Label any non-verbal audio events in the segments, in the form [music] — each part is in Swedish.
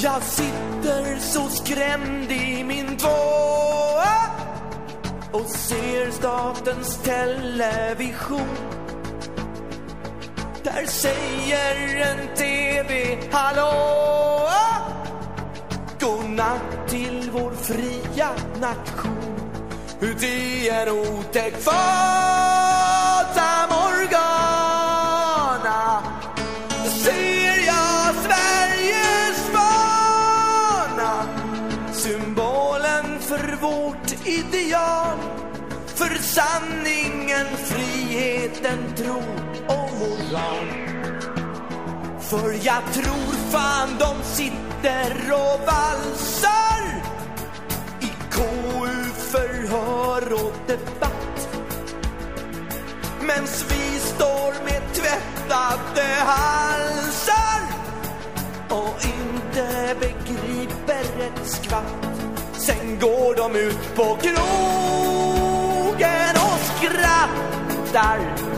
Jag sitter så skrämd i min tvåa och ser statens television. Där säger en TV hallå! Godnatt till vår fria nation. Uti en otäck fata plan För jag tror fan de sitter och valsar I KU-förhör och debatt. Mens vi står med tvättade halsar och inte begriper ett skvatt. Sen går de ut på krogen och skrattar.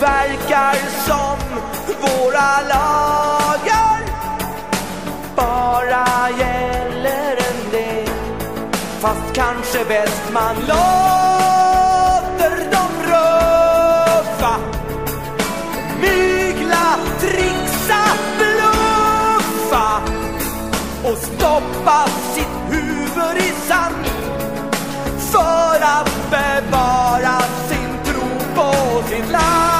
verkar som våra lagar bara gäller en del Fast kanske bäst man låter dem ruffa Mygla, trixa, bluffa och stoppa sitt huvud i sand för att bevara sin tro på sitt land.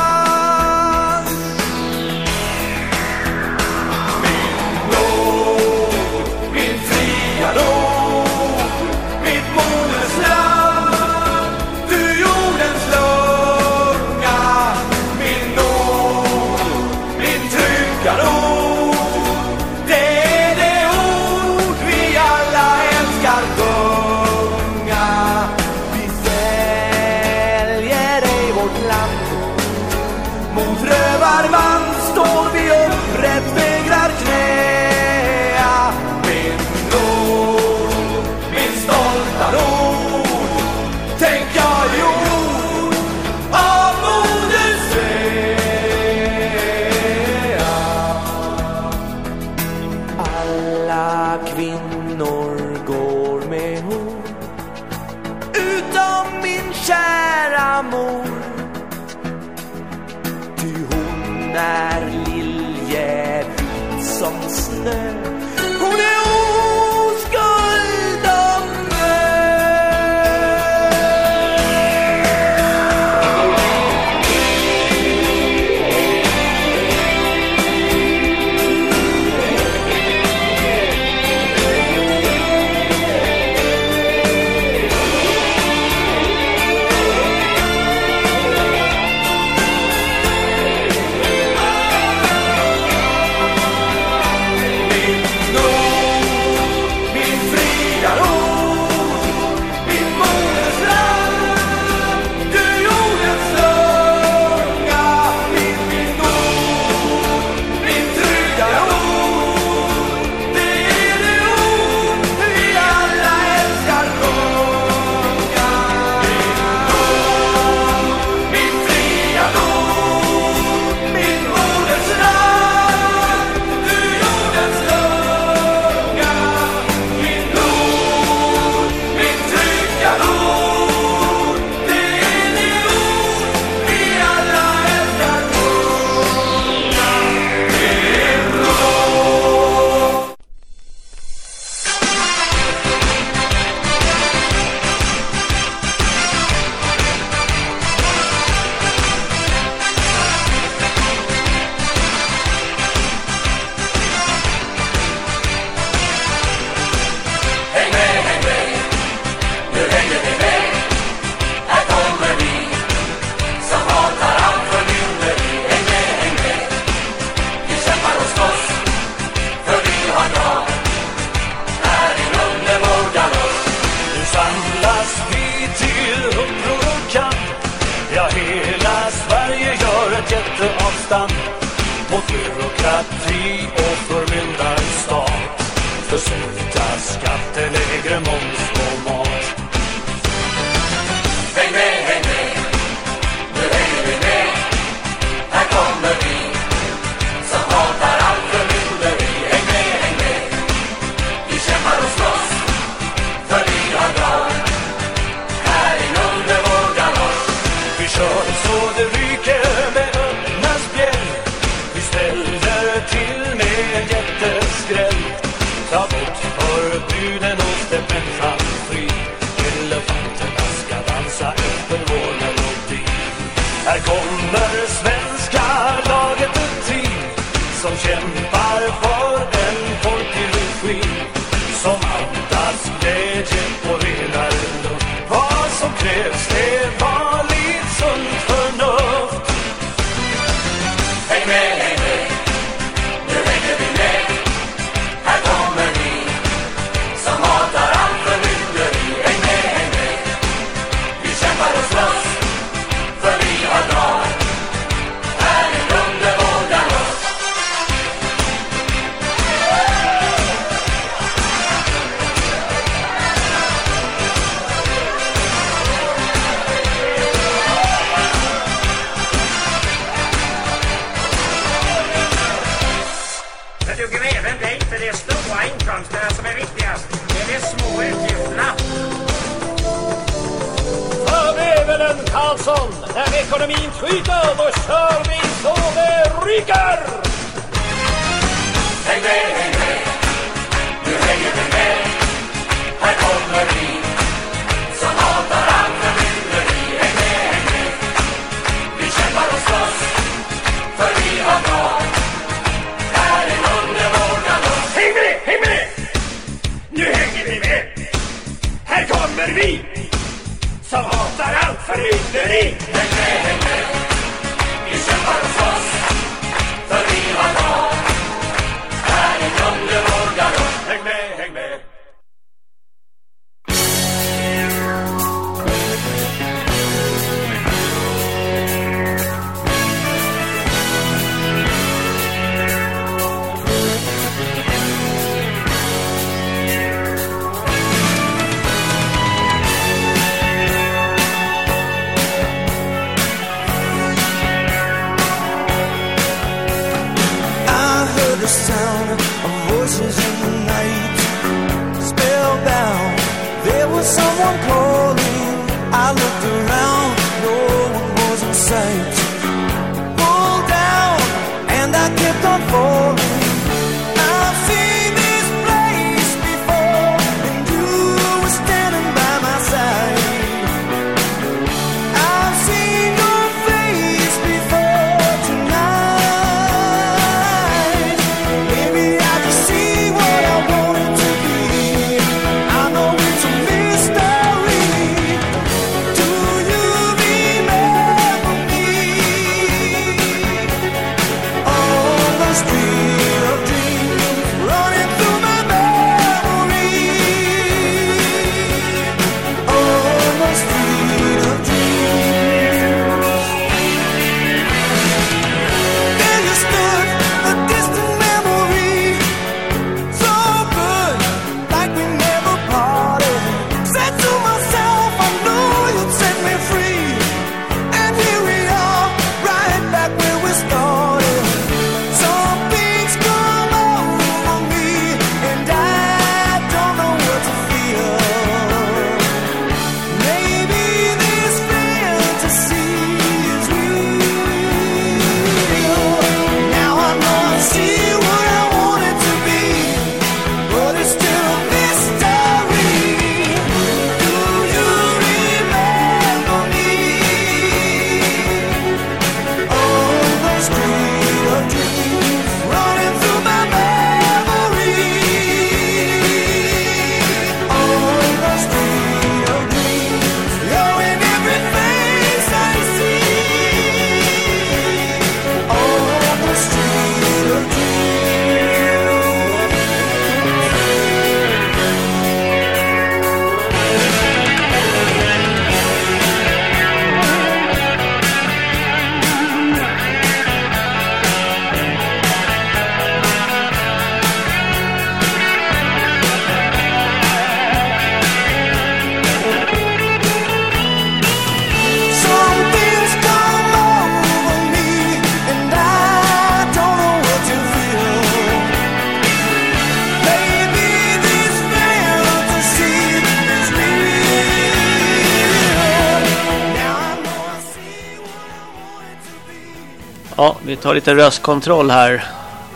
Ja, vi tar lite röstkontroll här.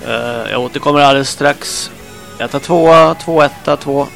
Eh, jag återkommer alldeles strax. 1 2 2 1 2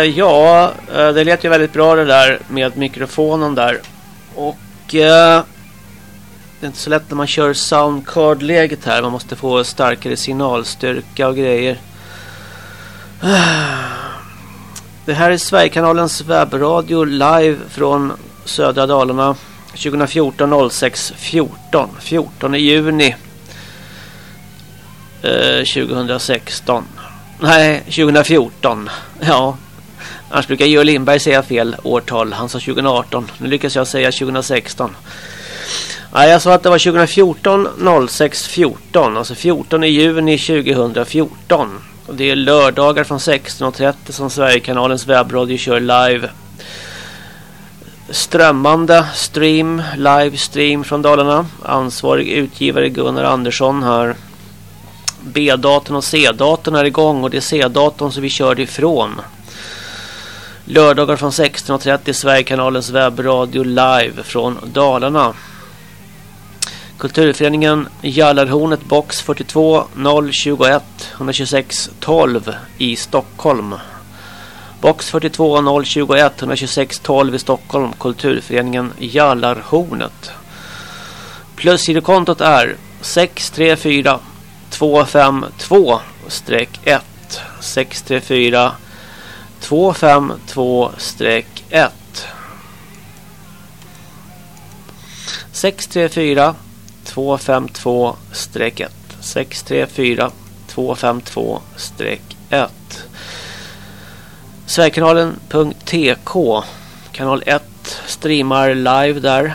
Eh, ja, eh, det lät ju väldigt bra det där med mikrofonen där. Och eh, det är inte så lätt när man kör soundcard-läget här. Man måste få starkare signalstyrka och grejer. [sighs] Det här är Sverigekanalens webbradio live från södra Dalarna 2014 06 14 14 juni eh, 2016 Nej, 2014 Ja, Annars brukar Georg Lindberg säga fel årtal. Han sa 2018. Nu lyckas jag säga 2016. Nej, jag sa att det var 2014 06 14. Alltså 14 juni 2014. Och det är lördagar från 16.30 som Sverigekanalens webbradio kör live. Strömmande stream, live stream från Dalarna. Ansvarig utgivare Gunnar Andersson här. B-datorn och C-datorn är igång och det är C-datorn som vi körde ifrån. Lördagar från 16.30 Sverigekanalens webbradio live från Dalarna. Kulturföreningen Jallarhornet box 42 021 126 12 i Stockholm. Box 42 021 126 12 i Stockholm. Kulturföreningen Jallarhornet. Plusgirokontot är 634 252 1 634 252-1 634 252 1 634 252 1 Sverigekanalen.tk Kanal 1 streamar live där.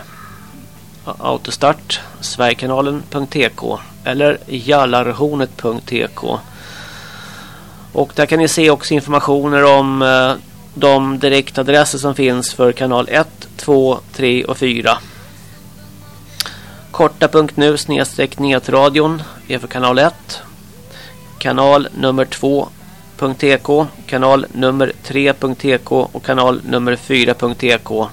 Autostart. Sverigekanalen.tk eller jallarhornet.tk och där kan ni se också informationer om eh, de direktadresser som finns för kanal 1, 2, 3 och 4. Korta.nu snedstreck netradion är för kanal 1. Kanal nummer 2.tk. kanal nummer 3.tk och kanal nummer 4.tk.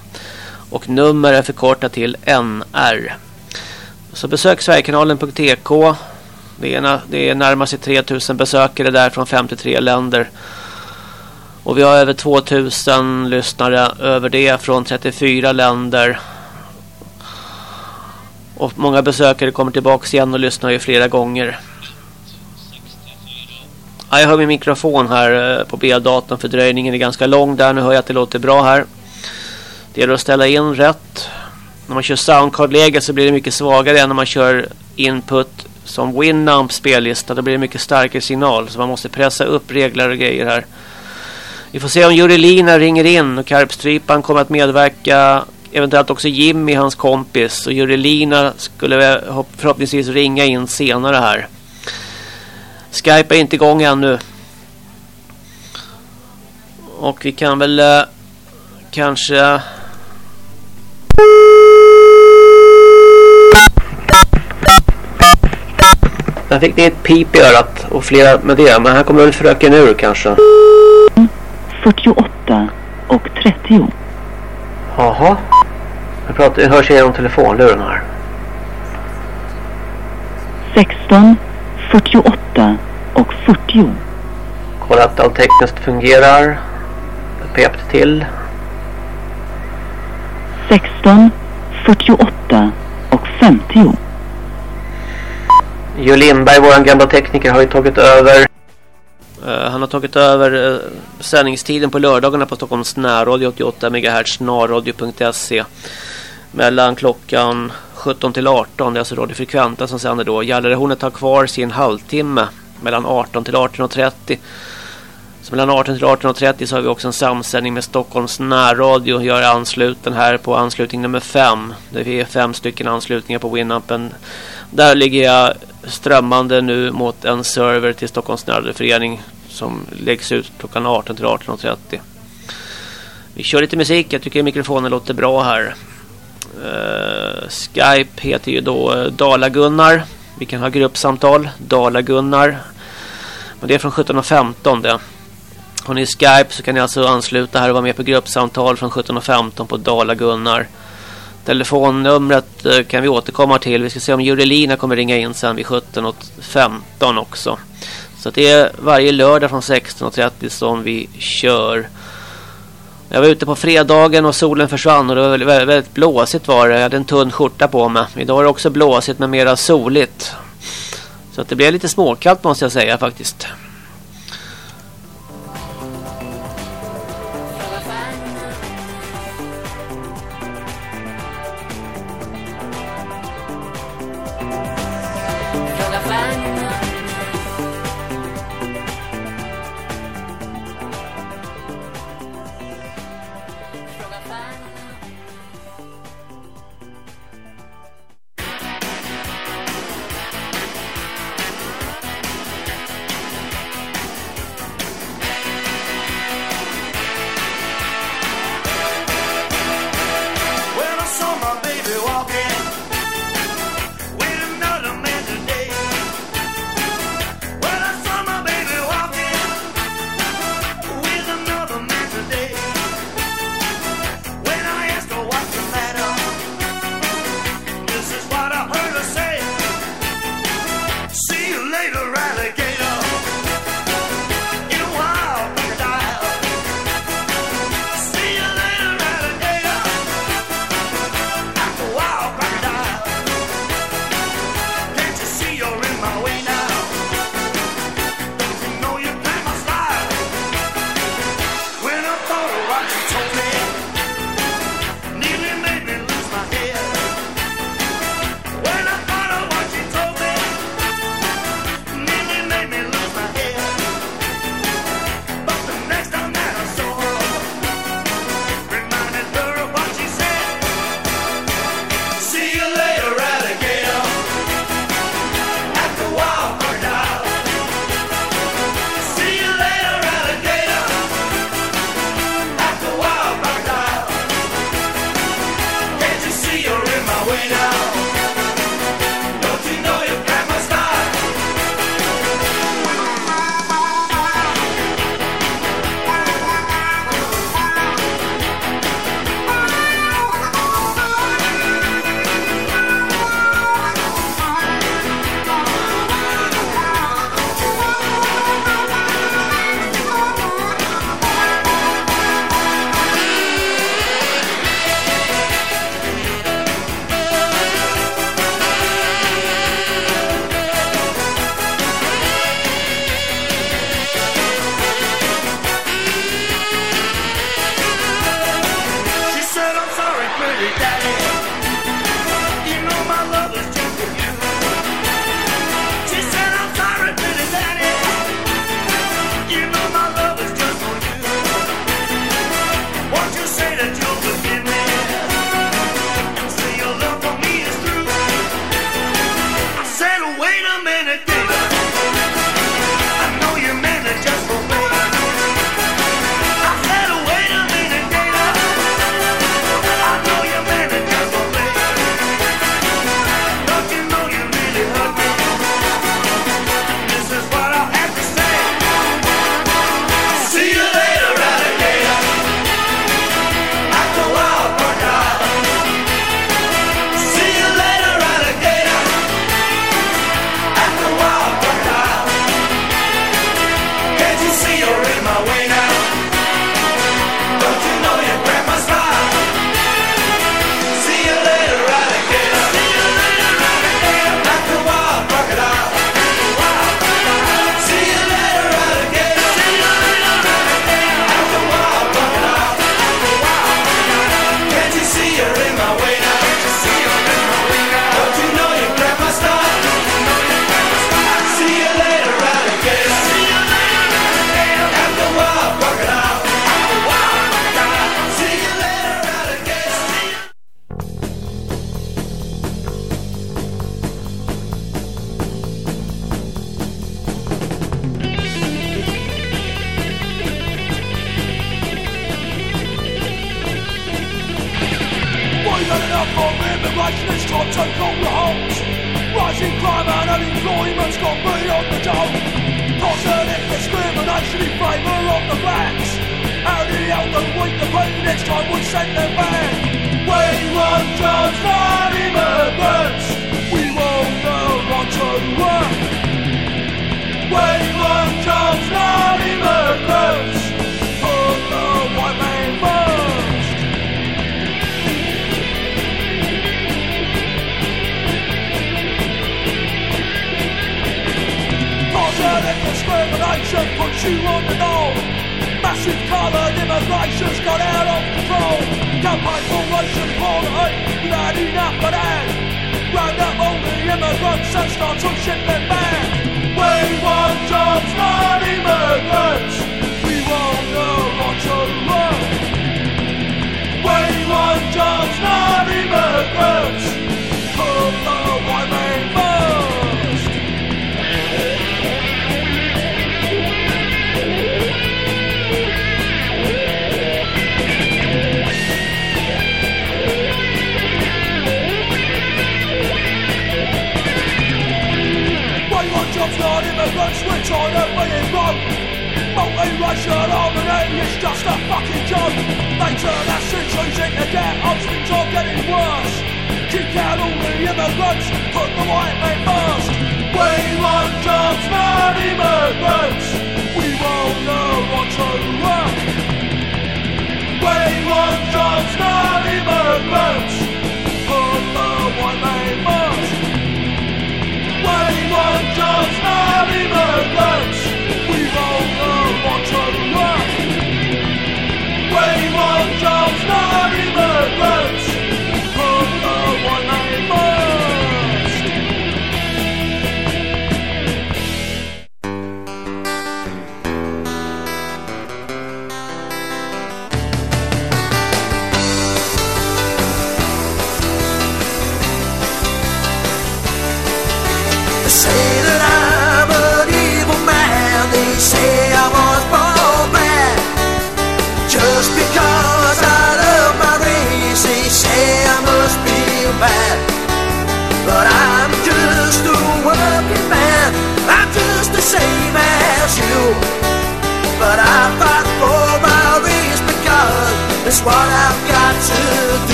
Och nummer är förkortat till NR. Så besök Sverigekanalen.tk. Det är, det är närmast 3000 besökare där från 53 länder. Och vi har över 2000 lyssnare över det från 34 länder. Och många besökare kommer tillbaka igen och lyssnar ju flera gånger. Ja, jag hör min mikrofon här eh, på B-datorn. Fördröjningen är ganska lång där. Nu hör jag att det låter bra här. Det gäller att ställa in rätt. När man kör soundcard-läge så blir det mycket svagare än när man kör input som Winamp spellista. Då blir det mycket starkare signal. Så man måste pressa upp regler och grejer här. Vi får se om Jurelina ringer in och Karpstrypan kommer att medverka. Eventuellt också Jimmy, hans kompis. Och Jurelina skulle förhoppningsvis ringa in senare här. Skype är inte igång ännu. Och vi kan väl eh, kanske... Där fick ni ett pip i örat och flera med det. Men här kommer väl fröken ur kanske. 48 och 30. Jaha. Jag, pratar, jag hörs genom telefonluren här. 16 48 och 40. Kolla att allt tekniskt fungerar. Pep till. 16, 48 och 50. Jo Lindberg, vår gamla tekniker, har ju tagit över. Uh, han har tagit över uh, sändningstiden på lördagarna på Stockholms närradio 88 MHz narradio.se mellan klockan 17 till 18. Det är alltså Radio Frekventa som sänder då. Gallerhornet har kvar sin halvtimme mellan 18 till 18.30. Så mellan 18 till 18.30 så har vi också en samsändning med Stockholms närradio. Gör ansluten här på anslutning nummer 5. Det är fem stycken anslutningar på Winampen. Där ligger jag strömmande nu mot en server till Stockholms närradioförening som läggs ut klockan 18 till 18.30. Vi kör lite musik. Jag tycker mikrofonen låter bra här. Uh, Skype heter ju då eh, Dalagunnar. Vi kan ha gruppsamtal. Dalagunnar. Men det är från 17.15 det. Har ni Skype så kan ni alltså ansluta här och vara med på gruppsamtal från 17.15 på Dalagunnar. Gunnar. Telefonnumret eh, kan vi återkomma till. Vi ska se om Jurelina kommer ringa in sen vid 17.15 också. Så det är varje lördag från 16.30 som vi kör. Jag var ute på fredagen och solen försvann och det var väldigt, väldigt blåsigt var det. Jag hade en tunn skjorta på mig. Idag är det också blåsigt men mera soligt. Så att det blev lite småkallt måste jag säga faktiskt.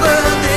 other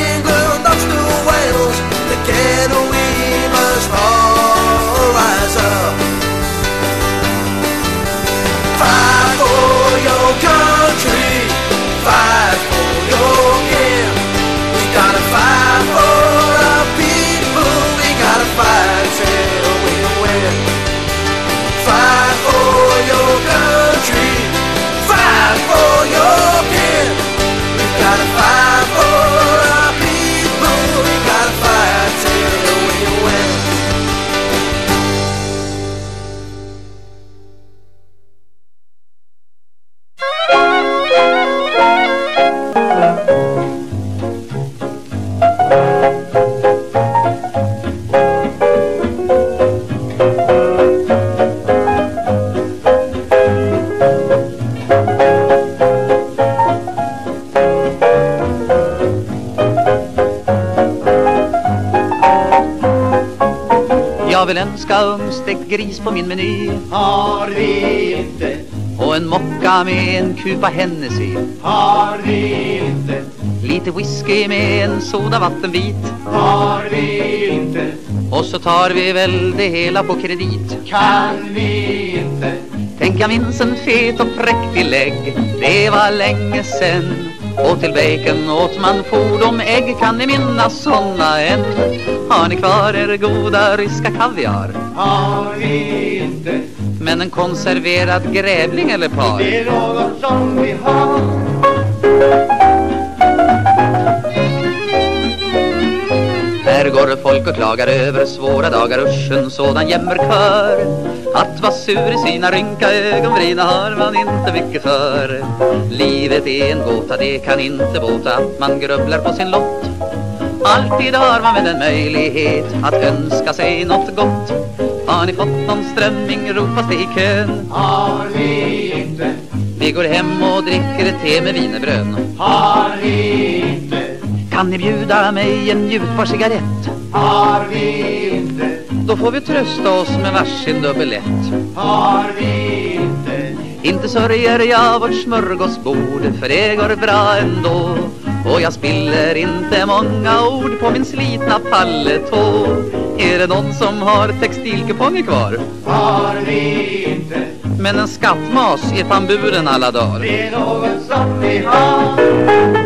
ska umstekt gris på min meny. Har vi inte Och en mocka med en kupa Hennessy. Har vi inte Lite whisky med en soda vattenbit. Har vi inte Och så tar vi väl det hela på kredit. Kan vi inte Tänk jag minns en fet och präktig lägg. Det var länge sen. Och till bacon åt man fordom ägg. Kan ni minnas såna än har ni kvar er goda ryska kaviar? Har vi inte, Men en konserverad grävling eller par? det är något som vi har. Här går folk och klagar över svåra dagar Usch, en sådan jämmerkör Att vara sur i sina rynka ögonbryn har man inte mycket för Livet är en gåta, det kan inte båta att man grubblar på sin lott Alltid har man väl en möjlighet att önska sig något gott. Har ni fått någon strömming, ropas det i kön. Har vi inte, Vi går hem och dricker te med wienerbröd. Har vi inte, Kan ni bjuda mig en njutbar cigarett? har vi inte, Då får vi trösta oss med varsin dubbelett. Har vi inte, Inte sörjer jag vårt smörgåsbord För det går bra ändå Och jag spiller inte många ord På min slitna palletå Är det någon som har textilkuponger kvar? har vi inte, Men en skattmas är fan buren alla dagar det är något som vi har.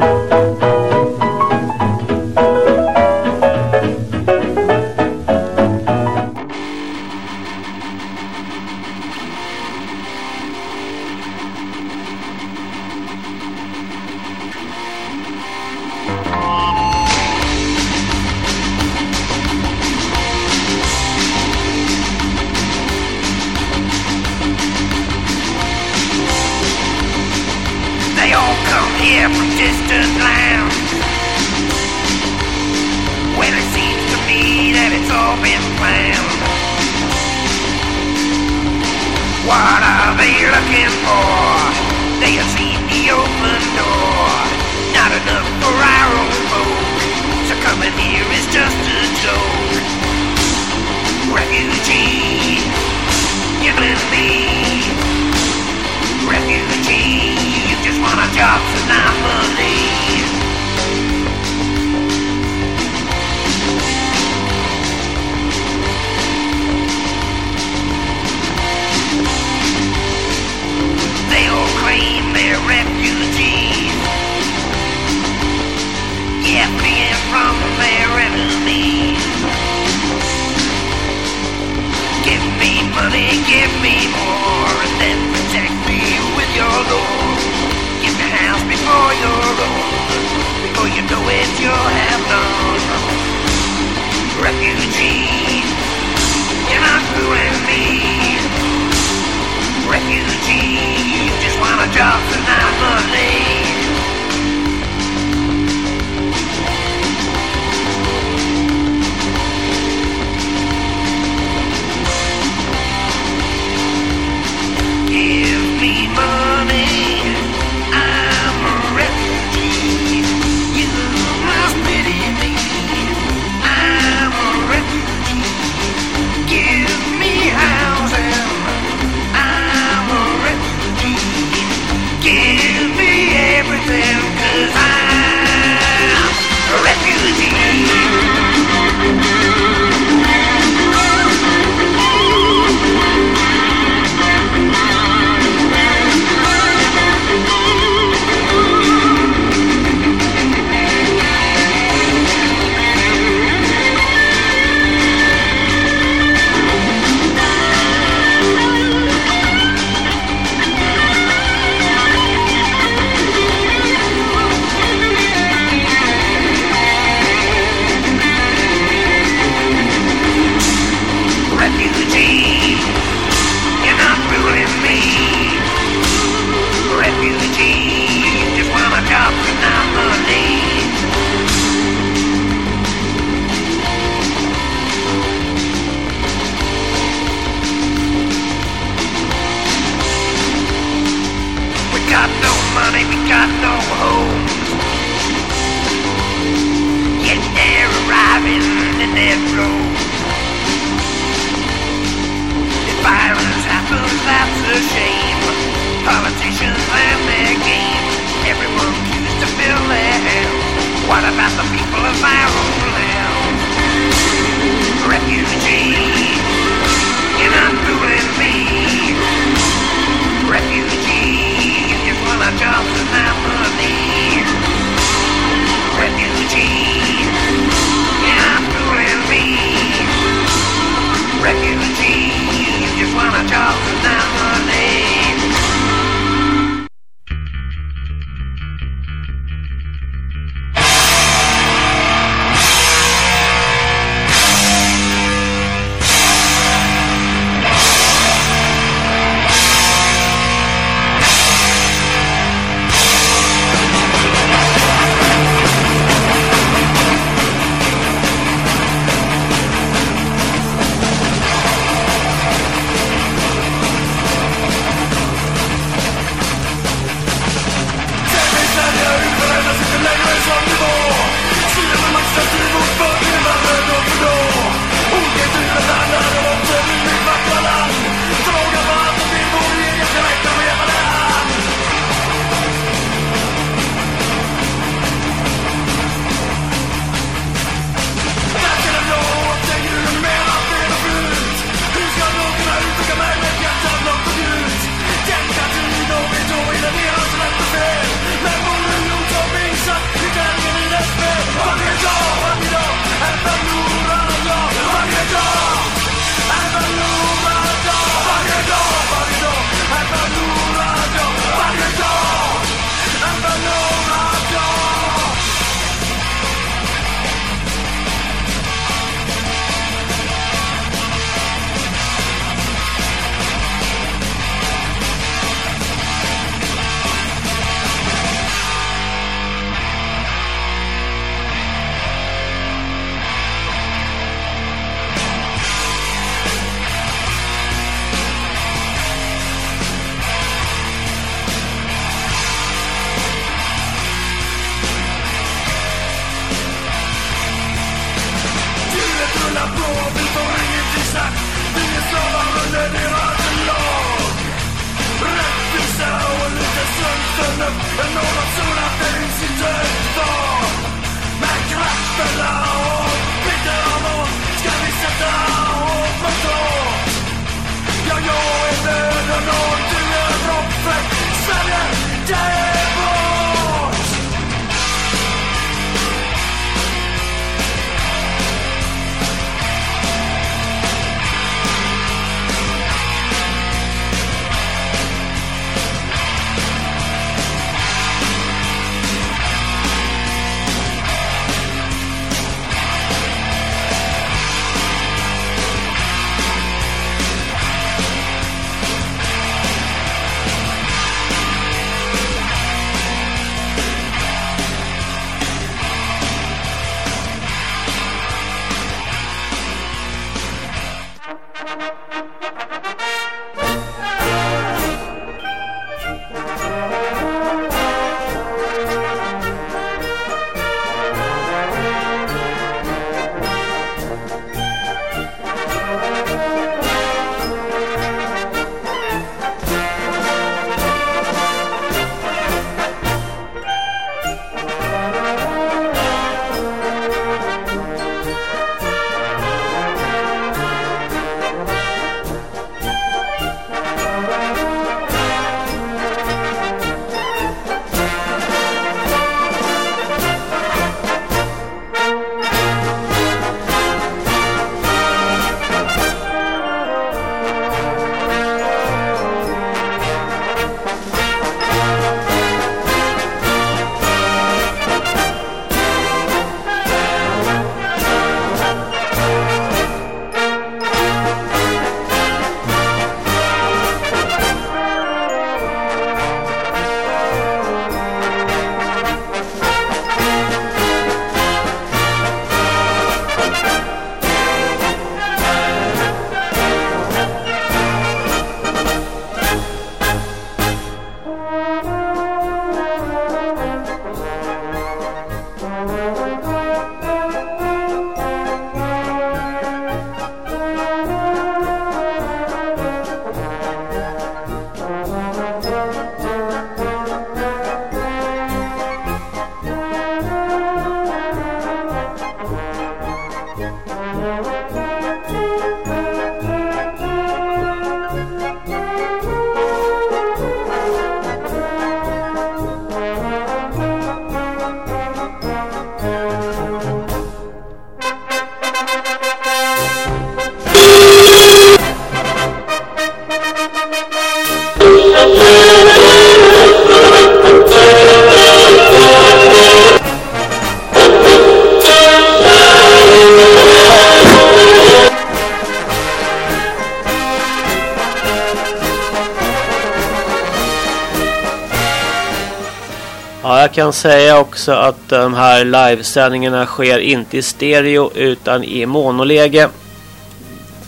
Kan säga också att de här livesändningarna sker inte i stereo utan i monoläge.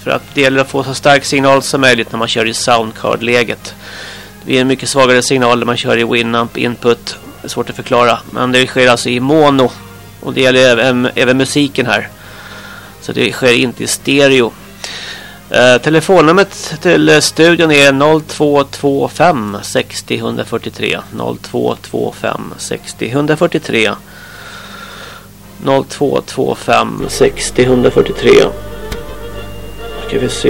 För att det gäller att få så stark signal som möjligt när man kör i soundcard-läget. Det blir en mycket svagare signal när man kör i Winamp input. Det är svårt att förklara. Men det sker alltså i mono. Och det gäller även, även musiken här. Så det sker inte i stereo. Eh, telefonnumret till eh, studion är 0225 60 143 0225 60 143 0225 60 143 Ska vi se.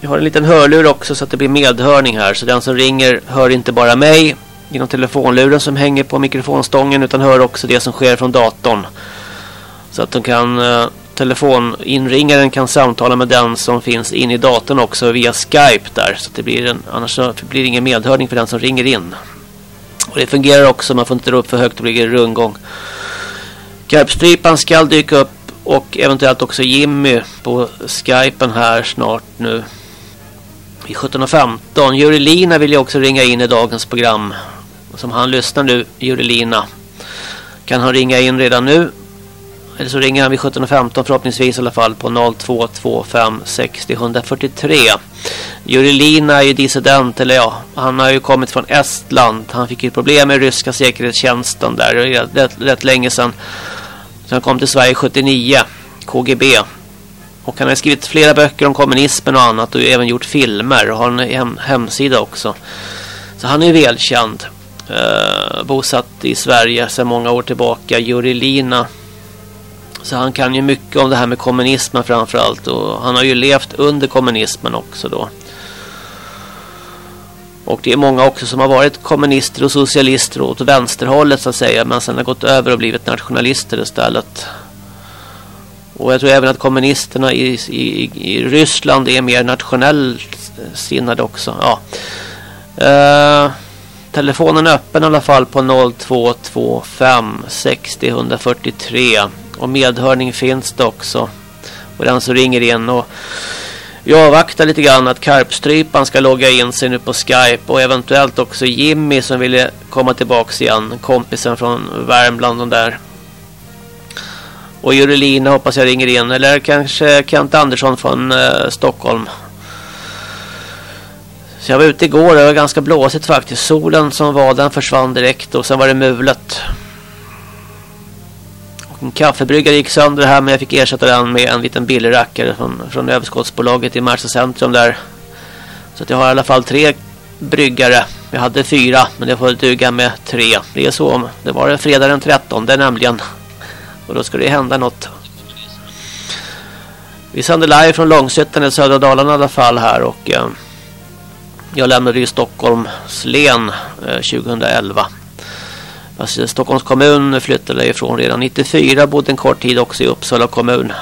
Jag har en liten hörlur också så att det blir medhörning här. Så den som ringer hör inte bara mig genom telefonluren som hänger på mikrofonstången utan hör också det som sker från datorn. Så att de kan eh, telefoninringaren kan samtala med den som finns in i datorn också via Skype där så det blir en annars blir det ingen medhörning för den som ringer in. Och det fungerar också man får inte dra upp för högt och blir rundgång. Karpstrypan ska dyka upp och eventuellt också Jimmy på Skypen här snart nu. I 17.15. Jurelina vill jag också ringa in i dagens program. Som han lyssnar nu, Jurelina. Kan han ringa in redan nu eller så ringer han vid 17.15 förhoppningsvis i alla fall på 0225 60 143. Jurilina är ju dissident, eller ja, han har ju kommit från Estland. Han fick ju problem med ryska säkerhetstjänsten där rätt, rätt länge sedan. Så han kom till Sverige 79, KGB. Och han har skrivit flera böcker om kommunismen och annat och även gjort filmer och har en hem hemsida också. Så han är välkänd. Eh, bosatt i Sverige sedan många år tillbaka. Juri Lina. Så han kan ju mycket om det här med kommunismen framförallt. Och han har ju levt under kommunismen också då. Och det är många också som har varit kommunister och socialister åt vänsterhållet så att säga. Men sen har gått över och blivit nationalister istället. Och jag tror även att kommunisterna i, i, i Ryssland är mer nationellt sinnade också. Ja. Uh, telefonen är öppen i alla fall på 0225 60 143. Och medhörning finns det också. Och den som ringer in och jag avvaktar lite grann att Karpstrypan ska logga in sig nu på Skype och eventuellt också Jimmy som ville komma tillbaks igen. Kompisen från Värmland och där. Och Jurelina hoppas jag ringer in. Eller kanske Kent Andersson från eh, Stockholm. Så jag var ute igår och det var ganska blåsigt faktiskt. Solen som var den försvann direkt och sen var det mulet. En kaffebryggare gick sönder här men jag fick ersätta den med en liten billig rackare från, från överskottsbolaget i Märsta centrum där. Så att jag har i alla fall tre bryggare. Jag hade fyra men det får duga med tre. Det är så. Det var det fredag den 13 det nämligen. Och då ska det hända något. Vi sänder live från Långshyttan i södra Dalarna i alla fall här och eh, jag lämnade ju Stockholms län eh, 2011. Alltså, Stockholms kommun flyttade ifrån redan 94. Bodde en kort tid också i Uppsala kommun.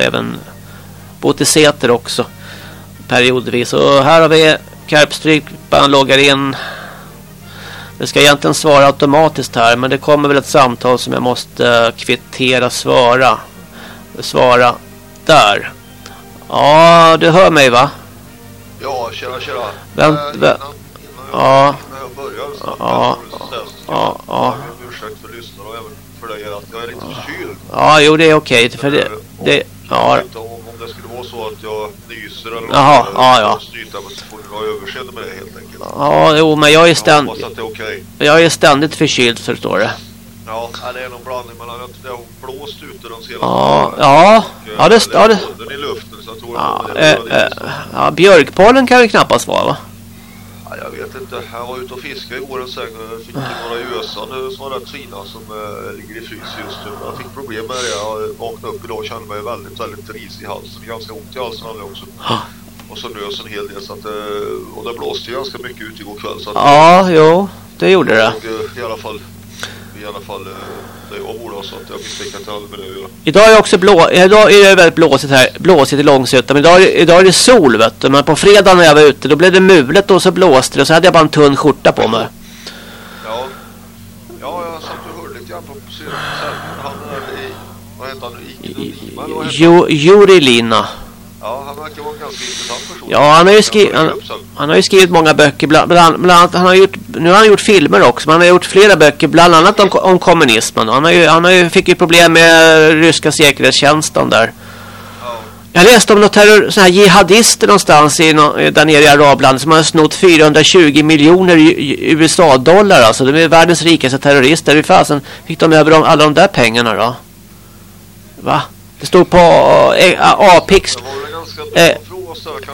Även bott i Säter också. Periodvis. Och här har vi Karpstrypan loggar in. Det ska egentligen svara automatiskt här. Men det kommer väl ett samtal som jag måste kvittera svara. Svara där. Ja, du hör mig va? Ja, tjena, tjena. Vänt, äh, vä innan, innan ja. Jag börjar så Ja, ja, ja. Jag ursäkt för lyssnarna och även för dig att jag är lite förkyld. Ja, jo det är okej. För det, det, ja, Jag inte om, om det skulle vara så att jag nyser eller. Jaha, ja, ja. Snyta, men så får ni ha överseende med det helt enkelt. ja, jo men jag är, Jag ständ, hoppas att det är okej. jag är ständigt förkyld förstår du. Ja, det är någon blandning mellan att det har blåst ute de senaste Ja, ja, eh, ja det, ja, det, Bollen i luften så jag tror ja, eh, det eh, lite så. ja, björkpollen kan ju knappast vara va? Ja, jag vet inte. Jag var ute och fiskade igår och fick till några gösar nu som var rätt fina som äh, ligger i frys just nu. Jag fick problem med det. Jag vaknade upp idag och kände mig väldigt, väldigt risig i halsen. Ganska ont i halsen hade jag också. Och så nös en hel del så att, äh, och det blåste ju ganska mycket ute igår kväll så att Ja, jo, det gjorde det. jag, äh, i alla fall i alla fall äh, där jag bor då, så att jag med det att göra. Idag är också blå, idag är det väldigt blåsigt här, blåsigt i Långsötan. Men idag, idag är det sol vet du. Men på fredag när jag var ute då blev det mulet och så blåste det. Och så hade jag bara en tunn skjorta på mig. Ja, ja jag satt och hörde lite grann på serien. Han är i, vad heter han, Ike eller vad heter han? Jo, Juri Lina. Ja, han verkar vara ganska intressant. Ja, han har ju skrivit, han, han har ju skrivit många böcker. Bland, bland, bland annat, han har gjort, nu har han gjort filmer också. Men han har gjort flera böcker. Bland annat om, om kommunismen. Han, har ju, han har ju, fick ju problem med ryska säkerhetstjänsten där. Ja, Jag läste om några terror, såna här jihadister någonstans i, där nere i Arablandet som har snott 420 miljoner USA-dollar. Alltså de är världens rikaste terrorister. Hur fasen fick de över de, alla de där pengarna då? Va? Det stod på eh, Apix. Eh,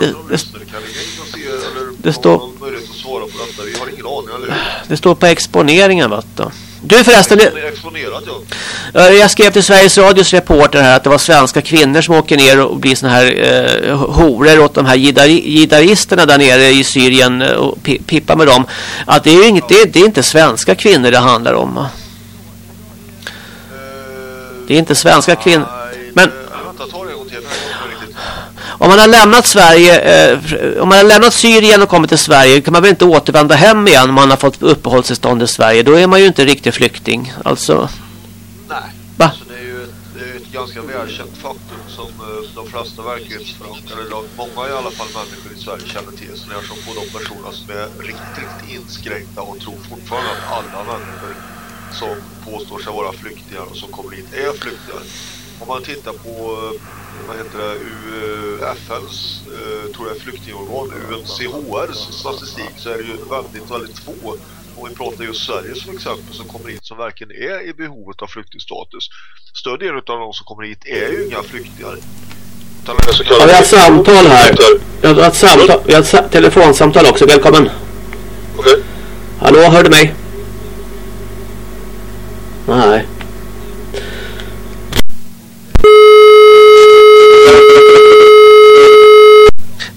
det- någon lyssnare kan ringa in och se eller det har står- någon möjlighet att svara på detta. Vi har ingen aning, eller hur? Det står på exponeringen vet du. Du förresten, exponerat, ja. Eh, Jag skrev till Sveriges Radios reporter här att det var svenska kvinnor som åker ner och blir såna här eh, horor åt de här jidaristerna där nere i Syrien eh, och pi- pippar med dem. Att det är ju inget, det, det är inte svenska kvinnor det handlar om. va? Det är inte svenska kvinnor. Nej, Men- Vänta, ta det en gång till. Det här var inte riktigt. Om man har lämnat Sverige, eh, om man har lämnat Syrien och kommit till Sverige kan man väl inte återvända hem igen om man har fått uppehållstillstånd i Sverige. Då är man ju inte riktig flykting. Alltså, Nej. Va? Alltså, det, är ju ett, det är ett ganska välkänt faktum som eh, de flesta verklighetsförankrade, eller många i alla fall människor i Sverige känner till. Så när som på de personer som är riktigt inskränkta och tror fortfarande att alla människor som påstår sig vara flyktingar och som kommer hit är flyktingar. Om man tittar på eh, vad heter det, U- FNs eh, tror jag, flyktingorgan UNCHRs statistik så är det ju väldigt, väldigt få om vi pratar just Sverige som exempel som kommer hit som verkligen är i behovet av flyktingstatus. Större delen av de som kommer hit är ju inga flyktingar. Utan Ja, vi har ett samtal här. Vi har ett, samtal, vi har ett sa- telefonsamtal också. Välkommen. Okej. Hallå, hör du mig? Nej.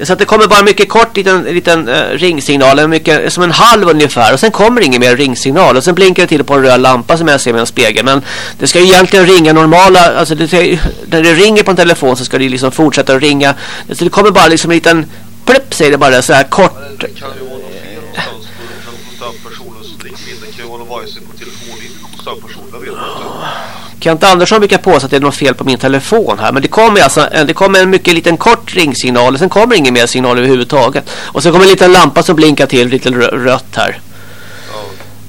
Så att det kommer bara mycket kort liten, liten uh, ringsignal, en mycket, som en halv ungefär. Och sen kommer ingen mer ringsignal. Och sen blinkar det till på en röd lampa som jag ser med en spegel. Men det ska ju egentligen ringa normala, alltså det, ska när det ringer på en telefon så ska det liksom fortsätta att ringa. Så det kommer bara liksom en liten plupp säger det bara så här kort. Det kan ju vara något fel någonstans på hos den personens riktlinje. Det kan ju vara någon vajse på telefonlinjen hos den personen. Jag vet inte. Kent Andersson brukar påstå att det är något fel på min telefon här. Men det kommer alltså det kommer en mycket liten kort ringsignal. Och sen kommer ingen mer signal överhuvudtaget. Och sen kommer en liten lampa som blinkar till lite rö- rött här.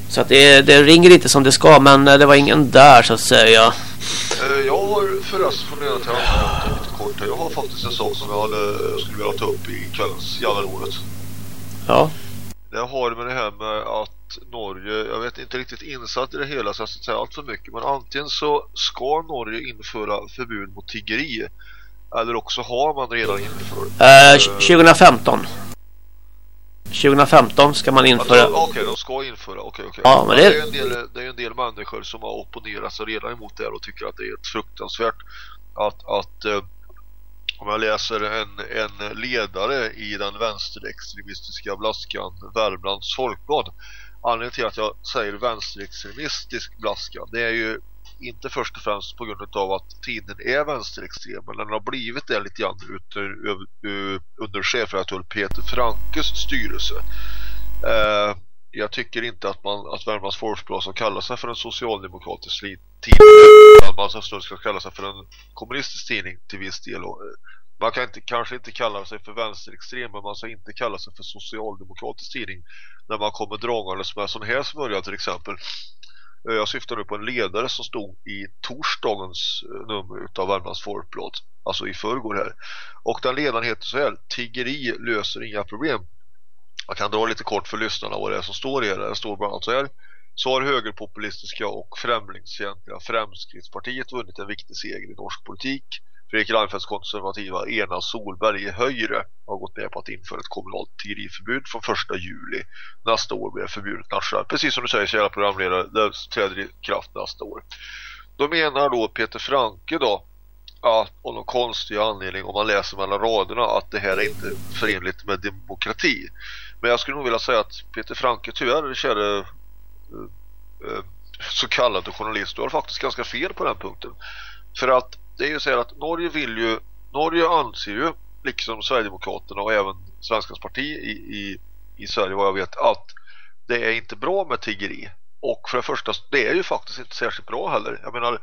Så att det, det ringer inte som det ska. Men eh, det var ingen där så att säga. Eh, Jag har förresten funderat här jag lite kort här. Jag har faktiskt en sak som jag hade, skulle vilja ta upp i kvällens Jallarordet. Ja. Det har med det här med att Norge, jag vet inte riktigt insatt i det hela så jag ska inte säga allt för mycket. Men antingen så ska Norge införa förbud mot tiggeri. Eller också har man redan infört. Eh, 2015. 2015 ska man Att införa. Okej, de ska införa. Okej, okej. Ja, men det- är ju en del, det är ju en del människor som har opponerat sig redan emot det här och tycker att det är fruktansvärt att, att eh, om jag läser en, en ledare i den vänsterextremistiska blaskan Värmlands Folkblad anledningen till att jag säger vänsterextremistisk blaska det är ju inte först och främst på grund av att tiden är vänsterextrem men den har blivit det lite grann under, under, chefredaktör Peter Frankes styrelse. Eh, jag tycker inte att man att Värmlands Folkblad ska kalla sig för en socialdemokratisk tidning utan man ska ska kalla sig för en kommunistisk tidning till viss del. Och, eh, man kan inte, kanske inte kalla sig för vänsterextrem men man ska inte kalla sig för socialdemokratisk tidning när man kommer dragandes med sån här smörja till exempel eh, jag syftar nu på en ledare som stod i torsdagens eh, nummer av Värmlands Folkblad alltså i förrgår här och den ledaren heter så här Tiggeri löser inga problem jag kan dra lite kort för lyssnarna vad det är som står i det. Det står bland annat så här. Så har högerpopulistiska och främlingsfientliga Fremskrittspartiet vunnit en viktig seger i norsk politik. Fredrik Reinfeldts konservativa Ena Solberg i Höjre har gått med på att införa ett kommunalt tiggeriförbud från 1 juli. Nästa år blir det förbjudet nationellt. Precis som du säger, kära programledare, det träder i kraft nästa år. Då menar då Peter Franke då att av någon konstig anledning om man läser mellan raderna att det här är inte förenligt med demokrati. Men jag skulle nog vilja säga att Peter Franke tyvärr, kära eh, eh, så kallade journalist, du har faktiskt ganska fel på den punkten. För att det är ju så här att Norge vill ju, Norge anser ju, liksom Sverigedemokraterna och även Svenskans parti i, i, i Sverige vad jag vet, att det är inte bra med tiggeri. Och för det första, det är ju faktiskt inte särskilt bra heller. Jag menar,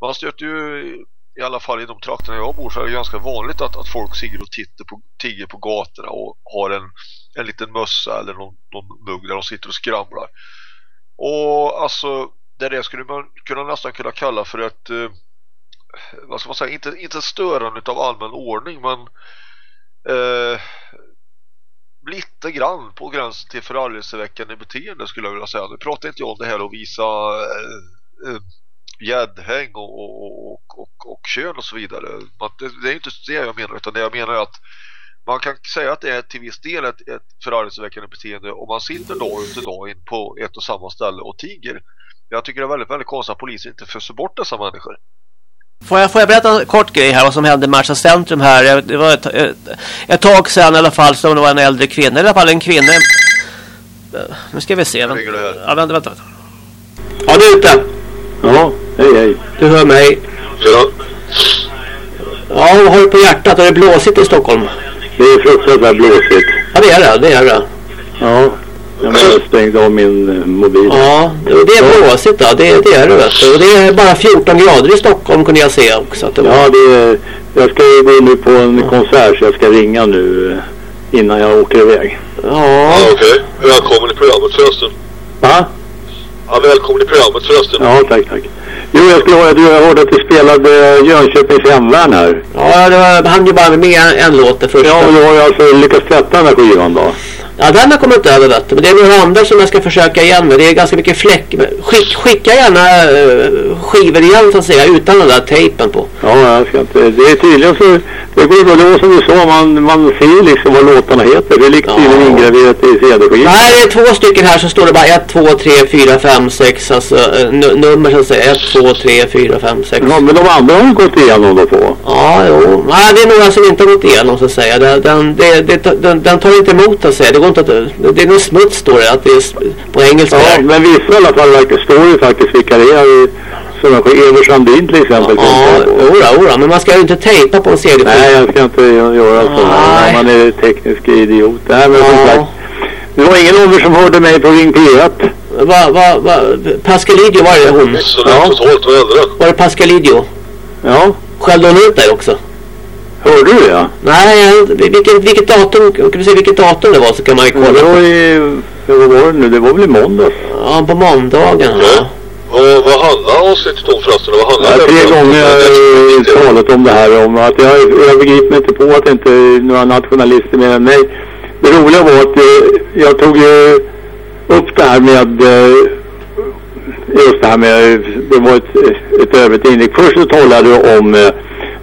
man stöter ju i alla fall i de trakterna jag bor så är det ganska vanligt att, att folk sigger och tittar på, tigger på gatorna och har en, en liten mössa eller någon, någon mugg där de sitter och skramlar. Och alltså, det där skulle man kunna nästan kunna kalla för ett eh, vad ska man säga, inte, inte störande av allmän ordning men eh, lite grann på gränsen till förargelseväckande beteende skulle jag vilja säga. Nu pratar inte jag om det här att visa eh, eh, gäddhäng och, och, och, och, och kön och så vidare. Men det, det är inte det jag menar utan det jag menar är att man kan säga att det är till viss del ett, ett förargelseväckande beteende om man sitter dag ut och dag in på ett och samma ställe och tiger. Jag tycker det är väldigt, väldigt konstigt att polisen inte föser bort dessa människor. Får jag, får jag berätta en kort grej här vad som hände i Märsta centrum här. Jag- Det var ett, ett, ett tag sedan i alla fall så det var en äldre kvinna. I alla fall en kvinna. Nu ska vi se. här? Ja, vänta, vänta. Ja, du är ute. Ja, hej hej. Du hör mig. Ja. Ja, vad har du på hjärtat? Är det blåsigt i Stockholm? Det är fruktansvärt blåsigt. Ja, det är det. Det är det. Ja, jag bara stängde av min eh, mobil. Ja, det, är blåsigt då. Det, det är det vet du. Och det är bara 14 grader i Stockholm kunde jag se också. Att det var... Ja, det är, jag ska ju gå nu på en konsert så jag ska ringa nu eh, innan jag åker iväg. Ja, Ja, okej. Välkommen i programmet förresten. Va? Ja, välkommen i programmet förresten. Ja, tack, tack. Jo, jag skulle höra, du, jag hörde att du spelade eh, Jönköpings hemvärn här. ja det var, han ju bara med en, en låt det första. Ja, men du har ju alltså lyckats tvätta den här skivan då. Ja, den har kommit över vet du. Men det är några andra som jag ska försöka igen med. Det är ganska mycket fläck. Skick, skicka gärna uh, skivor igen så att säga utan den där tejpen på. Ja, jag ska inte. Det är tydligen så. Det går bra. Var som du sa. Man, man ser liksom vad låtarna heter. Det är liksom Ja. ingraverat i CD-skivan. Nej, det är två stycken här så står det bara 1, 2, 3, 4, 5, 6. Alltså eh, nu- nummer så att säga. 1, 2, 3, 4, 5, 6. Ja, men de andra har ju gått igenom då på. Ja, jo. Nej, det är några som inte har gått igenom så att säga. Den, den, det, det, den, den tar inte emot så att säga. Det går inte att, det är någon smuts står det att det är på engelska. Ja, här. men vissa i alla fall verkar stå ju faktiskt vilka det är. Som Evert Sandin till exempel. Ja, jodå, jodå, men man ska ju inte tejpa på en CD-skiva. Nej, jag ska inte göra så. Nej. Man är teknisk idiot. Nej, men som Ja. sagt. Det var ingen av er som hörde mig på Ring P1. Va, va, va, Pascalidio, var det hon? Ja. totalt Var det Pascalidio? Ja. Skällde hon ut dig också? Hörde du det? Nej, jag- vilket, vilket datum, kan vi se vilket datum det var så kan man ju Ja, kolla. det var i... Vad var det nu? Det var väl i måndags? Ja, på måndagen. Ja. Vad, vad handlar avsnittet om förresten? Vad handlar Jag har tre gånger eh, talat om det här om att jag, jag begriper mig inte på att det inte är några nationalister mer än mig. Det roliga var att eh, jag tog ju upp det här med eh, just det här med det var ett, ett övrigt inlägg. Först så talade du om eh,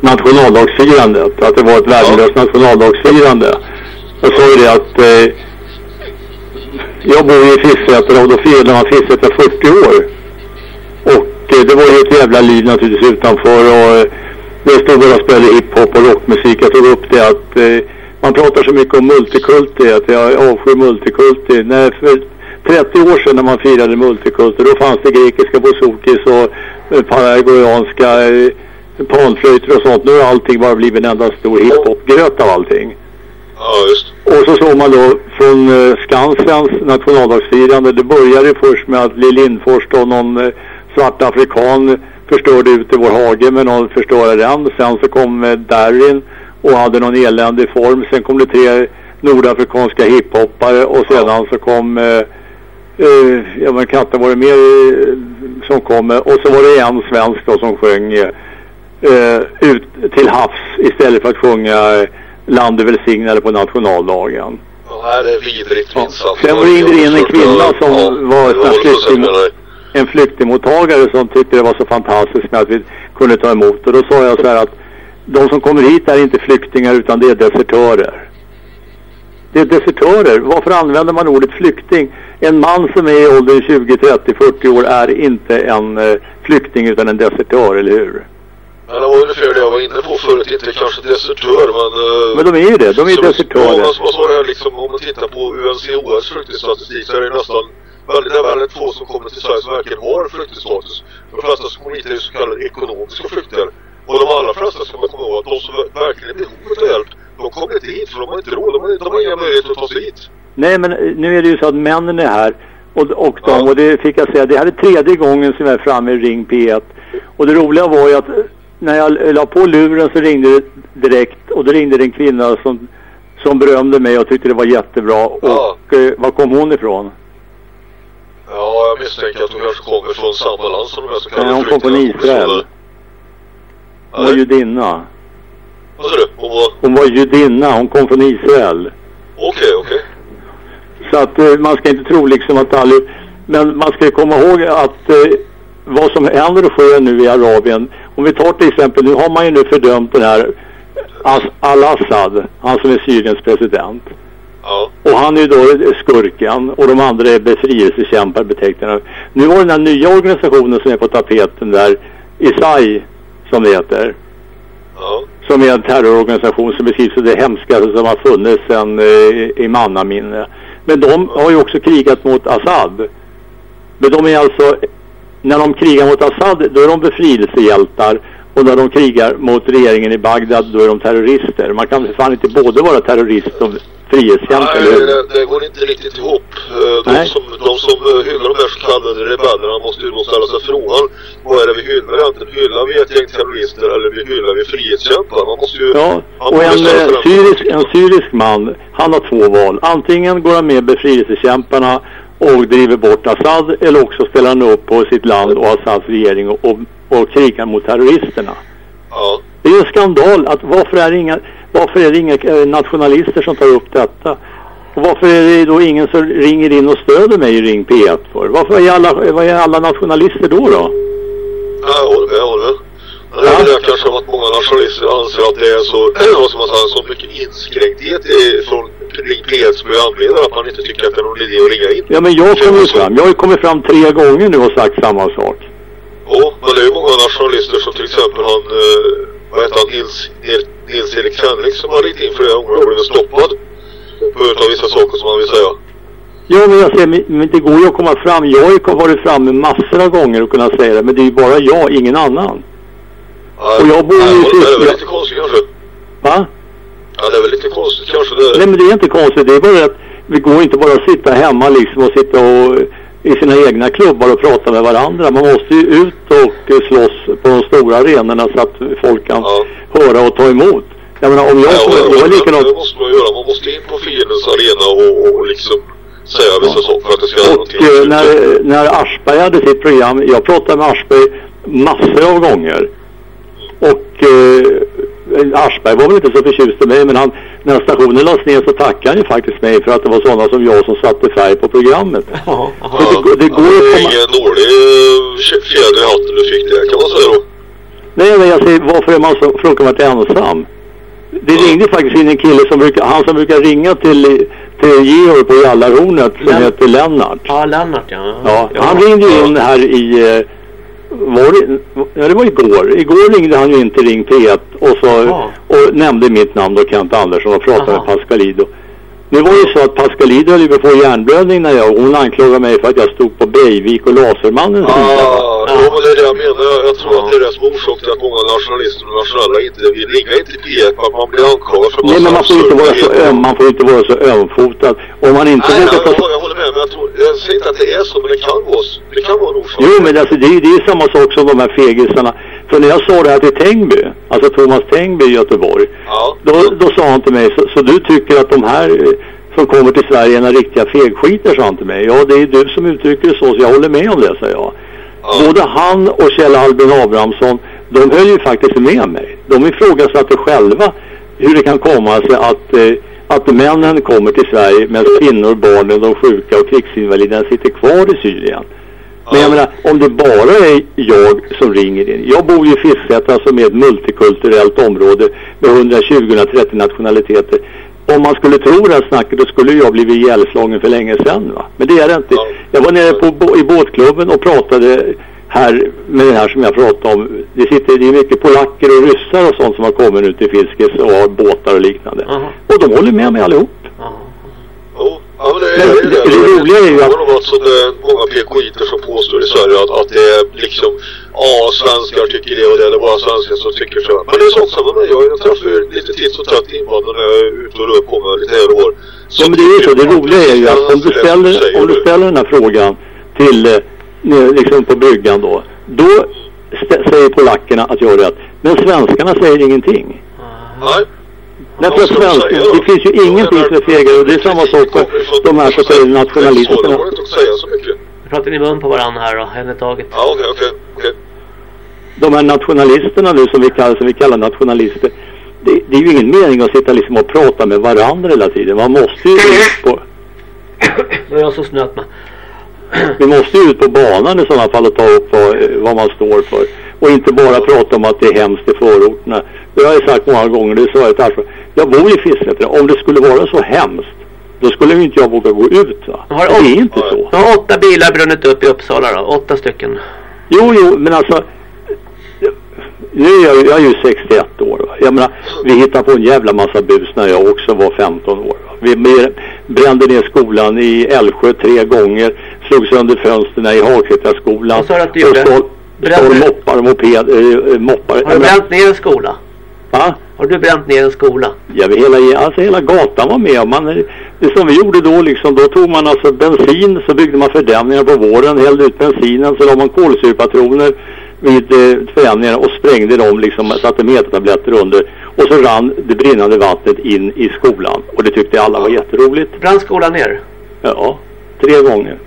nationaldagsfirandet, att det var ett värdelöst nationaldagsfirande. Jag sa ju det att eh, jag bor i Fisksätra och då firade man Fisksätra 40 år. Och eh, det var ju ett jävla liv naturligtvis utanför och eh, det stod och spelade hiphop och rockmusik. Jag tog upp det att eh, man pratar så mycket om multikulti, att jag avskyr multikulti. Nej, för 30 år sedan när man firade multikulti, då fanns det grekiska bouzouki och eh, paraguayanska eh, panflöjter och sånt. Nu har allting bara blivit en enda stor hiphopgröt av allting. Ja, just. Och så såg man då från eh, Skansens nationaldagsfirande, det började först med att Lill Lindfors och någon eh, svart afrikan förstörde ut i vår hage med någon förstörde den. Sen så kom eh, Darin och hade någon eländig form. Sen kom det tre nordafrikanska hiphoppare och sedan så kom eh, eh, ja men katta var det mer eh, som kom eh, och så var det en svensk då som sjöng eh, ut till havs istället för att sjunga eh, Land är välsignade på nationaldagen. Ja, här är vidrigt minst sagt. Sen ringde det in en kvinna som var det en var så flykting, en flyktingmottagare som tyckte det var så fantastiskt med att vi kunde ta emot. Och då sa jag så här att de som kommer hit är inte flyktingar utan det är desertörer. Det är desertörer. Varför använder man ordet flykting? En man som är i åldern 20, 30, 40 år är inte en eh, flykting utan en desertör, eller hur? Men det var ungefär det jag var inne på förut, inte kanske desertör men... eh, Men de är ju det, de är som- desertörer. Ja, vad sa jag liksom, om man tittar på UNCHRs flyktingstatistik så är det nästan väldigt, det är väldigt få som kommer till Sverige som verkligen har flyktingstatus. De flesta som kommer hit är ju så kallade ekonomiska flyktingar. Och de allra flesta ska man komma ihåg att de som verkligen är behov av hjälp, de kommer inte hit för de har inte råd, de har, de har inga möjligheter att ta sig hit. Nej, men eh, nu är det ju så att männen är här. Och, och, de, och det fick jag säga, det här är tredje gången som jag är framme i Ring P1. Och det roliga var ju att eh, när jag la på luren så ringde det direkt. Och då ringde det en kvinna som, som berömde mig och tyckte det var jättebra. Och eh, var kom hon ifrån? Ja, jag misstänker att de kanske kommer från samma land som de här så Nej, kallade hon kom från. Israel. Hon var judinna. Vad sa du? Hon var... Hon var judinna, hon kom från Israel. Okej, okej. Så att eh, man ska inte tro liksom att alla... Men man ska komma ihåg att eh, vad som händer och sker nu i Arabien. Om vi tar till exempel, nu har man ju nu fördömt den här As- Al-Assad, han som är Syriens president. Ja. Och han är ju då skurken och de andra är befrielsekämpar betecknade. Nu var den här nya organisationen som är på tapeten där, ISAI som det heter. Ja. Som är en terrororganisation som beskrivs som det hemskaste som har funnits sedan eh, i mannaminne. Men de har ju också krigat mot Assad. Men de är alltså, när de krigar mot Assad då är de befrielsehjältar. Och när de krigar mot regeringen i Bagdad då är de terrorister. Man kan fan inte både vara terrorist och frihetskämpe, eller Nej, hur? det, det går inte riktigt ihop. Eh, De Nej. som, de som eh, hyllar de här så kallade rebellerna måste ju då ställa sig frågan vad är det vi hyllar egentligen? Hyllar vi ett gäng terrorister eller vi hyllar vi frihetskämpar? Man måste ju... Ja, och en, eh, syrisk, en syrisk man, han har två val. Antingen går han med befrielsekämparna och driver bort Assad eller också ställer han upp på sitt land och Assads regering och, och, och krigar mot terroristerna. Ja. Det är ju en skandal att varför är det inga, varför är det inga eh, nationalister som tar upp detta? Och varför är det då ingen som ringer in och stöder mig i Ring P1 för? Varför är alla, vad är alla nationalister då då? Ja, jag håller med, jag håller med. Det är kanske att många nationalister anser att det är så, [clears throat] vad ska man säga, så mycket inskränkthet i, från Ring P1s programledare att man inte tycker att det är någon idé att ringa in. Ja men jag kommer ju fram, jag har ju kommit fram tre gånger nu och sagt samma sak. Ja, men det är ju många nationalister som till exempel han, eh, vad heter han, Nils, Nils, Nils-Erik Henrik som har ringt in flera gånger och blivit stoppad. På grund av vissa saker som han vill säga. Ja men jag säger, men- det går ju att komma fram. Jag har ju varit framme massor av gånger och kunnat säga det, men det är ju bara jag, ingen annan. Ja, Och jag bor ju i ja, Det är väl lite konstigt kanske. Va? Ja, det är väl lite konstigt kanske det. Nej men det är inte konstigt, det är bara att vi går inte bara att sitta hemma liksom och sitta och i sina egna klubbar och prata med varandra. Man måste ju ut och eh, slåss på de stora arenorna så att folk kan höra och ta emot. Jag menar om jag, Ja, ja, jag är det, likadant. det måste man göra. Man måste in på fiendens arena och, och liksom säga vissa saker för att det ska Och någonting. eh, när, när Aschberg hade sitt program, jag pratade med Aschberg massor av gånger. Och eh, Aschberg var väl inte så förtjust i mig, men han, när stationen lades ner så tackade han ju faktiskt mig för att det var sådana som jag som satte färg på programmet. Ja, Så det, går- det går det ju är ingen dålig eh, fjäder i hatten du fick där kan man säga då. Nej, men jag säger, varför är man så fruktansvärt ensam? Det ringde faktiskt in en kille som brukar, han som brukar ringa till, till Georg på Jallarhornet som Län- heter Lennart. Ja, Lennart ja. Ja, han ringde ju in här i, eh, var det, ja det var igår. Igår ringde han ju in till Ring P1 och, så, Ja. och nämnde mitt namn då, Kent Andersson och pratade Aha. med Pascalido. Nu var det ju så att Pascalido höll ju på att få hjärnblödning när jag, hon anklagade mig för att jag stod på Breivik och Lasermannens sida. Ah, ja, men det är det jag menar. Jag, tror att det är det som till att många nationalister och nationella inte vill ringa in till P1 för att man blir anklagad för Nej men man får inte vara så öm, man får inte vara så ömfotad. Om man inte Nej, vågar jag, ta... jag, håller med, men jag, tror, jag säger inte att det är så, men det kan vara. Det kan vara en orsak. Jo men alltså det, är- det är samma sak som de här fegisarna. För när jag sa det här till Tengby, alltså Thomas Tengby i Göteborg. Ja. Då, då sa han till mig, så, så du tycker att de här eh, som kommer till Sverige är några riktiga fegskiter, sa han till mig. Ja, det är du som uttrycker det så, så jag håller med om det, sa jag. Både han och Kjell Albin Abrahamsson, de höll ju faktiskt med mig. De ifrågasatte själva hur det kan komma sig att, eh, att männen kommer till Sverige medan kvinnor, barnen, de sjuka och krigsinvaliderna sitter kvar i Syrien. Men jag menar, om det bara är jag som ringer in. Jag bor ju i Fisksätra som är ett multikulturellt område med 120-130 nationaliteter. Om man skulle tro det här snacket då skulle jag blivit ihjälslagen för länge sedan va. Men det är det inte. Jag var nere på, i båtklubben och pratade här med det här som jag pratade om. Det, sitter, det är mycket polacker och ryssar och sånt som har kommit ut till fiskes och har båtar och liknande. Och de håller med mig allihop. Ja, men det, Men är, det- det roliga är ju att- Det var något som det är många PKiter som påstår i Sverige att, att det är liksom, ja, svenskar tycker det och det, eller bara svenskar som tycker så. Men det är sånt samma med mig. Jag, träffar lite titt som tätt invandrare när jag är ute och rör på mig lite här och var. Ja, men det är ju så. Det roliga är ju att om du ställer, om du ställer den här frågan till, eh, ne- liksom på bryggan då, då säger polackerna att jag har rätt. Men svenskarna säger ingenting. Nej. Därför att svensk, det finns ju ingenting som är fegare och det är samma sak för de här så kallade nationalisterna. säga så mycket. Nu pratar ni mun på varandra här då, en i taget. Ja, okej, okej, okej. De här nationalisterna nu som vi kallar, som vi kallar nationalister. Det, det är ju ingen mening att sitta liksom och prata med varandra hela tiden. Man måste ju ut på, Då är jag så snöt med. vi måste ju ut på banan i sådana fall och ta upp vad, vad man står för. Och inte bara prata om att det är hemskt i förorterna. Det har jag sagt många gånger, det sa jag till. Jag bor i Fisksätra. Om det skulle vara så hemskt, då skulle ju inte jag våga gå ut va. Har det är inte så. Nu har åtta bilar brunnit upp i Uppsala då. Åtta stycken. Jo, jo, men alltså. Nu är jag, jag är ju 61 år. Va? Jag menar, vi hittade på en jävla massa bus när jag också var 15 år. Va? Vi brände ner skolan i Älvsjö tre gånger. Slog sönder fönstren i Hagsätraskolan. Vad sa du att du gjorde? Stal Brände- moppar och moped, äh, moppar. Har du bränt ner en skola? Va? Har du bränt ner en skola? Ja, hela, alltså hela gatan var med. Man, det som vi gjorde då liksom, då tog man alltså bensin, så byggde man fördämningar på våren, hällde ut bensinen, så la man kolsyrepatroner vid eh, fördämningarna och sprängde dem liksom, satte metertabletter under. Och så rann det brinnande vattnet in i skolan. Och det tyckte alla var jätteroligt. Brann skolan ner? Ja, tre gånger.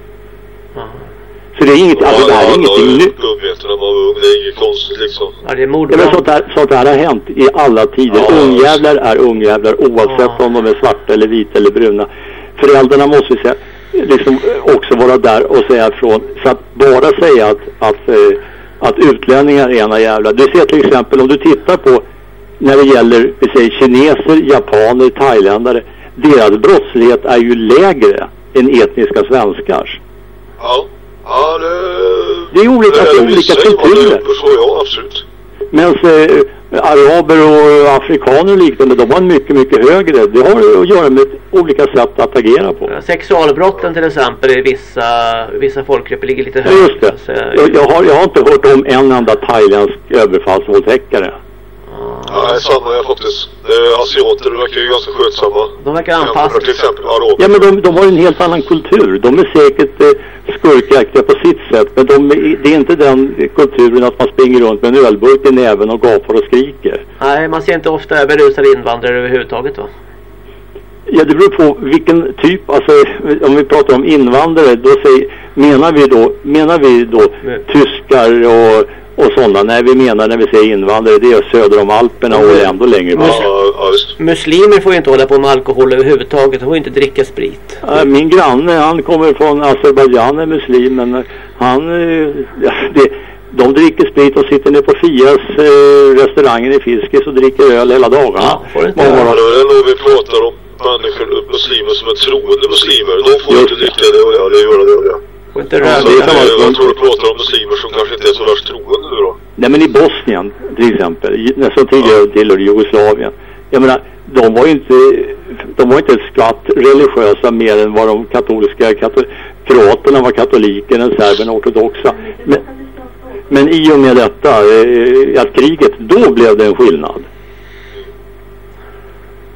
Så det är inget, alltså det här är ingenting nytt. Dumheter när man var ung, det är inget konstigt liksom. Ja, det är mord. Ja, men sånt, här, sånt här har hänt i alla tider. Ja, ungjävlar är ungjävlar oavsett om de är svarta eller vita eller bruna. föräldrarna måste säga, liksom också vara där och säga ifrån. Så att bara säga att, att, eh, att utlänningar är ena jävla. Du ser till exempel om du tittar på när det gäller vi säger, kineser, japaner, thailändare. Deras brottslighet är ju lägre än etniska svenskars. Ja, ja det... Det är olika, det det är olika kulturer. så, ja absolut. Medan eh, araber och afrikaner och liknande, de har en mycket, mycket högre. Det har att göra med olika sätt att agera på. Sexualbrotten till exempel i vissa, vissa folkgrupper ligger lite Ja, högre. just det. Så, Jag, jag, har, jag har inte hört om en enda thailändsk överfallsvåldtäktare. Nej, samma jag faktiskt. Eh, asiater verkar ju ganska skötsamma. De verkar anpassa med till exempel araber. Ja, men de, de har en helt annan kultur. De är säkert eh, skurkaktiga på sitt sätt, men de, det är inte den kulturen att man springer runt med en ölburk i näven och gapar och skriker. Nej, man ser inte ofta berusade invandrare överhuvudtaget va? Ja, det beror på vilken typ, alltså om vi pratar om invandrare, då säger, menar vi då, menar vi då tyskar och, och sådana? Nej, vi menar när vi säger invandrare, det är söder om Alperna och ändå längre bort. Ja, just. Muslimer får ju inte hålla på med alkohol överhuvudtaget. De får inte dricka sprit. Ja, Min granne, han kommer från Azerbajdzjan, är muslim, men han, eh, ja, [laughs] det, de dricker sprit och sitter nere på Fias eh, restaurangen i Fiskis och dricker öl hela dagarna. Ja, får inte Många Ja, har- då är det nog vi pratar om människor, muslimer som är troende muslimer. De får Just inte dricka det och ja, det röka. det är Så, samma eh, som- jag tror du pratar om muslimer som kanske inte är så värst troende nu då. Nej men i Bosnien till exempel, som tidigare tillhörde Jugoslavien. Jag menar, de var ju inte, de var inte ett skvatt religiösa mer än vad de katolska, kato, kroaterna var katoliker, än serberna ortodoxa. Men, men i och med detta, eh, att kriget, då blev det en skillnad.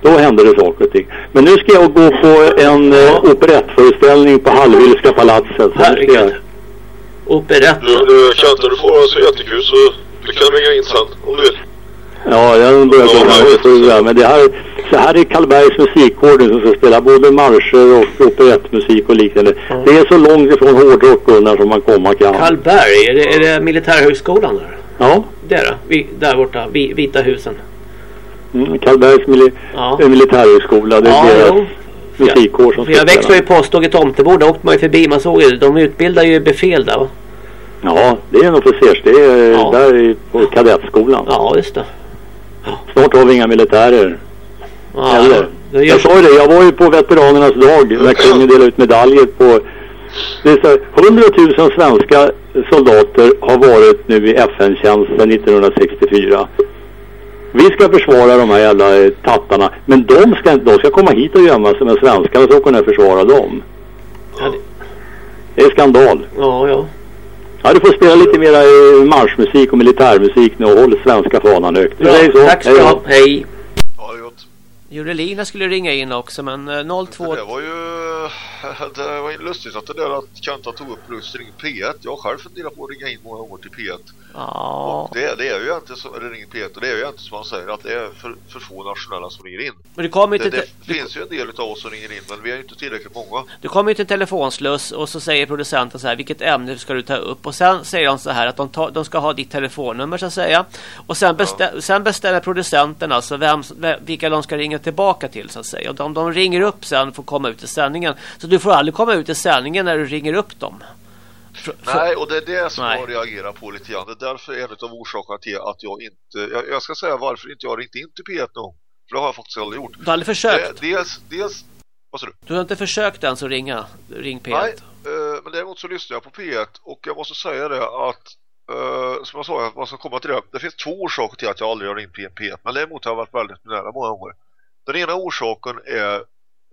Då hände det saker och ting. Men nu ska jag gå på en eh, operettföreställning på Hallwylska palatset. Så nu ska jag, Herregud. Operett. Nu, nu Kante, du får alltså jättekul så du kan ringa in sen om du vill. Ja, jag börjar Ja, komma ihåg det. Men det här, så här är Karlbergs musikkår nu som ska spela både marscher och operettmusik och liknande. Det är så långt ifrån hårdrock Gunnar som man komma kan. Karlberg, är det, är det militärhögskolan där? Ja, Det är det. Där borta, vi, Vita husen. Mm, Karlbergs mili Ja. militärhögskola. Det är Ja, deras jo. musikkår som jag växte ju på Ståge Tomtebo, där åkte man ju förbi. Man såg ju, de utbildar ju befäl där va? Ja, det är en officers. Det är Ja. där i- på kadettskolan. Ja, just det. Snart har vi inga militärer. Ja, Eller? det Jag sa ju det, jag var ju på veteranernas dag när kungen delade ut medaljer på... Det är så här, 100 000 svenska soldater har varit nu i FN-tjänst sedan 1964. Vi ska försvara de här jävla eh, tattarna, men de ska, inte- de ska komma hit och gömma sig med svenskarna så kunna försvara dem. Ja, det- Det är skandal. Ja, ja. Ja, du får spela lite mera eh, marschmusik och militärmusik nu och håll svenska fanan högt. Säg så. tack ska Hej du ha. Hej. Ja, det är gott. Jurelina skulle ringa in också, men eh, 02... Det var ju [laughs] det var ju lustigt att det där att Kanta tog upp just ring P1. Jag har själv funderat på att ringa in många gånger till P1. Ja, Det, det är ju inte så, eller ring P1 och det är ju inte som man säger att det är för, för få nationella som ringer in. men det kommer ju Det, det finns ju en del av oss som ringer in men vi är ju inte tillräckligt många. Du kommer ju till telefonsluss och så säger producenten så här, vilket ämne ska du ta upp? Och sen säger de så här att de, tar, de ska ha ditt telefonnummer så att säga. Och sen, bestä, sen bestämmer producenten alltså vem, vem, vilka de ska ringa tillbaka till så att säga. Och de, de ringer upp sen att komma ut i sändningen. Så du får aldrig komma ut i sändningen när du ringer upp dem. Nej, och det är det som Nej. jag reagerar på lite grann. Det är därför en av orsakerna till att jag inte... Jag, jag ska säga varför inte jag ringt in till P1 någon. För det har jag faktiskt aldrig gjort. du har aldrig försökt? Det, dels, dels... Vad sa du? Du har inte försökt ens att ringa? Ring P1? Nej, eh, men däremot så lyssnar jag på P1 och jag måste säga det att eh, som jag sa, man ska komma till det. Det finns två orsaker till att jag aldrig har ringt P1, men däremot har jag varit väldigt nära många gånger. Den ena orsaken är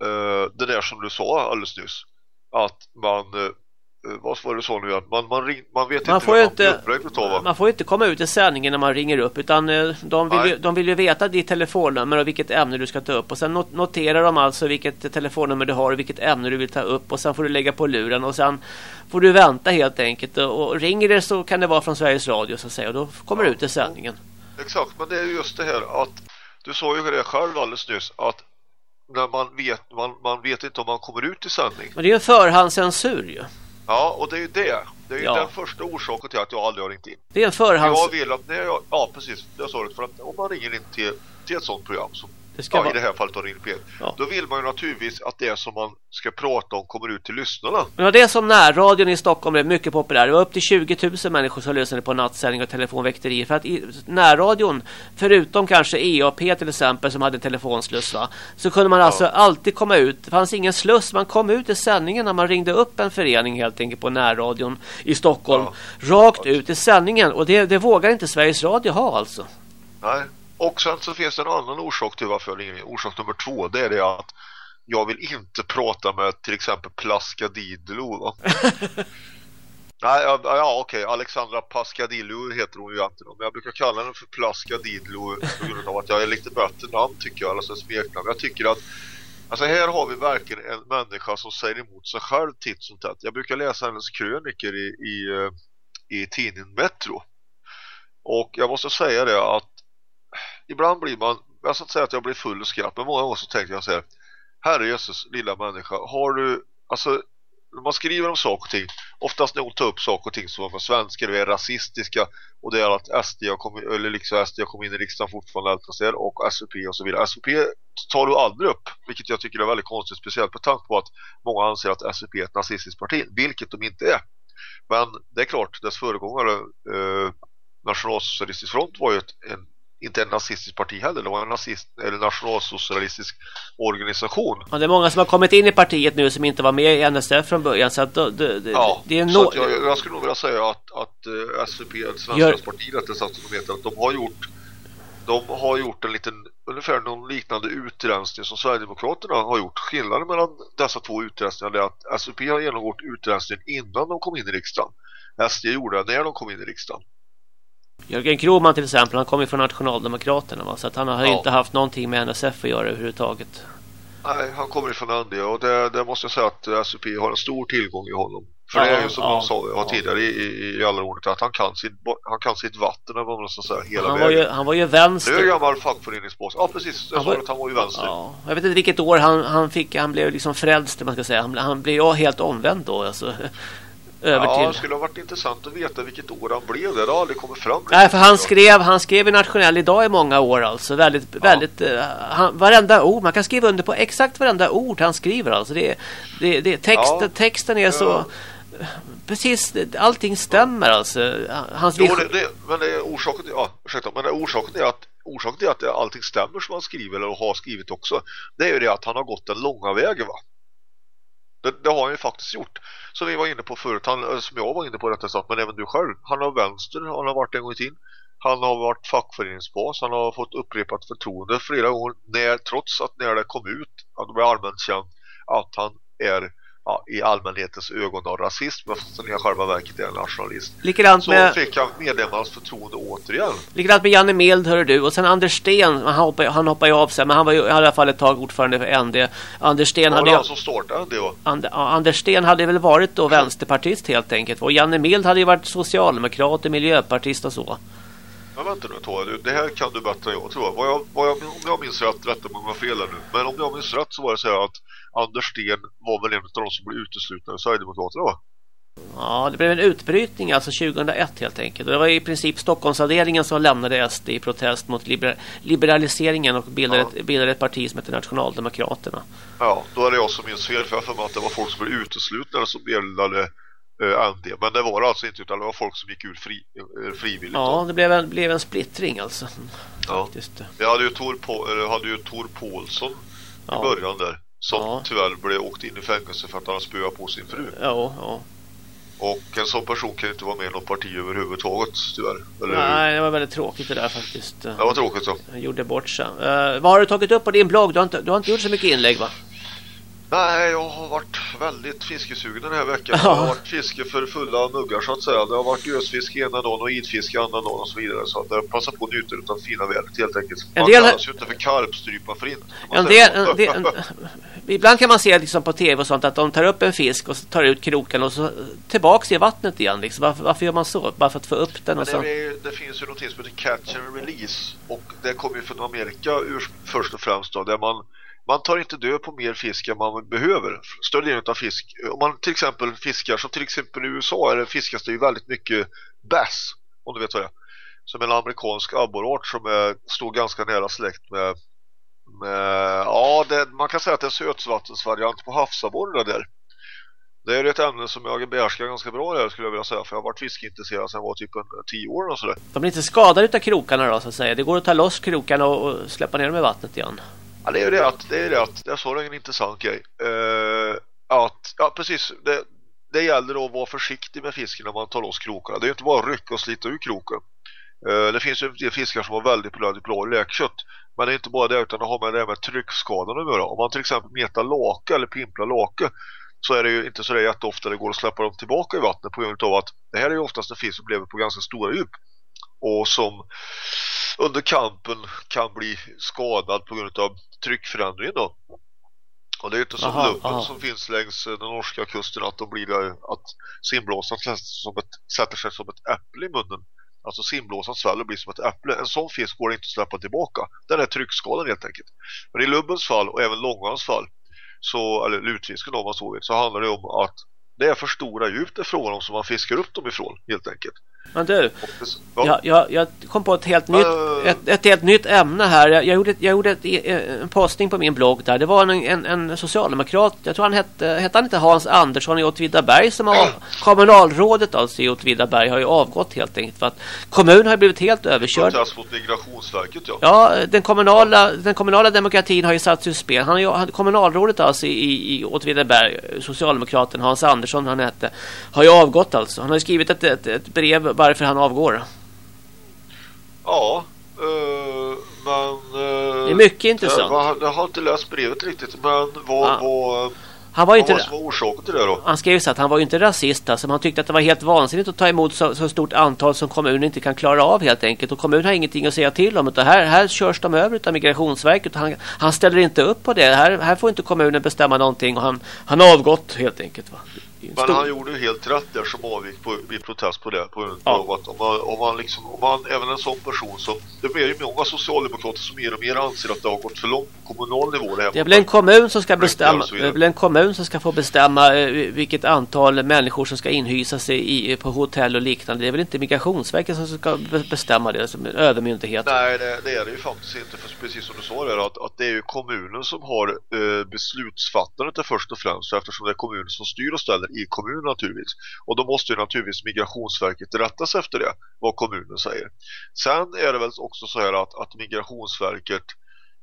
eh, det där som du sa alldeles nyss. Att man, eh, vad var det sa nu? Att man, man, ring, man vet Man inte får vad ju man blir inte, va? man får inte komma ut i sändningen när man ringer upp utan eh, de vill, ju, de vill ju veta ditt telefonnummer och vilket ämne du ska ta upp och sen not- noterar de alltså vilket telefonnummer du har och vilket ämne du vill ta upp och sen får du lägga på luren och sen får du vänta helt enkelt och, ringer det så kan det vara från Sveriges Radio så att säga och då kommer du ut i sändningen. Exakt, men det är just det här att du sa ju det själv alldeles nyss att när man vet, man, man vet inte om man kommer ut i sändning. Men det är ju en förhandscensur ju. Ja, och det är ju det. Det är ju Ja. den första orsaken till att jag aldrig har ringt in. Det är en förhands... Jag vill att när jag, ja precis, det sa du för att om man ringer in till, till ett sånt program så Det ska ja, vara- i det här fallet P1. Ja. Då vill man ju naturligtvis att det som man ska prata om kommer ut till lyssnarna. Men det är som närradion i Stockholm är mycket populär. Det var upp till 20 000 människor som lyssnade på nattsändning och telefonväkteri. För att i närradion, förutom kanske EAP till exempel som hade telefonsluss va, så kunde man alltså alltid komma ut. Det fanns ingen sluss. Man kom ut i sändningen när man ringde upp en förening helt enkelt på närradion i Stockholm. Rakt ut i sändningen. Och det, det vågar inte Sveriges Radio ha alltså. Nej. Och sen så finns det en annan orsak till varför jag ringer in. Orsak nummer två, det är det att jag vill inte prata med till exempel Plaskadidlo va? [laughs] Nej, ja, ja okej. Alexandra Pascadillo heter hon ju egentligen. Men jag brukar kalla henne för Plaskadidlo på grund av att jag är lite bättre namn tycker jag. Alltså smeknamn. Jag tycker att Alltså här har vi verkligen en människa som säger emot sig själv titt som tätt. Jag brukar läsa hennes kröniker i, i, eh, i tidningen Metro. Och jag måste säga det att ibland blir man, jag ska inte säga att jag blir full och skratt, men många gånger så tänker jag så här, Herre Jesus, lilla människa, har du, alltså när man skriver om saker och ting, oftast när hon tar upp saker och ting som var svenskar och är rasistiska och det är att SD jag kommit, eller liksom SD har kommit in i riksdagen fortfarande ältas och SVP och så vidare. SVP tar du aldrig upp, vilket jag tycker är väldigt konstigt, speciellt på tanke på att många anser att SVP är ett nazistiskt parti, vilket de inte är. Men det är klart, dess föregångare eh, Nationalsocialistisk front var ju ett, en, inte en nazistisk parti heller, det var en nazist, eller nationalsocialistisk organisation. Och det är många som har kommit in i partiet nu som inte var med i NSF från början. Så att då, det, Ja, det är no jag, jag skulle nog vilja säga att, att uh, SVP, Svenskarnas Gör- parti, rättare sagt som de heter, att de har gjort de har gjort en liten, ungefär någon liknande utrensning som Sverigedemokraterna har gjort. Skillnaden mellan dessa två utrensningar är att SVP har genomgått utrensning innan de kom in i riksdagen. SD gjorde det när de kom in i riksdagen. Jörgen Kroman till exempel, han kommer från Nationaldemokraterna. Va? Så att han har Ja. inte haft någonting med NSF att göra överhuvudtaget. Nej, han kommer ifrån ND och det, det måste jag säga att SVP har en stor tillgång i honom. För Ja, det är ju som ja, jag sa ja. tidigare i, i, i alla ordet att han kan sitt, han kan sitt vatten eller vad man ska säga hela Han var, vägen. ju, han var ju Nu är vänster. gammal fackföreningsboss. Ja precis, jag Han sa var- att han var ju vänster. Ja, jag vet inte vilket år han, han fick. Han blev liksom frälst, man ska säga. Han, han blev ja, helt omvänd då. Alltså, över Ja, det till... skulle ha varit intressant att veta vilket år han blev det. Det har aldrig kommit fram. Nej, för han skrev, han skrev i Nationell idag i många år alltså. Väldigt, väldigt, eh, han, varenda ord, man kan skriva under på exakt varenda ord han skriver alltså. Det, det, det, texten, Ja. texten är så, precis, det- allting stämmer alltså. Hans Jo, det, det, men det är orsaken, ja, ursäkta, men det orsaken är att orsaken till att det, allting stämmer som han skriver eller har skrivit också. Det är ju det att han har gått den långa vägen va. Det, det har han ju faktiskt gjort. Som vi var inne på förut, han, eh, som jag var inne på rättare sagt, men även du själv. Han har vänster, han har varit en gång i tiden. Han har varit fackföreningsbas, han har fått upprepat förtroende flera gånger när, trots att när det kom ut att det blev allmänt känt att han är ja, i allmänhetens ögon en rasist men fast han i själva verket är en nationalist. Likadant Så med- fick han medlemmarnas förtroende återigen. Likadant med Janne Mild hör du. Och sen Anders Sten, han hoppade, han hoppade ju av sig. Men han var ju i alla fall ett tag ordförande för ND. Anders Sten Var hade han som startade det va? And, ja, Anders Sten hade väl varit då vänsterpartist helt enkelt. Och Janne Mild hade ju varit socialdemokrat och miljöpartist och så. Men vänta nu du, det här kan du bättre än jag tror jag. Vad jag, vad jag. Om jag minns rätt, rätta mig om jag har fel nu. Men om jag minns rätt så var det så här att Anders Sten var väl en av de som blev uteslutna ur Sverigedemokraterna va? Ja, det blev en utbrytning alltså 2001 helt enkelt. Och det var i princip Stockholmsavdelningen som lämnade SD i protest mot liber liberaliseringen och bildade, ett, bildade ett parti som heter Nationaldemokraterna. Ja, då är det jag som minns fel för jag för mig att det var folk som blev uteslutna som bildade eh, ND. Men det var det alltså inte utan det var folk som gick ur fri, eh, frivilligt. Ja, det blev en, blev en splittring alltså. Ja. Faktiskt. Vi hade ju Tor, på, hade ju Tor Paulsson Ja. i början där. Som Ja. tyvärr blev åkt in i fängelse för att han spöade på sin fru. Ja, ja. Och en sån person kan inte vara med i något parti överhuvudtaget tyvärr. Eller hur? Nej, det var väldigt tråkigt det där faktiskt. Det var tråkigt så. Han gjorde bort sig. Uh, vad har du tagit upp på din blogg? Du har inte, du har inte gjort så mycket inlägg va? Nej, jag har varit väldigt fiskesugen den här veckan. Jag har varit fiske för fulla muggar så att säga. Det har varit gösfiske ena dagen och idfiske andra dagen och så vidare. Så att jag passar på att njuta av fina vädret helt enkelt. En Man del- kallas ju inte för karpstrypa för inte. En del, en del, en, ibland kan man se liksom på tv och sånt att de tar upp en fisk och tar ut kroken och så tillbaks i vattnet igen. Liksom. Varför, varför gör man så? Bara för att få upp den Men och så? det, är, det finns ju någonting som heter catch and release och det kommer ju från Amerika ur, först och främst då, där man man tar inte död på mer fisk än man behöver. Större delen av fisk, om man till exempel fiskar, som till exempel i USA är det fiskas det ju väldigt mycket bass, om du vet vad det är. Som en amerikansk abborrart som är, står ganska nära släkt med med ja, det, man kan säga att det är sötvattensvariant på havsabborre där. Det är ett ämne som jag behärskar ganska bra där skulle jag vilja säga för jag har varit fiskeintresserad sedan jag var typ en eh, tio år och sådär. De blir inte skadade utav krokarna då så att säga. Det går att ta loss krokarna och, och släppa ner dem i vattnet igen. Ja, det är ju det att det är det att jag såg en intressant grej. Uh, att ja precis det, det gäller att vara försiktig med fisken när man tar loss krokarna. Det är inte bara att rycka och slita ur kroken. Uh, det finns ju en del fiskar som har väldigt blödigt blå läkkött. Men det är inte bara det utan det har med det med tryckskadan att göra. Om man till exempel metar lake eller pimplar lake så är det ju inte så det jätteofta det går att släppa dem tillbaka i vattnet på grund av att det här är ju oftast en fisk som lever på ganska stora djup och som under kampen kan bli skadad på grund av tryckförändringen då. Och det är inte som Aha, som finns längs eh, den norska kusten att de blir där, att simblåsan som ett, sätter sig som ett äpple i munnen. Alltså simblåsan sväller blir som ett äpple. En sån fisk går inte att släppa tillbaka. Den är tryckskadad helt enkelt. Men i lubbens fall och även långans fall så, eller lutfisken om man så vill, så handlar det om att det är för stora djup det är frågan om som man fiskar upp dem ifrån helt enkelt. Men du, jag, jag, jag kom på ett helt nytt, ett, ett helt nytt ämne här. Jag, jag gjorde, ett- jag gjorde ett, eh, en postning på min blogg där. Det var en, en, en socialdemokrat, jag tror han hette, hette han inte Hans Andersson i Åtvidaberg som har, kommunalrådet alltså i Åtvidaberg har ju avgått helt enkelt för att kommunen har blivit helt överkörd. protest mot Migrationsverket ja. Ja, den kommunala, den kommunala demokratin har ju satts ur spel. Han, ju- han, kommunalrådet alltså i, i Åtvidaberg, socialdemokraten Hans Andersson han hette, har ju avgått alltså. Han har skrivit ett, ett, ett brev varför han avgår. Ja, eh, men... eh, Det är mycket intressant. Jag, jag har inte läst brevet riktigt, men vad, Ja. vad, Han var ju vad inte... var orsaken till det då? Han skrev så att han var ju inte rasist alltså, men han tyckte att det var helt vansinnigt att ta emot så, så stort antal som kommunen inte kan klara av helt enkelt. Och kommunen har ingenting att säga till om. Utan här, här körs de över av Migrationsverket. Han, han ställer inte upp på det. Här, här får inte kommunen bestämma någonting och han, han har avgått helt enkelt. Va? Är Men han gjorde ju helt rätt där som avgick på, vid protest på det. På Ja. av att om man, om man liksom, om man, även en sån person som, det blir ju många socialdemokrater som mer och mer anser att det har gått för långt på kommunal nivå det. Det är väl en kommun som ska bestämma, det är väl en kommun som ska få bestämma eh, vilket antal människor som ska inhysa sig i, på hotell och liknande. Det är väl inte Migrationsverket som ska be- bestämma det som en övermyndighet. Nej, det, det är det ju faktiskt inte. För precis som du sa där, att, att det är ju kommunen som har eh, beslutsfattandet först och främst. Eftersom det är kommunen som styr och ställer i kommunen naturligtvis. Och då måste ju naturligtvis Migrationsverket rätta sig efter det, vad kommunen säger. Sen är det väl också så här att, att Migrationsverket,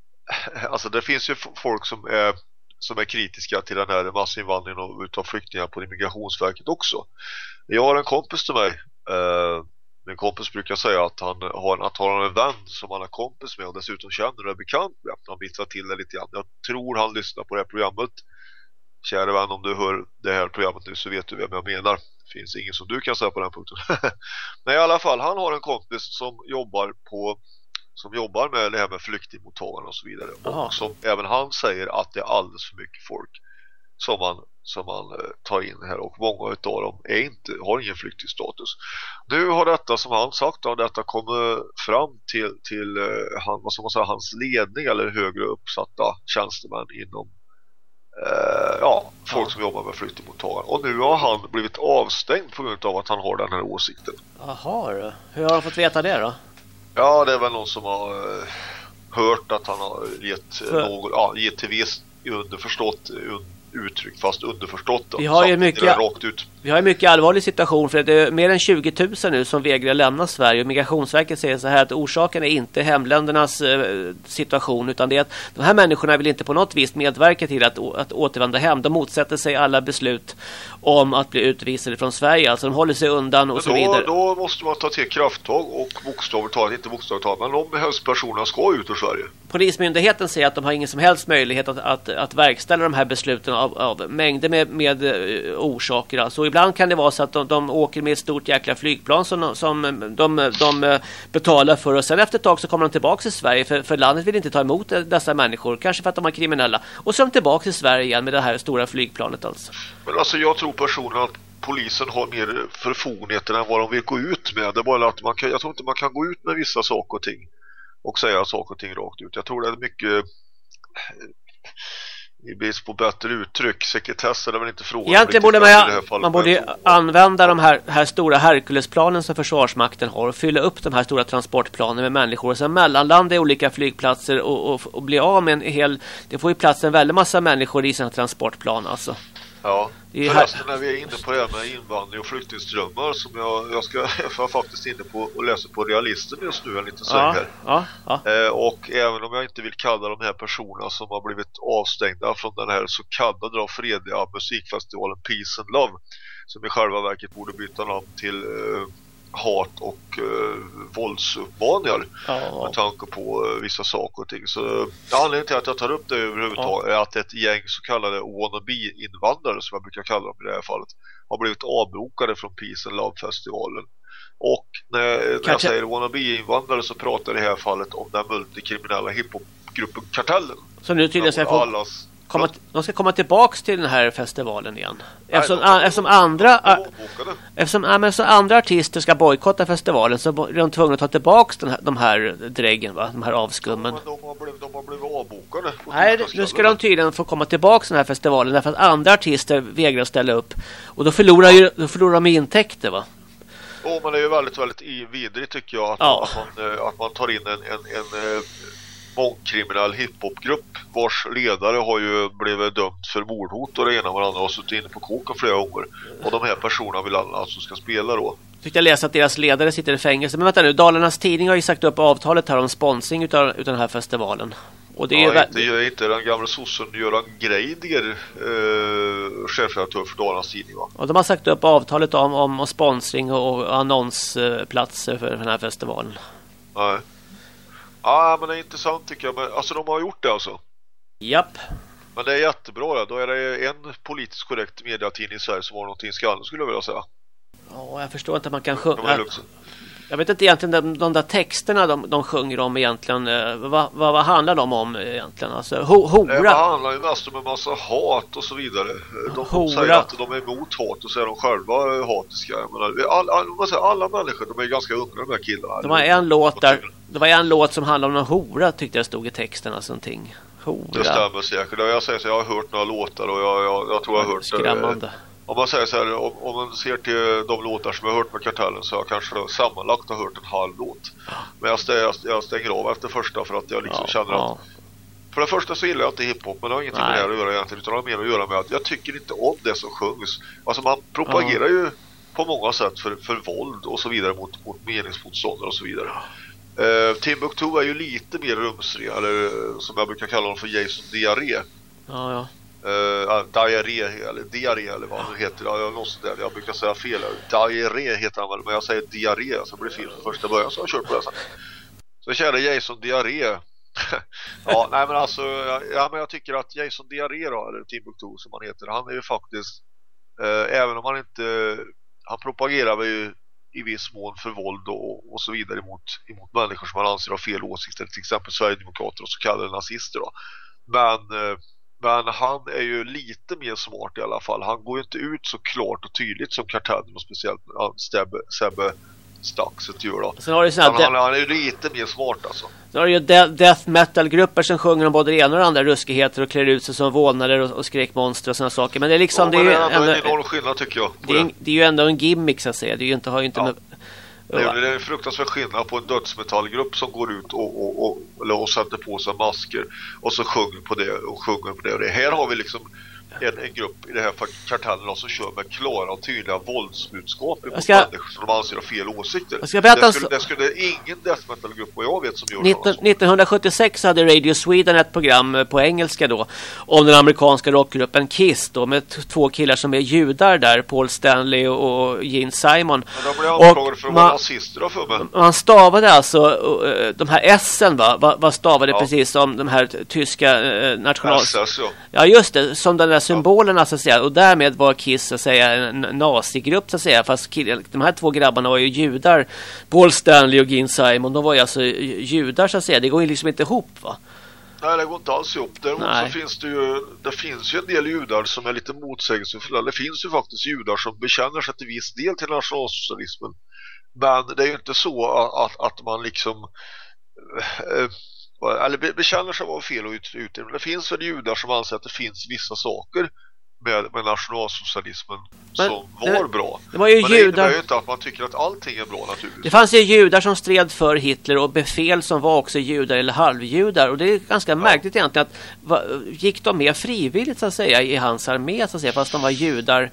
[laughs] alltså det finns ju folk som är som är kritiska till den här massinvandringen och utav flyktingar på Migrationsverket också. Jag har en kompis till mig eh, min kompis brukar säga att han har, att han har en vän som han är kompis med och dessutom känner och är bekant med. Han vittrar till det lite grann. Jag tror han lyssnar på det här programmet. Kära vän, om du hör det här programmet nu så vet du vem jag menar. Det finns ingen som du kan säga på den punkten. [laughs] Men i alla fall, han har en kompis som jobbar på som jobbar med det här med flyktingmottagande och så vidare. Och som även han säger att det är alldeles för mycket folk som man, som man eh, tar in här och många utav dem är inte, har ingen flyktingstatus. Nu har detta som han sagt har detta kommit fram till, till eh, han, vad ska man säga, hans ledning eller högre uppsatta tjänstemän inom eh, ja, folk Ja. som jobbar med flyktingmottagande. Och nu har han blivit avstängd på grund av att han har den här åsikten. Jaha, hur har han fått veta det då? Ja, det är väl någon som har eh, hört att han har gett, eh, För- någon, ja, gett till viss underförstått un, uttryck fast underförstått. Vi har ju mycket- Rakt ut. Vi har en mycket allvarlig situation för det är mer än 20 000 nu som vägrar lämna Sverige och Migrationsverket säger så här att orsaken är inte hemländernas eh, situation utan det är att de här människorna vill inte på något vis medverka till att, att återvända hem. De motsätter sig alla beslut om att bli utvisade från Sverige. Alltså de håller sig undan och så då, vidare. då måste man ta till krafttag och bokstavligt talat, inte bokstavligt talat, men de helst personerna ska ut ur Sverige. Polismyndigheten säger att de har ingen som helst möjlighet att, att, att verkställa de här besluten av, av mängder med, med eh, orsaker. Alltså, ibland kan det vara så att de, de åker med ett stort jäkla flygplan som, som de, de de, betalar för och sen efter ett tag så kommer de tillbaka till Sverige för, för landet vill inte ta emot eh, dessa människor. Kanske för att de är kriminella. Och så är de tillbaka till Sverige igen med det här stora flygplanet alltså. Men alltså jag tror personligen att polisen har mer förfogenheter än vad de vill gå ut med. Det är bara att man kan, jag tror inte man kan gå ut med vissa saker och ting och säga saker och ting rakt ut. Jag tror det är mycket i brist på bättre uttryck. Sekretess är väl inte frågan Egentligen borde man, man borde använda de här, här stora Herkulesplanen som Försvarsmakten har och fylla upp de här stora transportplanen med människor och sen mellanlanda i olika flygplatser och, och, och bli av med en hel... Det får ju plats en väldig massa människor i sina transportplan alltså. Ja, Det är förresten när vi är inne på det här med invandring och flyktingströmmar som jag, jag ska jag faktiskt inne på och läser på Realisten just nu en liten sväng Ja, här. ja, ja. Eh, och även om jag inte vill kalla de här personerna som har blivit avstängda från den här så kallade då fredliga musikfestivalen Peace and Love som i själva verket borde byta namn till eh, hat och eh, våldsuppmaningar Ja. med tanke på eh, vissa saker och ting. Så eh, anledningen till att jag tar upp det överhuvudtaget är att ett gäng så kallade wannabe-invandrare som jag brukar kalla dem i det här fallet har blivit avbokade från Peace and Love-festivalen. Och när, när jag säger wannabe-invandrare så pratar jag i det här fallet om den multikriminella hiphopgruppen Kartellen. Så nu tydligen ska Där få allas komma, de ska komma tillbaks till den här festivalen igen. Eftersom, de- a- eftersom andra... Eftersom, ja, men eftersom andra artister ska bojkotta festivalen så är de tvungna att ta tillbaks den här, de här dräggen, va? de här avskummen. Men de har blivit, de har blivit avbokade. Nej, nu ska de tydligen få komma tillbaka till den här festivalen därför att andra artister vägrar ställa upp. Och då förlorar, ju, då förlorar de intäkter va? Ja, men det är ju väldigt, väldigt i- vidrigt tycker jag att, Ja. att, man, eh, att man tar in en, en, en eh, mångkriminell hiphopgrupp vars ledare har ju blivit dömd för mordhot och det ena och det andra och har suttit inne på kåken flera gånger. Och de här personerna vill alltså ska spela då. Tyckte jag läste att deras ledare sitter i fängelse. Men vänta nu, Dalarnas Tidning har ju sagt upp avtalet här om sponsring utav, utav den här festivalen. Och det är ju ja, vä- inte, inte den gamla sossen Göran Greider, eh, chefredaktör för Dalarnas Tidning va? och de har sagt upp avtalet om, om, om sponsring och, och annonsplatser för den här festivalen. Nej. Ja, men det är intressant tycker jag. Men, alltså de har gjort det alltså. Japp. Men det är jättebra det. Då är det en politiskt korrekt mediatidning i Sverige som har någonting i skallen skulle jag vilja säga. Ja, jag förstår inte att man kan sjunga. Jag vet inte egentligen de, de där texterna de, de sjunger om egentligen. eh, Vad, vad, vad handlar de om egentligen? Alltså ho, Det hora. handlar ju mest om en massa hat och så vidare. De, Hora. säger att de är emot hat och så är de själva eh, hatiska. Jag menar, all, all, säger, alla människor, de är ganska unga de här killarna. De har en låt där. Det var en låt som handlade om en hora tyckte jag stod i texten. Alltså någonting. Det Hora. stämmer säkert. Jag säger så, jag har hört några låtar och jag, jag, jag tror jag har hört... eh, Skrämmande. Om man säger så här, om, om man ser till de låtar som jag har hört med Kartellen så har jag kanske sammanlagt har hört en halv låt. Men jag, stä, jag, jag stänger av efter första för att jag liksom Ja, känner ja. att För det första så gillar jag inte hiphop men det har ingenting med Nej. det här att göra egentligen utan det har mer att göra med att jag tycker inte om det som sjungs. Alltså man propagerar ju på många sätt för, för våld och så vidare mot, mot meningsmotståndare och så vidare. Uh, Timbuktu är ju lite mer rumsrig eller eh, som jag brukar kalla honom för Jason Diarré. Ja, ja. Uh, diarré eller diarré eller vad han nu heter. Ja, jag, där. jag brukar säga fel. Diarré heter han väl, men jag säger diarré så blir det fel från första början så jag kör kört på det sen. Så kära Jason Diarré. [laughs] ja, nej men alltså, ja, men jag tycker att Jason Diarré då, eller Timbuktu som han heter, han är ju faktiskt, eh, även om han inte, han propagerar väl ju i viss mån för våld och, och så vidare emot, emot människor som han anser har fel åsikter, till exempel Sverigedemokrater och så kallade nazister då. Men eh, men han är ju lite mer smart i alla fall. Han går ju inte ut så klart och tydligt som Kartellen och speciellt Sebbe, Sebbe Staxet gör då. Sen har du Han, han, han är ju lite mer smart alltså. sen har du ju de- death metal-grupper som sjunger om både det ena och det andra ruskigheter och klär ut sig som vålnader och, och skräckmonster och sådana saker. Men det är liksom, ja, det är ju ändå en enorm skillnad tycker jag. det är, det är ju ändå en gimmick så att säga. Det är ju inte, har ju inte Ja. Det är, det är en fruktansvärd skillnad på en dödsmetallgrupp som går ut och, och, och, och sätter på sig masker och så sjunger på det och sjunger på det och det. Här har vi liksom en, en grupp i det här kartellen som kör med klara och tydliga våldsbudskap mot ska- människor som de anser har fel åsikter. Jag ska berätta det, skulle, så- det skulle ingen death metal-grupp vad jag vet som gör 19, det. Alltså. 1976 hade Radio Sweden ett program eh, på engelska då om den amerikanska rockgruppen Kiss då med två killar som är judar där, Paul Stanley och Gene Simon. Men de blev anklagade för att vara man, nazister då för mig. man stavade alltså eh, de här S'en va, vad vad stavade Ja. precis som de här tyska eh, national... SS ja. Ja just det, som den där symbolen säga. Och därmed var Kiss så att säga en nazigrupp så att säga. Fast de här två grabbarna var ju judar. Paul Stanley och Gene Simon, de var ju alltså judar så att säga. Det går ju liksom inte ihop va. Nej, det går inte alls ihop. Däremot Nej. så finns det ju, det finns ju en del judar som är lite motsägelsefulla. Det finns ju faktiskt judar som bekänner sig till viss del till nationalsocialismen. Men det är ju inte så att, att, att man liksom, eh, eller be, bekänner sig vara fel och ut, ut, men det finns väl judar som anser att det finns vissa saker med, med nationalsocialismen Men som det- var bra. det var ju men det judar- innebär ju inte att man tycker att allting är bra naturligtvis. Det fanns ju judar som stred för Hitler och befäl som var också judar eller halvjudar. Och det är ganska märkligt egentligen att va, gick de med frivilligt så att säga i hans armé så att säga fast de var judar.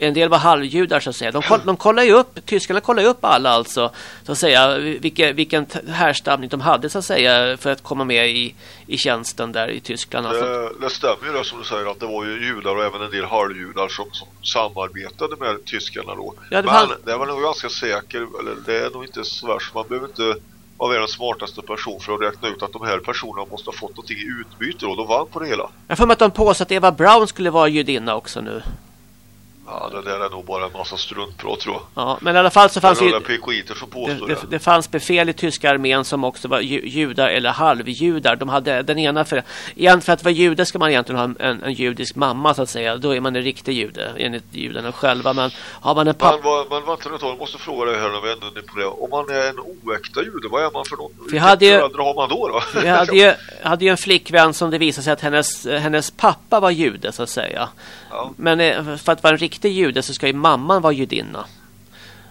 En del var halvjudar så att säga. De, koll, de kollar ju upp, tyskarna kollar ju upp alla alltså så att säga vilken, vilken härstamning de hade så att säga för att komma med i, i tjänsten där i Tyskland. Alltså. Det, det stämmer ju det som du säger att det var ju judar och även en del halvjudar som, som samarbetade med tyskarna då. Ja, det Men det var nog ganska säker, eller det är nog inte så värst. Man behöver inte vara världens smartaste person för att räkna ut att de här personerna måste ha fått någonting i utbyte och de vann på det hela. Jag får mig att de påstår att Eva Braun skulle vara judinna också nu. Ja, det där är nog bara en massa struntprat tror jag. Ja, men i alla fall så fanns ju... Det, det, det. fanns befäl i tyska armén som också var ju, judar eller halvjudar. De hade den ena för, igen, för att vara jude ska man egentligen ha en, en, en judisk mamma så att säga. Då är man en riktig jude enligt judarna själva. Men har man en pappa... vad- men vänta nu, jag måste fråga dig här när vi ändå på det. Om man är en oäkta jude, vad är man för någon? Vilka hade ju- har man då? då? Vi hade ju, hade ju en flickvän som det visade sig att hennes, hennes pappa var jude så att säga. Ja. Men eh, för att vara en riktig jude så ska ju mamman vara judinna.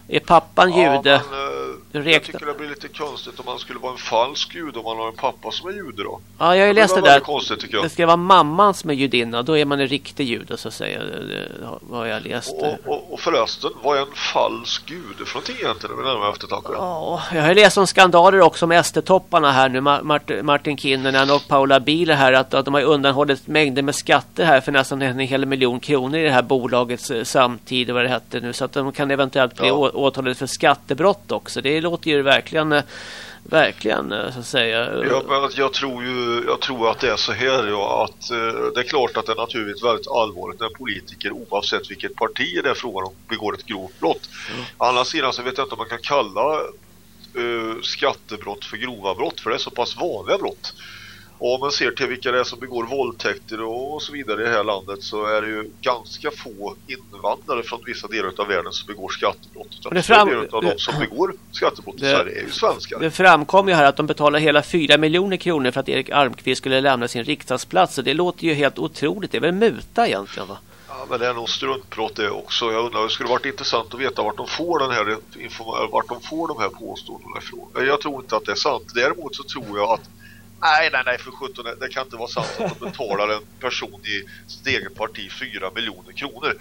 Är pappan jude? men, jag tycker det blir lite konstigt om man skulle vara en falsk jude om man har en pappa som är jude då. Ja, jag har ju läst det där. konstigt tycker jag. Det ska vara mamman som är judinna. Då är man en riktig jude så att säga. Det har jag läst. Och, och, och förresten, vad är en falsk jude för någonting egentligen? Det är närmare eftertanke. Ja, jag har läst om skandaler också om SD-topparna här nu. Ma- Mart- Martin Kinnunen och Paula Bieler här. Att, att de har undanhållit mängder med skatter här för nästan en hel miljon kronor i det här bolagets eh, samtid och vad det hette nu. Så att de kan eventuellt bli Ja. åtalade för skattebrott också. Det låter ju verkligen, eh, verkligen eh, så att säga. eh, Ja, jag tror ju jag tror att det är så här ja, att eh, det är klart att det är naturligtvis väldigt allvarligt när politiker oavsett vilket parti det är frågan om begår ett grovt brott. Å andra sidan så vet jag inte om man kan kalla eh, skattebrott för grova brott för det är så pass vanliga brott. Och om man ser till vilka det är som begår våldtäkter och så vidare i det här landet så är det ju ganska få invandrare från vissa delar av världen som begår skattebrott. Utan det fram... av de som begår skattebrott i Det- Sverige är ju svenskar. Det framkom ju här att de betalade hela 4 miljoner kronor för att Erik Almqvist skulle lämna sin riksdagsplats. Och det låter ju helt otroligt. Det är väl muta egentligen va? Ja, men det är nog struntprat det också. Jag undrar, det skulle varit intressant att veta vart de får den här vart de får de här påståendena ifrån. Jag tror inte att det är sant. Däremot så tror jag att Nej, nej, nej för sjutton, det- kan inte vara sant att de betalar en person i sitt eget parti 4 miljoner kronor.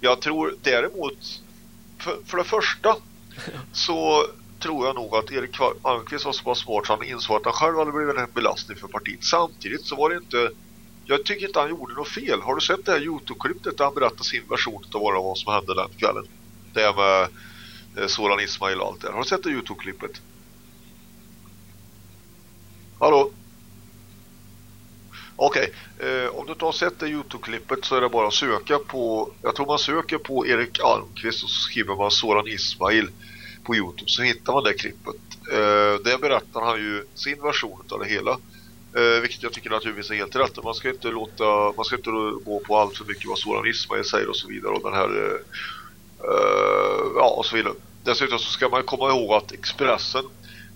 Jag tror däremot, för, för det första så tror jag nog att Erik Almqvist var så pass smart så han insåg att han själv hade blivit en belastning för partiet. Samtidigt så var det inte jag tycker inte han gjorde något fel. Har du sett det här Youtube-klippet där han berättar sin version av vad som hände den kvällen? Det med eh, Soran Ismail och allt det Har du sett det Youtube-klippet? Hallå? Okej, eh, om du inte har sett det Youtube-klippet så är det bara att söka på, jag tror man söker på Erik Almqvist och så skriver man Soran Ismail på Youtube så hittar man det klippet. Eh, där berättar han ju sin version av det hela. Eh, vilket jag tycker naturligtvis är helt rätt. Man ska inte låta, man ska inte gå på allt för mycket vad Soran Ismail säger och så vidare och den här eh, eh ja och så vidare. Dessutom så ska man komma ihåg att Expressen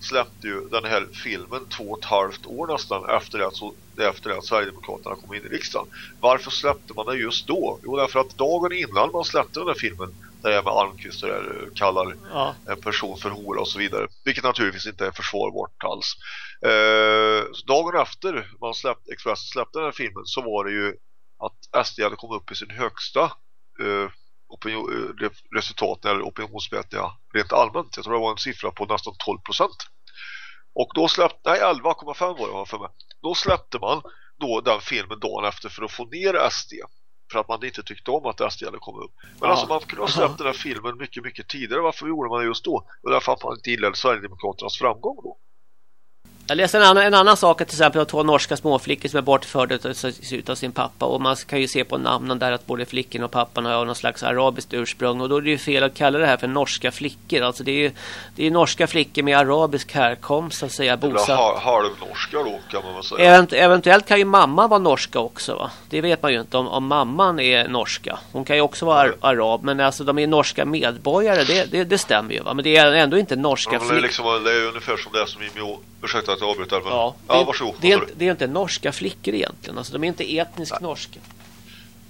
släppte ju den här filmen två och ett halvt år nästan efter att, så, efter att Sverigedemokraterna kom in i riksdagen. Varför släppte man den just då? Jo, därför att dagen innan man släppte den här filmen där är med Almqvist och där kallar Ja. en person för hora och så vidare. Vilket naturligtvis inte är försvarbart alls. Eh, dagen efter man släppte, Expressen släppte den här filmen så var det ju att SD hade kommit upp i sin högsta eh, opinion, eh, re- resultat när opinionsmätningar rent allmänt. Jag tror det var en siffra på nästan 12 procent. Och då släppte, nej 11,5 var det för mig. Då släppte man då den filmen dagen efter för att få ner SD. För att man inte tyckte om att SD hade kommit upp. Men Ja. alltså man kunde ha släppt den här filmen mycket, mycket tidigare. Varför gjorde man det just då? Och därför att man inte gillade Sverigedemokraternas framgång då. Jag läste en annan, en annan sak, att till exempel att två norska småflickor som är bortförda av sin pappa. Och man kan ju se på namnen där att både flickorna och pappan har någon slags arabiskt ursprung. Och då är det ju fel att kalla det här för norska flickor. Alltså det är ju det är norska flickor med arabisk härkomst så att säga Eller bosatt. ha- halvnorska då kan man väl säga. Event, eventuellt kan ju mamma vara norska också va? Det vet man ju inte om, om mamman är norska. Hon kan ju också vara ar- arab men alltså de är norska medborgare det, det, det stämmer ju va? Men det är ändå inte norska men det, är flickor. liksom, det är ungefär som det som Jimmy, ursäkta att jag avbryter. Ja, ja det, varsågod. det, är, det är inte norska flickor egentligen. Alltså, de är inte etnisk norska.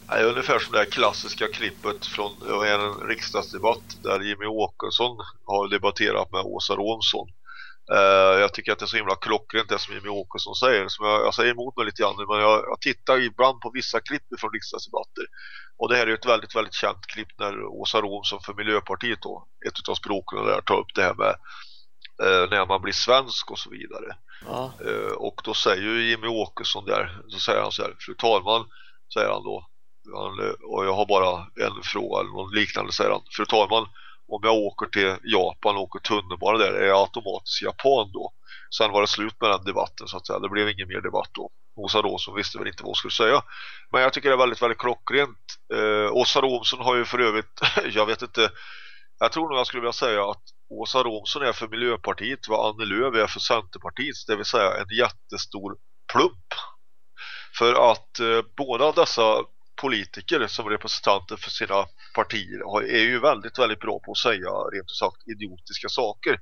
Nej, ungefär som det här klassiska klippet från en riksdagsdebatt där Jimmy Åkesson har debatterat med Åsa Romson. Eh, jag tycker att det är så himla klockrent det som Jimmy Åkesson säger. Som jag, jag säger emot mig lite grann men jag, jag tittar ibland på vissa klipp från riksdagsdebatter. Och det här är ett väldigt, väldigt känt klipp när Åsa Romson för Miljöpartiet då, ett av språken där, tar upp det här med när man blir svensk och så vidare. Ja. Eh, och då säger ju Jimmy Åkesson där, så säger han så här, fru talman, säger han då, eh, och jag har bara en fråga eller något liknande, säger han, fru talman, om jag åker till Japan och åker tunnelbana där, är jag automatiskt japan då? Sen var det slut med den debatten så att säga, det blev ingen mer debatt då. Åsa Romson visste väl inte vad hon skulle säga. Men jag tycker det är väldigt, väldigt klockrent. Eh, Åsa Romson har ju för övrigt, [laughs] jag vet inte, jag tror nog jag skulle vilja säga att Åsa Romson är för Miljöpartiet vad Annie Lööf är för Centerpartiet, det vill säga en jättestor plump. För att eh, båda dessa politiker som representanter för sina partier har, är ju väldigt, väldigt bra på att säga rent ut sagt idiotiska saker.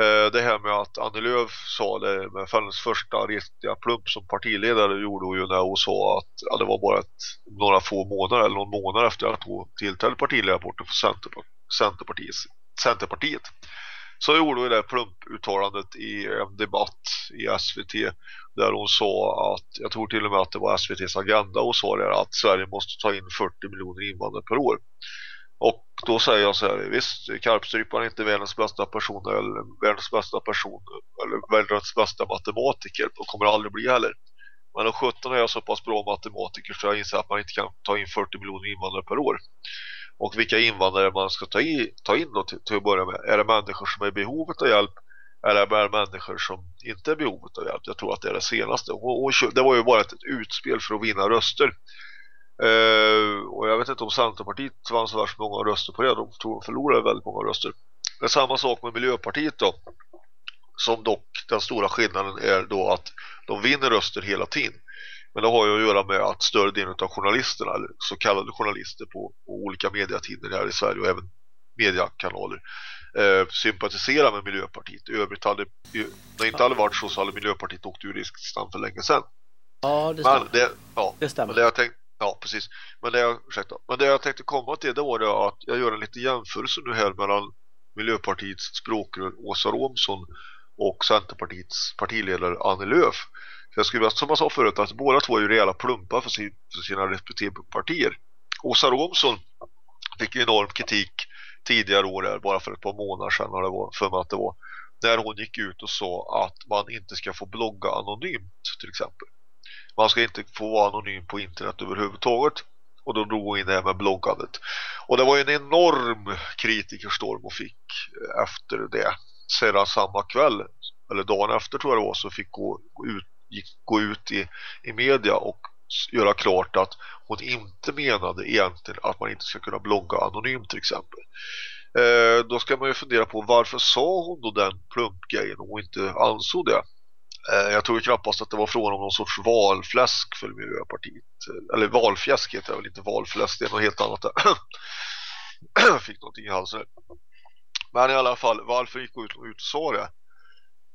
Eh, det här med att Annie Lööf sa det med Fällens första riktiga plump som partiledare gjorde hon ju när hon sa att ja, det var bara ett, några få månader eller någon månad efter att hon tillträdde partiledarporten för Centerpartiet, Centerpartiet, Centerpartiet. Så gjorde hon det plumputtalandet i en debatt i SVT där hon sa att, jag tror till och med att det var SVTs agenda och sa det att Sverige måste ta in 40 miljoner invandrare per år. Och då säger jag så här, visst, Karpstrypan är inte världens bästa person eller världens bästa person eller världens bästa matematiker och kommer aldrig bli heller. Men om 17 är jag så pass bra matematiker så jag inser att man inte kan ta in 40 miljoner invandrare per år. Och vilka invandrare man ska ta, i, ta in då till, till att börja med. Är det människor som är i behovet av hjälp eller är det människor som inte är i behovet av hjälp? Jag tror att det är det senaste. Och, och, det var ju bara ett, ett utspel för att vinna röster. Uh, och jag vet inte om Centerpartiet vann så värst många röster på det. De tror de förlorade väldigt många röster. Det är samma sak med Miljöpartiet då. Som dock den stora skillnaden är då att de vinner röster hela tiden. Men det har ju att göra med att större delen av journalisterna, eller så kallade journalister på, på olika mediatidningar här i Sverige och även mediakanaler eh, sympatiserar med Miljöpartiet. I övrigt hade, när inte hade varit så så hade Miljöpartiet åkt ur riksdagen för länge sedan. Ja, det Men stämmer. det, ja, Det stämmer. Men det jag tänkte, ja, precis. Men det jag, ursäkta, men det jag tänkte komma till det var det att jag gör en liten jämförelse nu här mellan Miljöpartiets språkrör Åsa Romson och Centerpartiets partiledare Annie Lööf. För jag skulle vilja, som jag sa förut, att båda två är ju rejäla plumpar för, sin, för sina respektive partier. Åsa Romson fick ju enorm kritik tidigare år här, bara för ett par månader sedan när det var, för mig att det var, när hon gick ut och sa att man inte ska få blogga anonymt till exempel. Man ska inte få vara anonym på internet överhuvudtaget. Och då drog hon in det här med bloggandet. Och det var ju en enorm kritikerstorm hon fick eh, efter det. Sedan samma kväll, eller dagen efter tror jag det var, så fick hon gå ut, gick, gå ut i, i media och göra klart att hon inte menade egentligen att man inte ska kunna blogga anonymt till exempel. Eh, då ska man ju fundera på varför sa hon då den plumpgrejen och inte ansåg det. Eh, Jag tror ju knappast att det var frågan om någon sorts valfläsk för Miljöpartiet. Eller valfjäsk heter det väl inte valfläsk, det är något helt annat där. Jag [clears throat] fick någonting i halsen. Men i alla fall, varför gick hon ut och, ut och sa det?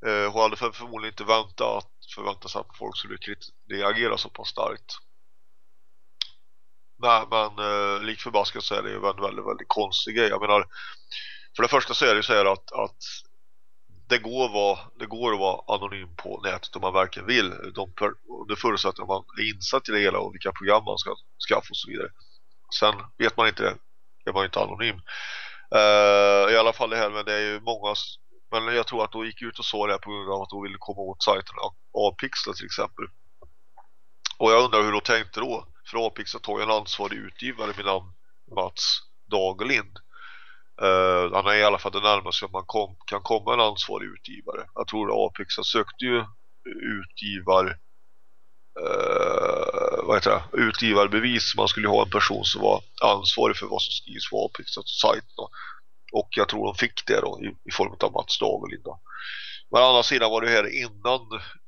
Eh, Hon hade för- förmodligen inte väntat, förväntat sig att folk skulle reagera så pass starkt. Nej, men eh, lik förbaskat så är det ju en väldigt, väldigt konstig grej. Jag menar, för det första så är det ju så här att, att det går, att vara, det går att vara anonym på nätet om man verkligen vill. De per, det förutsätter att man är insatt i det hela och vilka program man ska skaffa och så vidare. Sen vet man inte det, är man ju inte anonym. Uh, I alla fall det här, men det är ju många men jag tror att de gick ut och sa det här på grund av att de ville komma åt sajten Avpixla till exempel. Och jag undrar hur de tänkte då. För Avpixla tog ju en ansvarig utgivare med namn Mats Dagerlind. Uh, eh, han är i alla fall det närmaste man kom, kan komma en ansvarig utgivare. Jag tror Apexa sökte ju utgivar uh, vad heter det? utgivarbevis. Man skulle ha en person som var ansvarig för vad som skrivs på Apexas sajt. Då. Och jag tror de fick det då i, i form av Mats Dagerlind. Då. Men å andra sidan var det här innan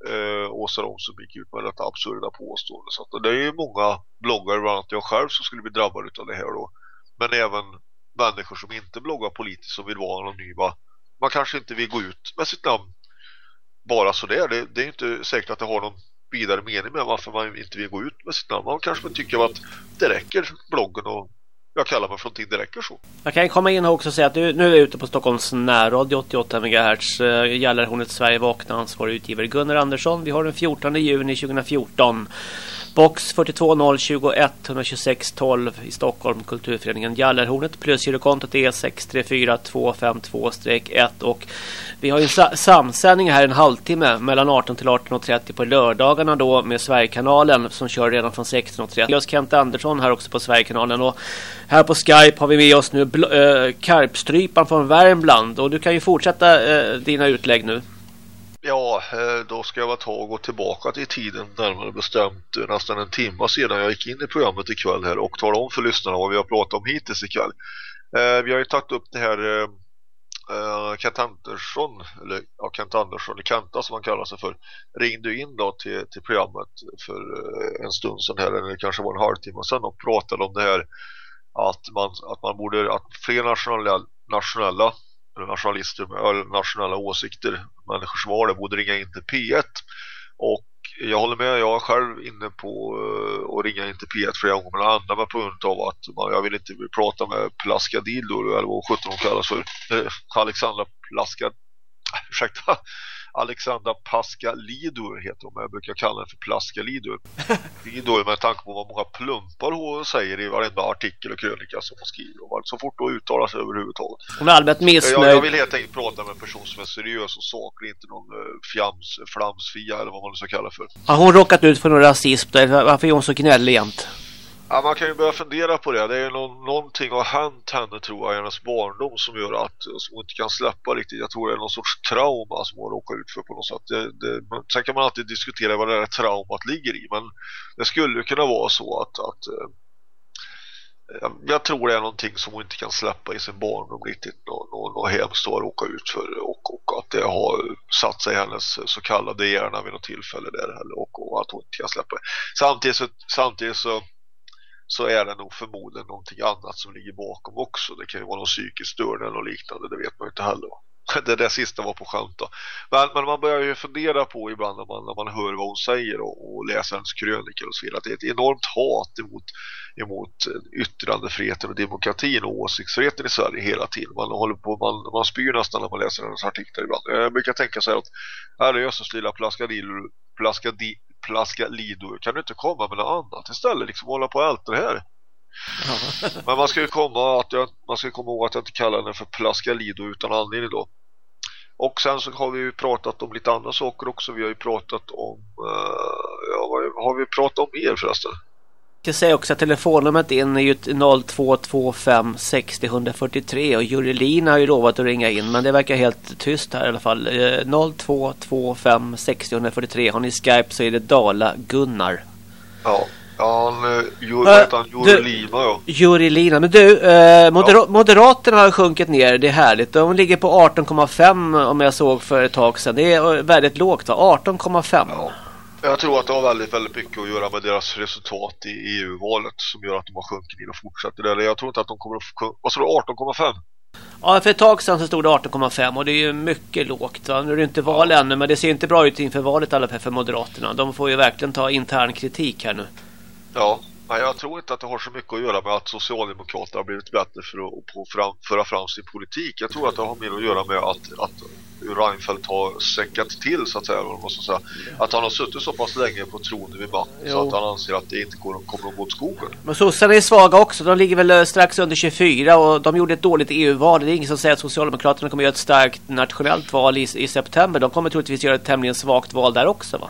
eh, Åsa Romson gick ut med detta absurda påstående. Så att det är ju många bloggare, bland annat jag själv, som skulle bli drabbade av det här då. Men även människor som inte bloggar politiskt som vill vara anonyma. Man kanske inte vill gå ut med sitt namn bara sådär. Det, det är inte säkert att det har någon vidare mening med varför man inte vill gå ut med sitt namn. Man kanske tycker att det räcker bloggen och jag kallar mig från tid det räcker så. Jag kan komma in och också säga att nu, nu är vi ute på Stockholms närradio 88 MHz. Eh, Gällarhornet Sverige vakna ansvarig utgivare Gunnar Andersson. Vi har den 14 juni 2014. Box 42021 126 12 i Stockholm, Kulturföreningen Gallerhornet. Plusgirokontot är 634252-1 och vi har ju en samsändning här en halvtimme mellan 18 till 18.30 på lördagarna då med Sverigekanalen som kör redan från 16.30. Vi har Kent Andersson här också på Sverigekanalen och här på Skype har vi med oss nu äh, Karpstrypan från Värmland och du kan ju fortsätta äh, dina utlägg nu. Ja, eh, då ska jag vara ta och gå tillbaka till tiden närmare bestämt eh, nästan en timme sedan jag gick in i programmet ikväll här och tala om för lyssnarna vad vi har pratat om hittills ikväll. Eh, vi har ju tagit upp det här eh, Kent Andersson, eller ja, Kent Andersson, eller Kenta som han kallar sig för, ringde in då till, till programmet för en stund sedan här, eller kanske var en halvtimme sedan och pratade om det här att man, att man borde, att fler nationella, nationella nationalister med nationella åsikter, människors vardag borde ringa in till P1 och jag håller med, jag är själv inne på eh, att ringa in till P1 flera gånger men andra mig på grund av att man, jag vill inte prata med Plaskadildo eller vad 17 hon kallas för. Eh, Alexandra Plaskad [laughs] ursäkta. Alexandra Pascalidou heter hon, jag brukar kalla henne för Plaskalidou. Lidou [laughs] med tanke på vad många plumpar hon säger i varenda artikel och krönika som hon skriver om. Så fort hon uttalar sig överhuvudtaget. Hon är allmänt missnöjd. Jag, jag vill helt enkelt prata med en person som är seriös och saklig, inte någon uh, fjams, flamsfia eller vad man nu ska kalla för. Har hon råkat ut för någon rasism? Varför är hon så gnällig jämt? Ja, man kan ju börja fundera på det. Det är någon, någonting har hänt henne tror jag i hennes barndom som gör att som hon inte kan släppa riktigt. Jag tror det är någon sorts trauma som hon råkar ut för på något sätt. Det, det, sen kan man alltid diskutera vad det där traumat ligger i. Men det skulle kunna vara så att, att eh, jag tror det är någonting som hon inte kan släppa i sin barndom riktigt. Något, något, något hemskt att råka ut för och, och att det har satt sig i hennes så kallade hjärna vid något tillfälle där och, och att hon inte kan släppa det. Samtidigt så, samtidigt så så är det nog förmodligen någonting annat som ligger bakom också. Det kan ju vara någon psykisk störning eller liknande, det vet man ju inte heller. [laughs] Det där sista var på skämt då. Men, men man börjar ju fundera på ibland när man, när man hör vad hon säger och, och läser hennes krönikor och så vidare att det är ett enormt hat emot, emot yttrandefriheten och demokratin och åsiktsfriheten i Sverige hela tiden. Man håller på, man, man spyr nästan när man läser hennes artiklar ibland. Jag brukar tänka så här att här är Östers lilla plaskadillo, plaskadi, plaska Lido. Kan du inte komma med något annat istället? Liksom hålla på allt det här. Ja. [laughs] Men man ska ju komma att jag, man ska komma ihåg att jag inte kallar henne för plaska Lido utan anledning då. Och sen så har vi ju pratat om lite andra saker också. Vi har ju pratat om uh, ja, vad har vi pratat om mer förresten? Jag säga också att telefonnumret in är ju 0225 60 143 och Jurilin har ju lovat att ringa in men det verkar helt tyst här i alla fall. 0225 60 143 har ni Skype så är det Dala Gunnar. Ja. Ja, han, uh, Jurilina ja. Jurilina, men du, eh, modera ja. Moderaterna har sjunkit ner, det är härligt. De ligger på 18,5 om jag såg för ett tag sedan. Det är väldigt lågt va? 18,5. Ja. Jag tror att det har väldigt, väldigt mycket att göra med deras resultat i EU-valet som gör att de har sjunkit ner och fortsätter. Eller jag tror inte att de kommer att... Vad sa du? 18,5? Ja, för ett tag sedan så stod det 18,5 och det är ju mycket lågt. Va? Nu är det inte val ja. ännu, men det ser inte bra ut inför valet i alla fall för Moderaterna. De får ju verkligen ta intern kritik här nu. Ja, men jag tror inte att det har så mycket att göra med att Socialdemokraterna har blivit bättre för att fram, föra fram sin politik. Jag tror att det har mer att göra med att, att Reinfeldt har säckat till så att säga, måste säga. Att han har suttit så pass länge på tronen vid makten så att han anser att det inte går, kommer att gå åt skogen. Men sossarna är svaga också. De ligger väl eh, strax under 24 och de gjorde ett dåligt EU-val. Det är ingen som säger att Socialdemokraterna kommer att göra ett starkt nationellt val i, i september. De kommer troligtvis göra ett tämligen svagt val där också va?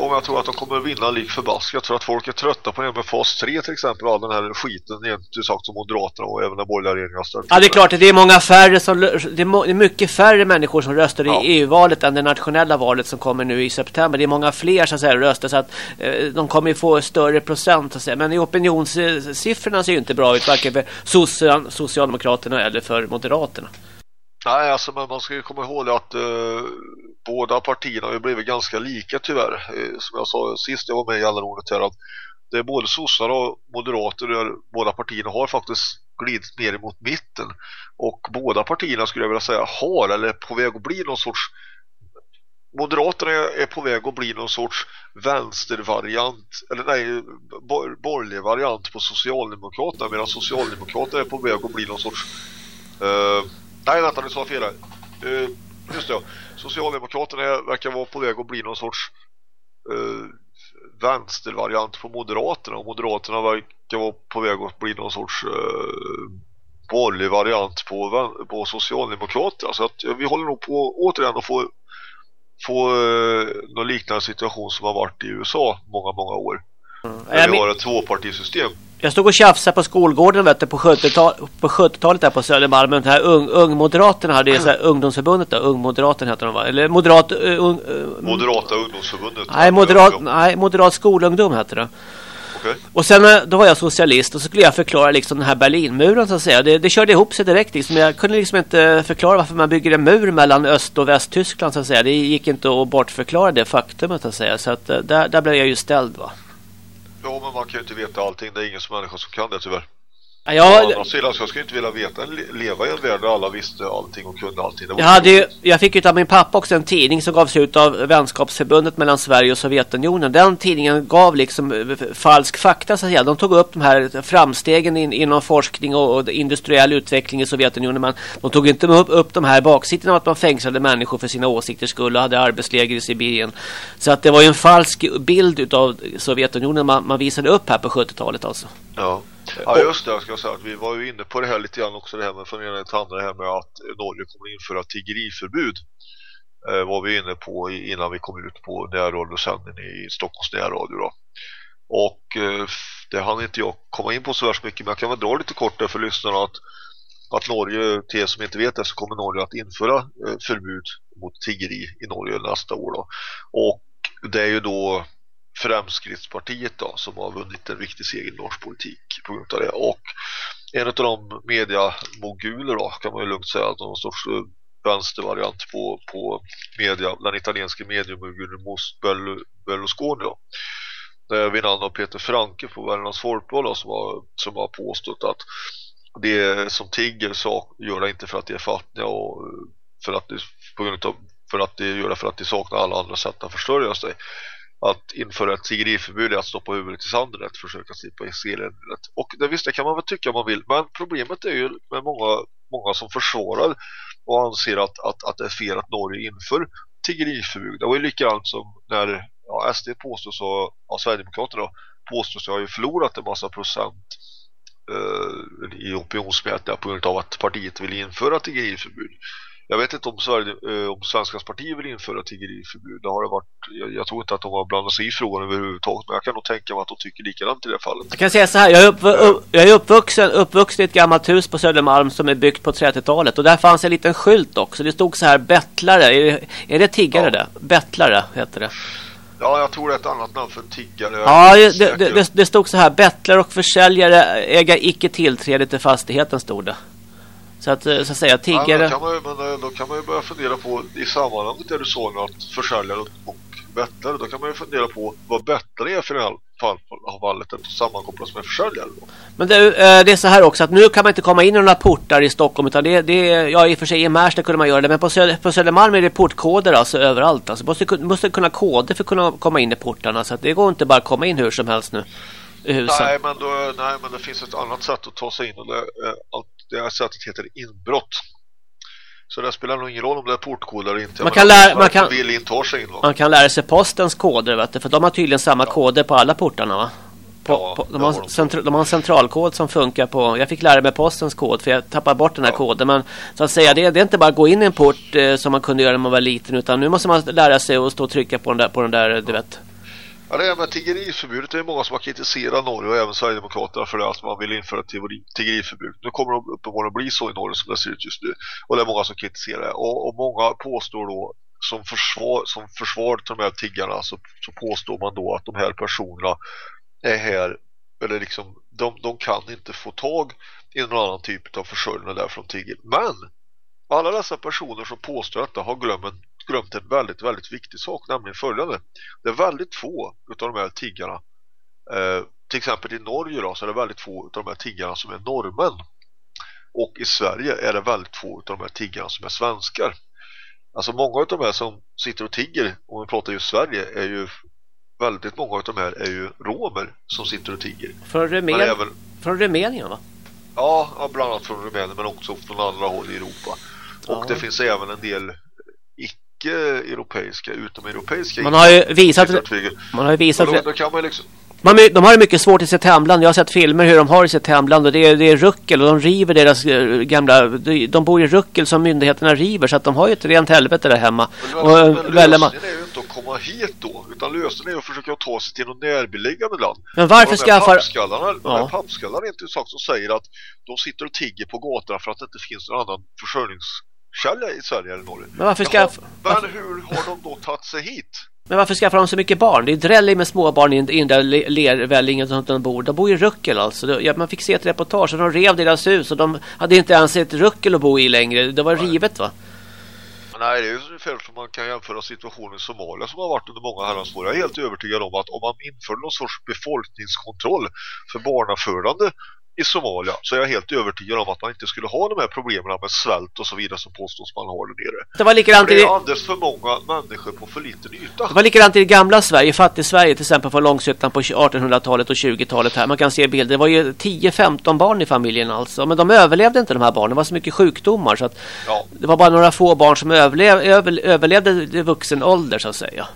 Ja, jag tror att de kommer vinna lik förbask. Jag tror att folk är trötta på det med fas 3 till exempel. All den här skiten egentligen sagt som Moderaterna och även den borgerliga regeringen har ställt. Ja, det är klart att det är många färre som det är mycket färre människor som röstar ja. i EU-valet än det nationella valet som kommer nu i september. Det är många fler säga röstar så att eh, de kommer få större procent så att säga. Men i opinionssiffrorna ser ju inte bra ut varken för Socialdemokraterna eller för Moderaterna. Nej, alltså men man ska ju komma ihåg att eh, båda partierna har ju blivit ganska lika tyvärr. Eh, som jag sa sist jag var med i alla ordet här att det är både sossar och moderater där båda partierna har faktiskt glidit ner mot mitten. Och båda partierna skulle jag vilja säga har eller är på väg att bli någon sorts Moderaterna är, på väg att bli någon sorts vänstervariant eller nej, bor, borgerlig variant på Socialdemokraterna medan Socialdemokraterna är på väg att bli någon sorts eh, nej vänta nu sa fel här uh, just det, Socialdemokraterna är, verkar vara på väg att bli någon sorts uh, vänstervariant på Moderaterna och Moderaterna verkar vara på väg att bli någon sorts uh, borgerlig variant på, på Socialdemokraterna så att vi håller nog på återigen att få få uh, någon liknande situation som har varit i USA många, många år. Mm. Där vi har ett tvåpartisystem. Jag stod och tjafsade på skolgården vet du, på 70-talet 70 där på Södermalm. Den här ung, ungmoderaterna hade ju så här, ungdomsförbundet då. Ungmoderaten heter de va? Eller moderat... Uh, un, uh, Moderata ungdomsförbundet. Nej, moderat, nej, moderat skolungdom heter det. Okay. Och sen eh, då var jag socialist och så skulle jag förklara liksom den här Berlinmuren så att säga. Det, det körde ihop sig direkt liksom. Jag kunde liksom inte förklara varför man bygger en mur mellan Öst- och Västtyskland så att säga. Det gick inte att bortförklara det faktumet så att säga. Så att där, där blev jag ju ställd va. Ja, men man kan ju inte veta allting. Det är ingen som människa som kan det tyvärr. Ja, å andra sidan så jag skulle inte vilja veta leva i en värld där alla visste allting och kunde allting. Jag, hade ju, jag fick ju av min pappa också en tidning som gavs ut av vänskapsförbundet mellan Sverige och Sovjetunionen. Den tidningen gav liksom eh, falsk fakta så att säga. De tog upp de här framstegen in, inom forskning och, och, industriell utveckling i Sovjetunionen. Men de tog inte upp, upp de här baksidorna av att man fängslade människor för sina åsikters skull och hade arbetsläger i Sibirien. Så att det var ju en falsk bild av Sovjetunionen man, man visade upp här på 70-talet alltså. Ja. Ja just det, jag ska säga att vi var ju inne på det här lite grann också det här med från ena till andra här med att Norge kommer införa tiggeriförbud eh, var vi inne på innan vi kom ut på närradiosändningen i Stockholms närradio då. Och eh, det hann inte jag komma in på så värst mycket men jag kan väl dra lite kort där för lyssnarna att, att Norge, till er som inte vet det så kommer Norge att införa eh, förbud mot tiggeri i Norge nästa år då. Och det är ju då Fremskrittspartiet då, som har vunnit en viktig seger i norsk politik på grund av det. Och en av de mediamoguler då, kan man ju lugnt säga, att någon sorts eh, vänstervariant på, på media, den italienska mediemogulen Berlusconi då. Eh, vid namn av Peter Franke på Värmlands Folkblad som har, som har påstått att det som tigger så gör det inte för att det är fattiga och eh, för att det, på grund av för att det gör det för att de saknar alla andra sätt att försörja sig att införa ett tiggeriförbud är att stoppa huvudet i sanden att försöka slippa eländet. Och det visst, det kan man väl tycka man vill, men problemet är ju med många, många som försvarar och anser att, att, att det är fel att Norge inför tiggeriförbud. Det var ju likadant som när ja, SD påstås och ja, Sverigedemokraterna påstås ha ju förlorat en massa procent eh, i opinionsmätningar på grund av att partiet vill införa tiggeriförbud. Jag vet inte om, Sverige, eh, om Svenskas parti vill införa tiggeriförbud. Det har det varit, jag, jag, tror inte att de har blandat sig i frågan överhuvudtaget. Men jag kan nog tänka mig att de tycker likadant i det fallet. Jag kan säga så här. Jag är, upp, upp, jag är uppvuxen, uppvuxen i ett gammalt hus på Södermalm som är byggt på 30-talet. Och där fanns en liten skylt också. Det stod så här bettlare. Är det, är det tiggare ja. det? Bettlare heter det. Ja, jag tror det är ett annat namn för tiggare. Ja, det, det, det, det stod så här. Bettlare och försäljare äga icke tillträde till fastigheten stod det. Så att, så att säga, tiggare... Ja, då, kan man, men, eh, då kan man ju börja fundera på, i sammanhanget där du såg att försäljare och bettlare, då kan man ju fundera på vad bettlare är för det här fall, fallet att sammankopplas med försäljare. Då. Men det, eh, det, är så här också att nu kan man inte komma in i några portar i Stockholm utan det, det ja i och för sig i Märsta kunde man göra det men på, Söder, på Södermalm är det portkoder alltså överallt. Alltså måste, måste kunna koder för att kunna komma in i portarna så att det går inte bara att komma in hur som helst nu. Nej men, då, nej men det finns ett annat sätt att ta sig in och det, att det här sättet heter inbrott. Så det spelar nog ingen roll om det är portkod eller inte. Man kan, lära, man, kan, man kan lära sig postens koder, vet du, för de har tydligen samma ja. koder på alla portarna va? På, ja, på, de, har centra, de har en centralkod som funkar på... Jag fick lära mig postens kod för jag tappade bort den här ja. koden. Men så att säga, det, det, är inte bara att gå in i en port eh, som man kunde göra när man var liten. Utan nu måste man lära sig att stå och trycka på den där, på den där du vet Ja, det här med tiggeriförbudet det är många som har kritiserat Norge och även Sverigedemokraterna för det att man vill införa ett tiggeriförbud. Nu kommer det uppenbarligen att bli så i Norge som det ser ut just nu. Och det är många som kritiserar det. Och, och många påstår då som försvar, som försvar till de här tiggarna så, så påstår man då att de här personerna är här eller liksom de, de kan inte få tag i någon annan typ av försörjning där från tigger. Men alla dessa personer som påstår detta har glömt, glömt en väldigt, väldigt viktig sak, nämligen följande. Det är väldigt få av de här tiggarna, eh, till exempel i Norge då, så är det väldigt få av de här tiggarna som är norrmän. Och i Sverige är det väldigt få av de här tiggarna som är svenskar. Alltså många av de här som sitter och tigger, om vi pratar just Sverige, är ju väldigt många av de här är ju romer som sitter och tigger. Från, Men Rumän... även, Från Rumänien va? ja, ja, bland annat från Rumänien men också från andra håll i Europa. Och Ja. det finns även en del icke-europeiska, utomeuropeiska Man har ju visat, man har ju visat då, då kan man liksom Man, de har det mycket svårt i sitt hemland. Jag har sett filmer hur de har i sitt hemland och det är, det är ruckel och de river deras eh, gamla... De, de bor i ruckel som myndigheterna river så att de har ju ett rent helvete där hemma. Men, Och, eh, men man, lösningen är ju inte att komma hit då utan lösningen är att försöka ta sig till något närbeläggande land. men varför Och de skaffar... pappskallarna, de Ja. här pappskallarna är inte en sak som säger att de sitter och tigger på gatorna för att det inte finns någon annan försörjningskälla i Sverige eller Norge. Men varför Jaha, skaff... Men hur har de då tagit sig hit? Men varför skaffar de så mycket barn? Det är drällig med småbarn i den där le- lervällingen som de bor. De bor i ruckel alltså. Ja, man fick se ett reportage och de rev deras hus och de hade inte ens ett ruckel att bo i längre. Det var rivet va? Nej, det är ju ungefär som man kan jämföra situationen i Somalia som har varit under många herrans år. Jag är helt övertygad om att om man inför någon sorts befolkningskontroll för barnafödande i Somalia så är jag helt övertygad om att man inte skulle ha de här problemen med svält och så vidare som påstås man har där nere. Det var likadant det i... är alldeles för många människor på för liten yta. Det var likadant i det gamla Sverige, fattig-Sverige till exempel på Långshyttan på 1800-talet och 20-talet här. Man kan se bilder. Det var ju 10-15 barn i familjen alltså. Men de överlevde inte de här barnen. Det var så mycket sjukdomar så att Ja, det var bara några få barn som överlev, över, överlevde vuxen ålder så att säga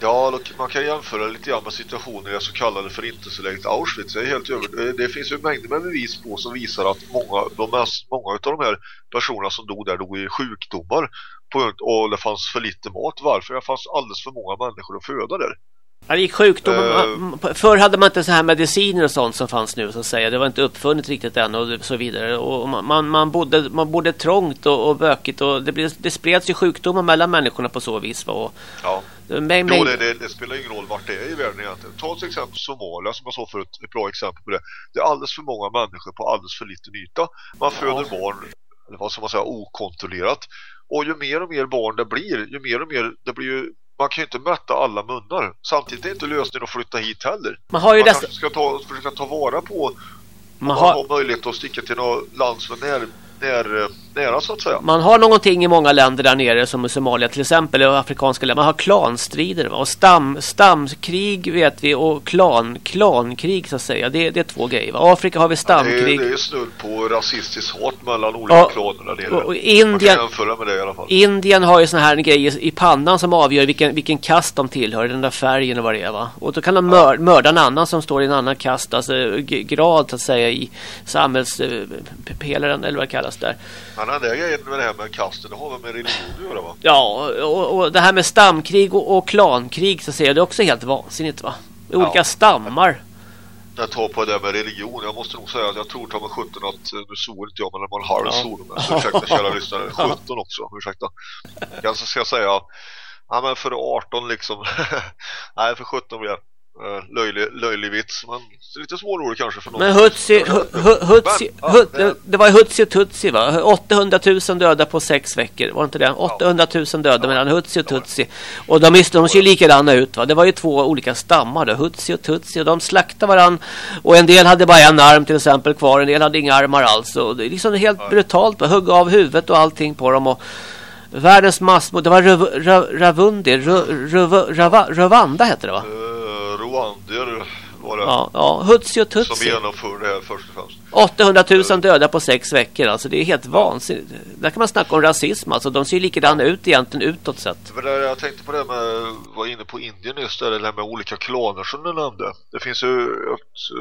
ja då- man kan jämföra lite grann med situationen i det så kallade förintelseläget Auschwitz. Jag är helt över... Eh, det finns ju mängder med bevis på som visar att många, de mest, många av de här personerna som dog där dog i sjukdomar på, grund- och det fanns för lite mat. Varför? Det fanns alldeles för många människor att föda där. Ja, Det gick sjukdomar. Eh. man- Förr hade man inte så här mediciner och sånt som fanns nu så att säga. Det var inte uppfunnet riktigt än och så vidare. Och man, man, bodde, man bodde trångt och, och bökigt och det, blev, det spreds ju sjukdomar mellan människorna på så vis. Va? Och, Ja. Jo, mäng, det, det, det spelar ingen roll vart det är i världen egentligen. Ta till exempel Somalia som jag sa förut, ett bra exempel på det. Det är alldeles för många människor på alldeles för liten yta. Man föder barn, eller vad ska man säga, okontrollerat. Och ju mer och mer barn det blir, ju mer och mer, det blir ju, man kan ju inte mätta alla munnar. Samtidigt är det inte lösningen att flytta hit heller. man har ju Man dessa, kanske ska ta, försöka ta vara på man man har, har möjlighet att sticka till något land som är när, när, nära så att säga. man har någonting i många länder där nere som i Somalia till exempel och afrikanska länder. Man har klanstrider och stam, stamkrig vet vi och klan, klankrig så att säga. Det, det är två grejer. Va? Afrika har vi Det är, stamkrig. det är snudd på rasistiskt hat mellan olika Ja, klaner där nere. och- Indien- med det i alla fall. Indien har ju såna här grejer i pannan som avgör vilken, vilken kast de tillhör, den där färgen och vad det är va. Och då kan de mör, mörda en annan som står i en annan kast, alltså grad så att säga i samhällspelaren eller vad det kallas där. Men den där grejen med det här med kasten, det har väl med religion att göra va? Ja, och, och det här med stamkrig och, och klankrig så att säga, det också helt vansinnigt va. Olika Ja. stammar. Jag tar på det där med religion. Jag måste nog säga att jag tror ta med 17 att eh, nu svor inte jag men det var en halv Ja. sol. Men så ursäkta kära lyssnare. [laughs] 17 också, ursäkta. Jag ska säga, ja men för 18 liksom. [laughs] Nej för 17 blir jag. Uh, löjlig, löjlig vits, men lite svårord kanske för någon. Men Hutsi, Hu- Hu- Hutsi, ja, det var Hutsi och Tutsi va? 800 000 döda på sex veckor, var det inte det? 800 000 döda mellan Hutsi och Tutsi. Och de, visste, de ser ju likadana ut va? Det var ju två olika stammar då, Hutsi och Tutsi. Och de slaktade varann. Och en del hade bara en arm till exempel kvar, en del hade inga armar alls. Och det är liksom helt brutalt, va? hugga av huvudet och allting på dem. Och världens massmord, det var Rav- Rav- Ravundi, Rwanda heter det va? Rwandier var det. Ja, ja, Hutsi och Som Tutsi. genomförde det här först och främst. 800 000 döda på sex veckor. Alltså det är helt vansinnigt. Där kan man snacka om rasism. Alltså de ser ju likadana ut egentligen utåt sett. Men där jag tänkte på det med, var inne på Indien just där, där med olika klaner som du nämnde. Det finns ju,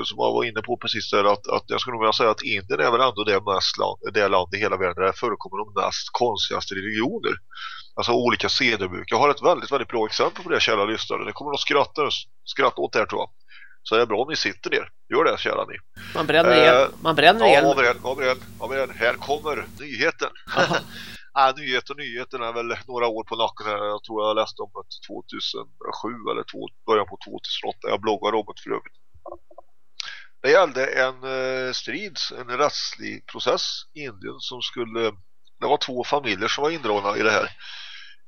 som jag var inne på precis där, att, att jag skulle nog vilja säga att Indien är väl ändå det, mest land, det land i hela världen där det förekommer de mest konstigaste religioner. Alltså olika sederbruk. Jag har ett väldigt, väldigt bra exempel på det, kära lyssnare. Det kommer att skratta, skratta åt det här tror jag. Så det är bra om ni sitter ner. Gör det, kära ni. Man bränner el. Eh, Man bränner Ja, el. var beredd, var beredd, var beredd. Här kommer nyheten. ja, nyhet och nyheten är väl några år på nacken här. Jag tror jag läste om det 2007 eller två, början på 2008. Jag bloggar om det för övrigt. Det gällde en eh, strid, en rättslig process i Indien som skulle, det var två familjer som var indragna i det här.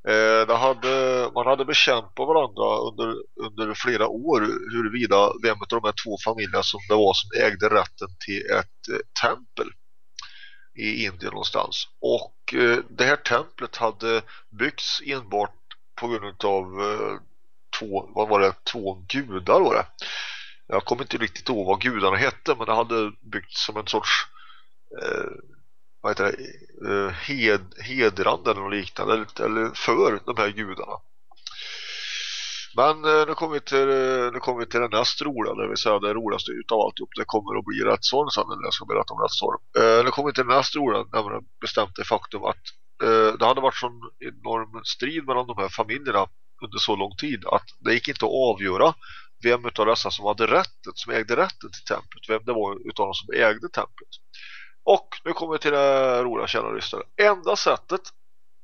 Eh, det hade, man hade bekämpat varandra under, under flera år huruvida vem av de här två familjerna som det var som ägde rätten till ett eh, tempel. i Indien någonstans. Och eh, det här templet hade byggts enbart på grund av eh, två, vad var det, två gudar var det. Jag kommer inte riktigt ihåg vad gudarna hette men det hade byggts som en sorts eh, vad heter det, eh, hed, hedrande eller något liknande eller, eller för de här gudarna. Men eh, nu kommer vi till, eh, nu kommer vi till den näst roliga, det vill säga det roligaste utav alltihop. Det kommer att bli rättssorg sen när jag ska berätta om rättssorg. Eh, nu kommer vi till den näst roliga, nämligen bestämt det faktum att eh, det hade varit sån enorm strid mellan de här familjerna under så lång tid att det gick inte att avgöra vem utav dessa som hade rätten, som ägde rätten till templet, vem det var utav dem som ägde templet. Och nu kommer vi till det roliga kära lyssnare. Enda sättet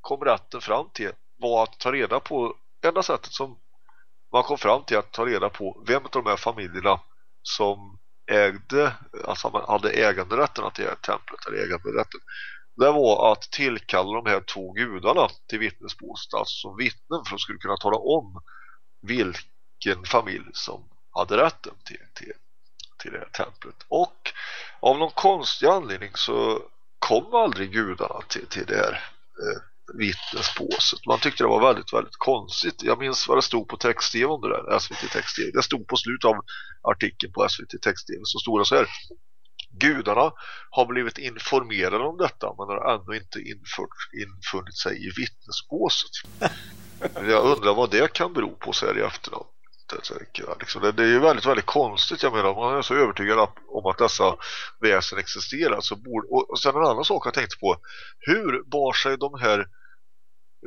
kom rätten fram till var att ta reda på enda sättet som man kom fram till att ta reda på vem av de här familjerna som ägde, alltså man hade äganderätten till templet eller äganderätten. Det var att tillkalla de här två gudarna till vittnesbostad alltså som vittnen för att skulle kunna tala om vilken familj som hade rätten till, till, till det här templet. Och av någon konstig anledning så kom aldrig gudarna till, till det här eh, vittnesbåset. Man tyckte det var väldigt, väldigt konstigt. Jag minns vad det stod på text-tv om det där, SVT text-tv. Det stod på slutet av artikeln på SVT text-tv så stod det så här. Gudarna har blivit informerade om detta men har ännu inte infört, infunnit sig i vittnesbåset. [laughs] Jag undrar vad det kan bero på så här i efterhand. Liksom, det, det är ju väldigt, väldigt konstigt. Jag menar, man är så övertygad om att dessa väsen existerar. Så borde, och sen en annan sak jag tänkte på. Hur bar sig de här,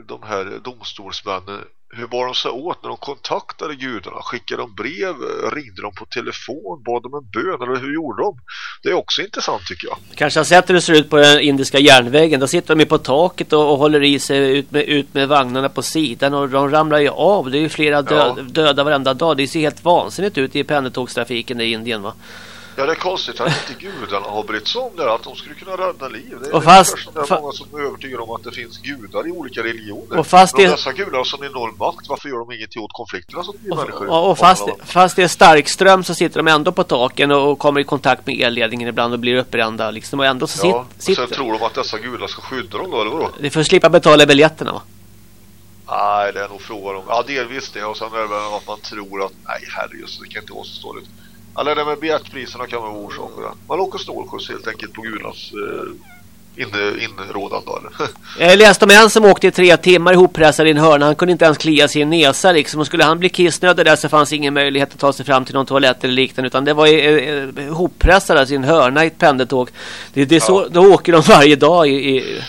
de här domstolsmännen hur bar de sig åt när de kontaktade gudarna? Skickade de brev? Ringde de på telefon? Bad de en bön? Eller hur gjorde de? Det är också intressant tycker jag. Kanske har sett hur det ser ut på den indiska järnvägen. Då sitter de ju på taket och, och håller i sig ut med, ut med vagnarna på sidan. Och de ramlar ju av. Det är ju flera död, Ja. döda varenda dag. Det ser helt vansinnigt ut i pendeltågstrafiken i Indien va? Ja, det är konstigt att inte gudarna har brytt sig om det att de skulle kunna rädda liv. Det är Och fast- det är fa- många som är övertygade om att det finns gudar i olika religioner. Och fast Men det- dessa gudar har sån enorm makt, varför gör de ingenting åt konflikterna som vi människor Och, och fast, fast det är stark ström så sitter de ändå på taken och, och kommer i kontakt med elledningen ibland och blir uppbrända liksom. Och ändå så sit, Ja, och sitter sen tror de att dessa gudar ska skydda dem då, eller vadå? Det att slippa betala biljetterna va? Nej, det är nog frågan om... Ja, delvis det. Och sen är det väl att man tror att... Nej, herregud, det kan inte vara så dåligt. Eller det med biljettpriserna kan vara orsak för det. Man åker snålskjuts helt enkelt på gudarnas eh, inne, inrådande, eller? [laughs] Jag läste om en som åkte i tre timmar ihoppressad i en hörna. Han kunde inte ens klia sin näsa liksom. Och skulle han bli kissnödig där så fanns ingen möjlighet att ta sig fram till någon toalett eller liknande. Utan det var eh, eh, ihoppressad alltså i en hörna i ett pendeltåg. Det, det är så, Ja. Då åker de varje dag i... i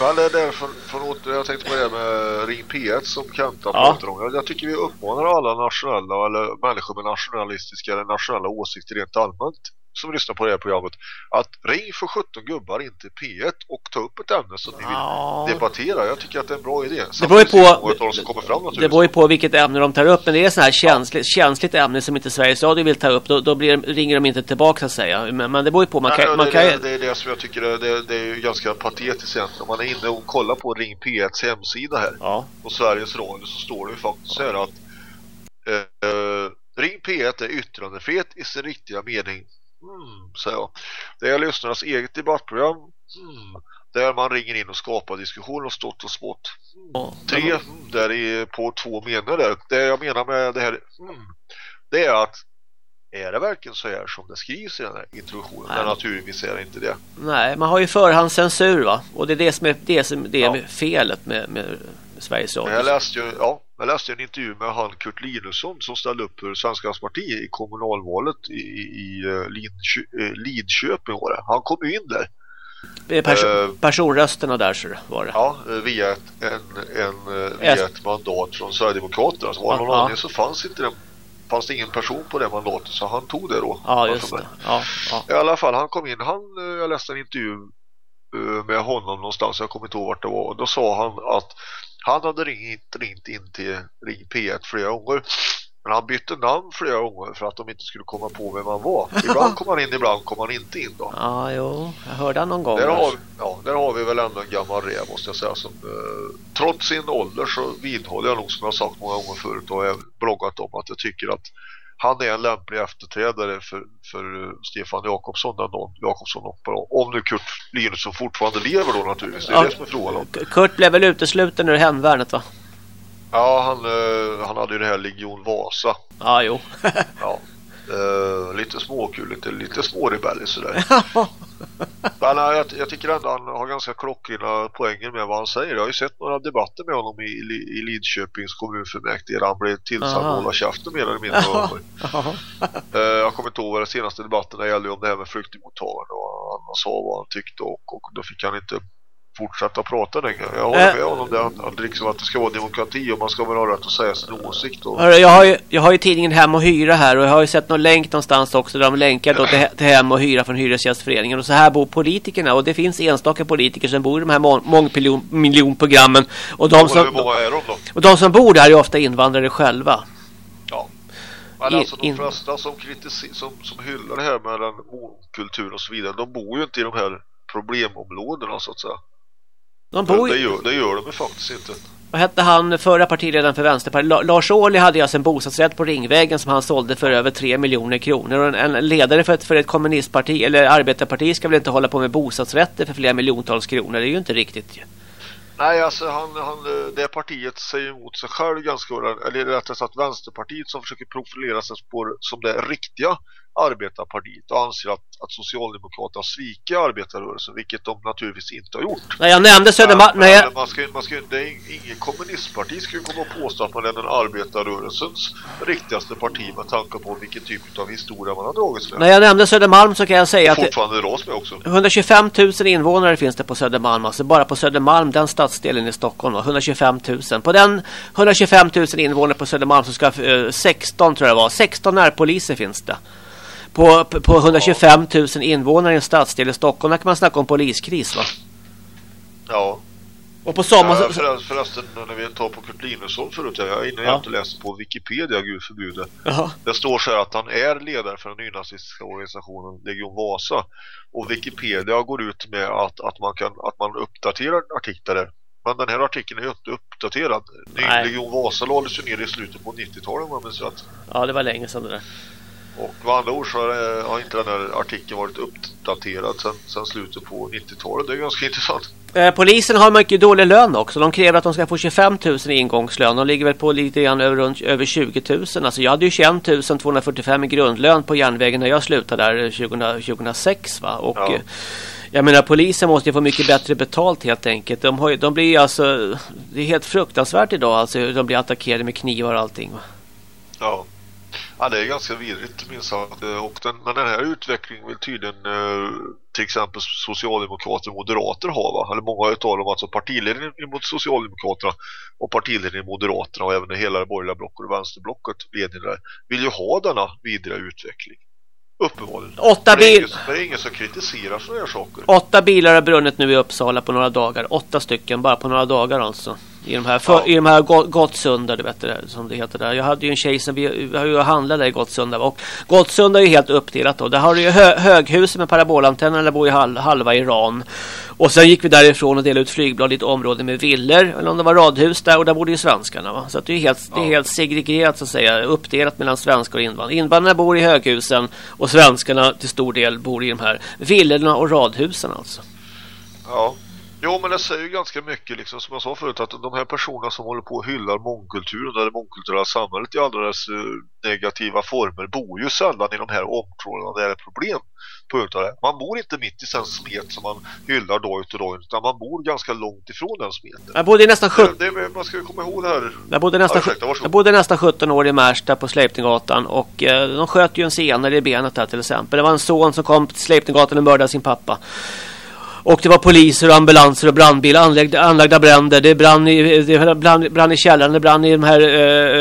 Men det är därför, för åter, jag tänkte på det med Ring P1 som Kenta Ja. Jag, jag tycker vi uppmanar alla nationella eller människor med nationalistiska eller nationella åsikter rent allmänt som lyssnar på det här programmet att ring för 17 gubbar in till P1 och ta upp ett ämne som ni vill Ja. debattera. Jag tycker att det är en bra idé. Det beror ju på- som kommer fram det beror ju på vilket ämne de tar upp. Men det är sån här känsligt, känsligt ämne som inte Sveriges Radio vill ta upp. Då, då blir, ringer de inte tillbaka så att säga. Men, men det beror ju på. Man Nej, kan, man det, kan, det, det är det som jag tycker är, det, det är ju ganska patetiskt egentligen. Om man är inne och kollar på Ring P1s hemsida här Ja. på Sveriges Radio så står det ju faktiskt så här att eh, eh, Ring P1 är yttrandefrihet i sin riktiga mening. Mm, jag. Det är lyssnarnas eget debattprogram. Mm, där man ringer in och skapar diskussion och stort och smått. Tre, mm, där är på två meningar där. Det jag menar med det här mm, det är att är det verkligen så här som det skrivs i den här introduktionen? Nej. Men naturligtvis är det inte det. Nej, man har ju förhandscensur va? Och det är det som är, det som, det är Ja. felet med, med Sveriges Radio. jag läste ju, ja, jag läste en intervju med han Kurt Linusson som ställde upp för Svenskarnas parti i kommunalvalet i, i, i eh, Lidkö, eh, Lidköping. Han kom ju in där. Perso- Eh, personrösterna där så var det. Ja, via ett, en, en, via ett mandat från Sverigedemokraterna. Så var det någon Ja. anledning så fanns inte den, fanns det ingen person på det mandatet så han tog det då. Ja, just det. Ja, ja. I alla fall, han kom in. Han, jag läste en intervju med honom någonstans. Jag kommer inte ihåg vart det var. Då sa han att han hade ringt, ringt in till Ring P1 flera gånger. Men han bytte namn flera gånger för att de inte skulle komma på vem han var. [laughs] Ibland kom han in, ibland kom han inte in då. ja, jo. Jag hörde han någon gång. Där har, ja, där har vi väl ändå en gammal räv måste jag säga. Som, eh, trots sin ålder så vidhåller jag nog som jag har sagt många gånger förut och jag bloggat om att jag tycker att han är en lämplig efterträdare för, för Stefan Jakobsson den dagen Jakobsson hoppar av. Om nu Kurt Linusson fortfarande lever då naturligtvis. Det är Ja. det som är frågan. Kurt blev väl utesluten ur hemvärnet va? Ja, han, eh, han hade ju det här Legion Vasa. Ja, jo. Ja. [laughs] Eh, lite småkul, lite, lite smårebellig sådär. [laughs] Men nej, jag, jag tycker ändå han har ganska klockrena poänger med vad han säger. Jag har ju sett några debatter med honom i, i, i Lidköpings kommunfullmäktige där han blev tillsagd Aha. att hålla käften mer eller mindre. Eh, jag kommer inte ihåg vad den senaste debatten gällde om det här med flyktingmottagande och han, han sa vad han tyckte och, och då fick han inte fortsätta prata längre. Jag håller Eh. med honom där, att, liksom att det ska vara demokrati och man ska väl ha rätt att säga sin åsikt. Och, jag, har ju, jag har ju tidningen Hem och Hyra här och jag har ju sett någon länk någonstans också där de länkar då till, till Hem och Hyra från Hyresgästföreningen och så här bor politikerna och det finns enstaka politiker som bor i de här mång- mångmiljonprogrammen och de som, de och de som bor där är ofta invandrare själva. Ja. Men alltså de flesta som, som, som hyllar det här med den mångkulturen och så vidare, de bor ju inte i de här problemområdena så att säga. De bor det, gör, det gör de ju faktiskt inte. vad hette han förra partiledaren för Vänsterpartiet? La- Lars Ohly hade ju alltså en bostadsrätt på Ringvägen som han sålde för över 3 miljoner kronor. Och en, en ledare för ett, för ett kommunistparti eller arbetarparti ska väl inte hålla på med bostadsrätter för flera miljontals kronor. Det är ju inte riktigt ju. Nej, alltså han, han, det partiet säger emot sig själv ganska ordentligt. Eller rättare sagt Vänsterpartiet som försöker profilera sig på, som det riktiga arbetarpartiet och anser att, att Socialdemokraterna sviker arbetarrörelsen, vilket de naturligtvis inte har gjort. När jag nämnde Södermalm... Men, men man ska, man ska, det är ing- ingen kommunistparti ju komma och påstå att man är den arbetarrörelsens riktigaste parti med tanke på vilken typ av historia man har dragits med. när jag nämnde Södermalm så kan jag säga att Fortfarande dras med också. 125 000 invånare finns det på Södermalm. Alltså bara på Södermalm, den stadsdelen i Stockholm. Då, 125 000. På den 125 000 invånare på Södermalm så ska eh, 16 tror jag det var. 16 närpoliser finns det. På, på på 125 000 invånare i en stadsdel i Stockholm. Där kan man snacka om poliskris va? Ja. Och på sommar... Ja, för, förresten, när vi tar på Kurt Linusson förut, jag inne Ja. jag inte läste på Wikipedia, gud förbjude. Det står så här att han är ledare för den nynazistiska organisationen Legion Vasa. Och Wikipedia går ut med att, att, man, kan, att man uppdaterar artiklar. Men den här artikeln är ju inte uppdaterad. Legion Vasa lades ju ner i slutet på 90-talet om jag minns rätt. Ja, det var länge sedan det där. Och med andra ord så har, har inte den här artikeln varit uppdaterad sedan, sedan slutet på 90-talet. Det är ganska [laughs] intressant. Eh, polisen har mycket dålig lön också. De kräver att de ska få 25 000 i ingångslön. De ligger väl på lite grann över, över 20 000. Alltså jag hade ju 21 245 i grundlön på järnvägen när jag slutade där eh, 2000, 2006. Va? Och, Ja. eh, jag menar polisen måste ju få mycket bättre betalt helt enkelt. De, har, de blir alltså, det är helt fruktansvärt idag alltså de blir attackerade med knivar och allting. Va? Ja. Ja, det är ganska vidrigt minst sagt. Eh, Och den, men den här utvecklingen vill tydligen eh, till exempel socialdemokrater och moderater ha va? Eller många utav dem, alltså partiledningen mot socialdemokraterna och partiledningen moderaterna och även hela det borgerliga blocket och vänsterblocket ledningen där, vill ju ha denna vidriga utveckling. Uppenbarligen. Åtta bil- det är ingen som kritiserar sådana här saker. Åtta bilar har brunnit nu i Uppsala på några dagar. Åtta stycken bara på några dagar alltså. I de här, för, Ja. i de här Go- Gottsunda, du vet det som det heter där. Jag hade ju en tjej som vi, vi har ju handlat där i Gottsunda. Och Gottsunda är ju helt uppdelat då. Där har du ju hö, höghuset med parabolantenner. Där bor ju hal, halva Iran. Och sen gick vi därifrån och delade ut flygblad i ett område med villor. Eller om det var radhus där. Och där bodde ju svenskarna va. Så det är helt, det är Ja. helt segregerat så att säga. Uppdelat mellan svenskar och invandrare. Invandrarna bor i höghusen. Och svenskarna till stor del bor i de här villorna och radhusen alltså. Ja. Jo, men det säger ju ganska mycket, liksom, som jag sa förut, att de här personerna som håller på och hyllar mångkulturen, eller mångkulturella samhället i alla dess eh, negativa former, bor ju sällan i de här områdena där det är problem. På grund av det. Man bor inte mitt i den smet som man hyllar dag ut och dag utan man bor ganska långt ifrån den smeten. Jag bodde nästan 17 Det, det, man ska komma ihåg det här. Jag bodde, nästan, Ja, ursäkta, jag bodde nästan 17 år i Märsta på Sleipninggatan och eh, de sköt ju en senare i benet där till exempel. Det var en son som kom till Sleipninggatan och mördade sin pappa. Och det var poliser och ambulanser och brandbilar, anlagda, anlagda bränder. Det brann i, det brann, brann i källaren, det brann i de här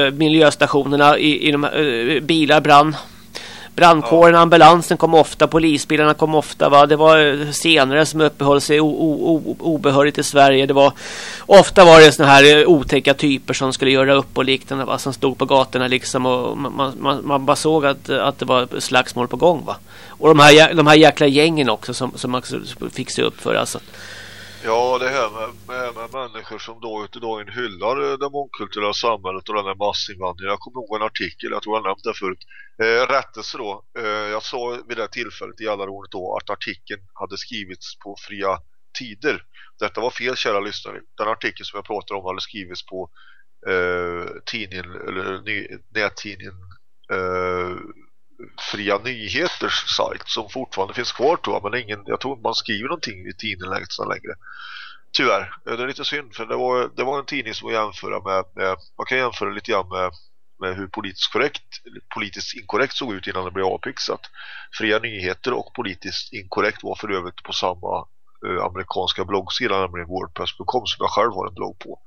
eh, miljöstationerna, i, i de här, eh, bilar brann. Brandkåren, ambulansen kom ofta, polisbilarna kom ofta. Va? Det var eh, senare som uppehöll sig obehörigt i Sverige. Det var, ofta var det såna här eh, otäcka typer som skulle göra upp och liknande. Va? Som stod på gatorna liksom och man, man- man, bara såg att, att det var slagsmål på gång. Va? Och de här, de här jäkla gängen också som, som man fick se upp för. Alltså. Ja, det här med, med, med människor som då ut då in hyllar det mångkulturella samhället och den här massinvandringen. Jag kommer ihåg en artikel, jag tror jag nämnt det förut. Eh, rättelse då. Eh, jag sa vid det tillfället i alla roligt då att artikeln hade skrivits på fria tider. Detta var fel kära lyssnare. Den artikeln som jag pratar om hade skrivits på eh, tidningen eller nättidningen eh, Fria Nyheters sajt som fortfarande finns kvar tror jag, men ingen, jag tror inte man skriver någonting i tidningen längre, längre. Tyvärr, det är lite synd för det var, det var en tidning som jämföra med, med man kan jämföra lite grann med, med hur politiskt korrekt politiskt inkorrekt såg ut innan det blev avpixat. Fria Nyheter och politiskt inkorrekt var för övrigt på samma eh, amerikanska bloggsida nämligen wordpress.com som jag själv har en blogg på.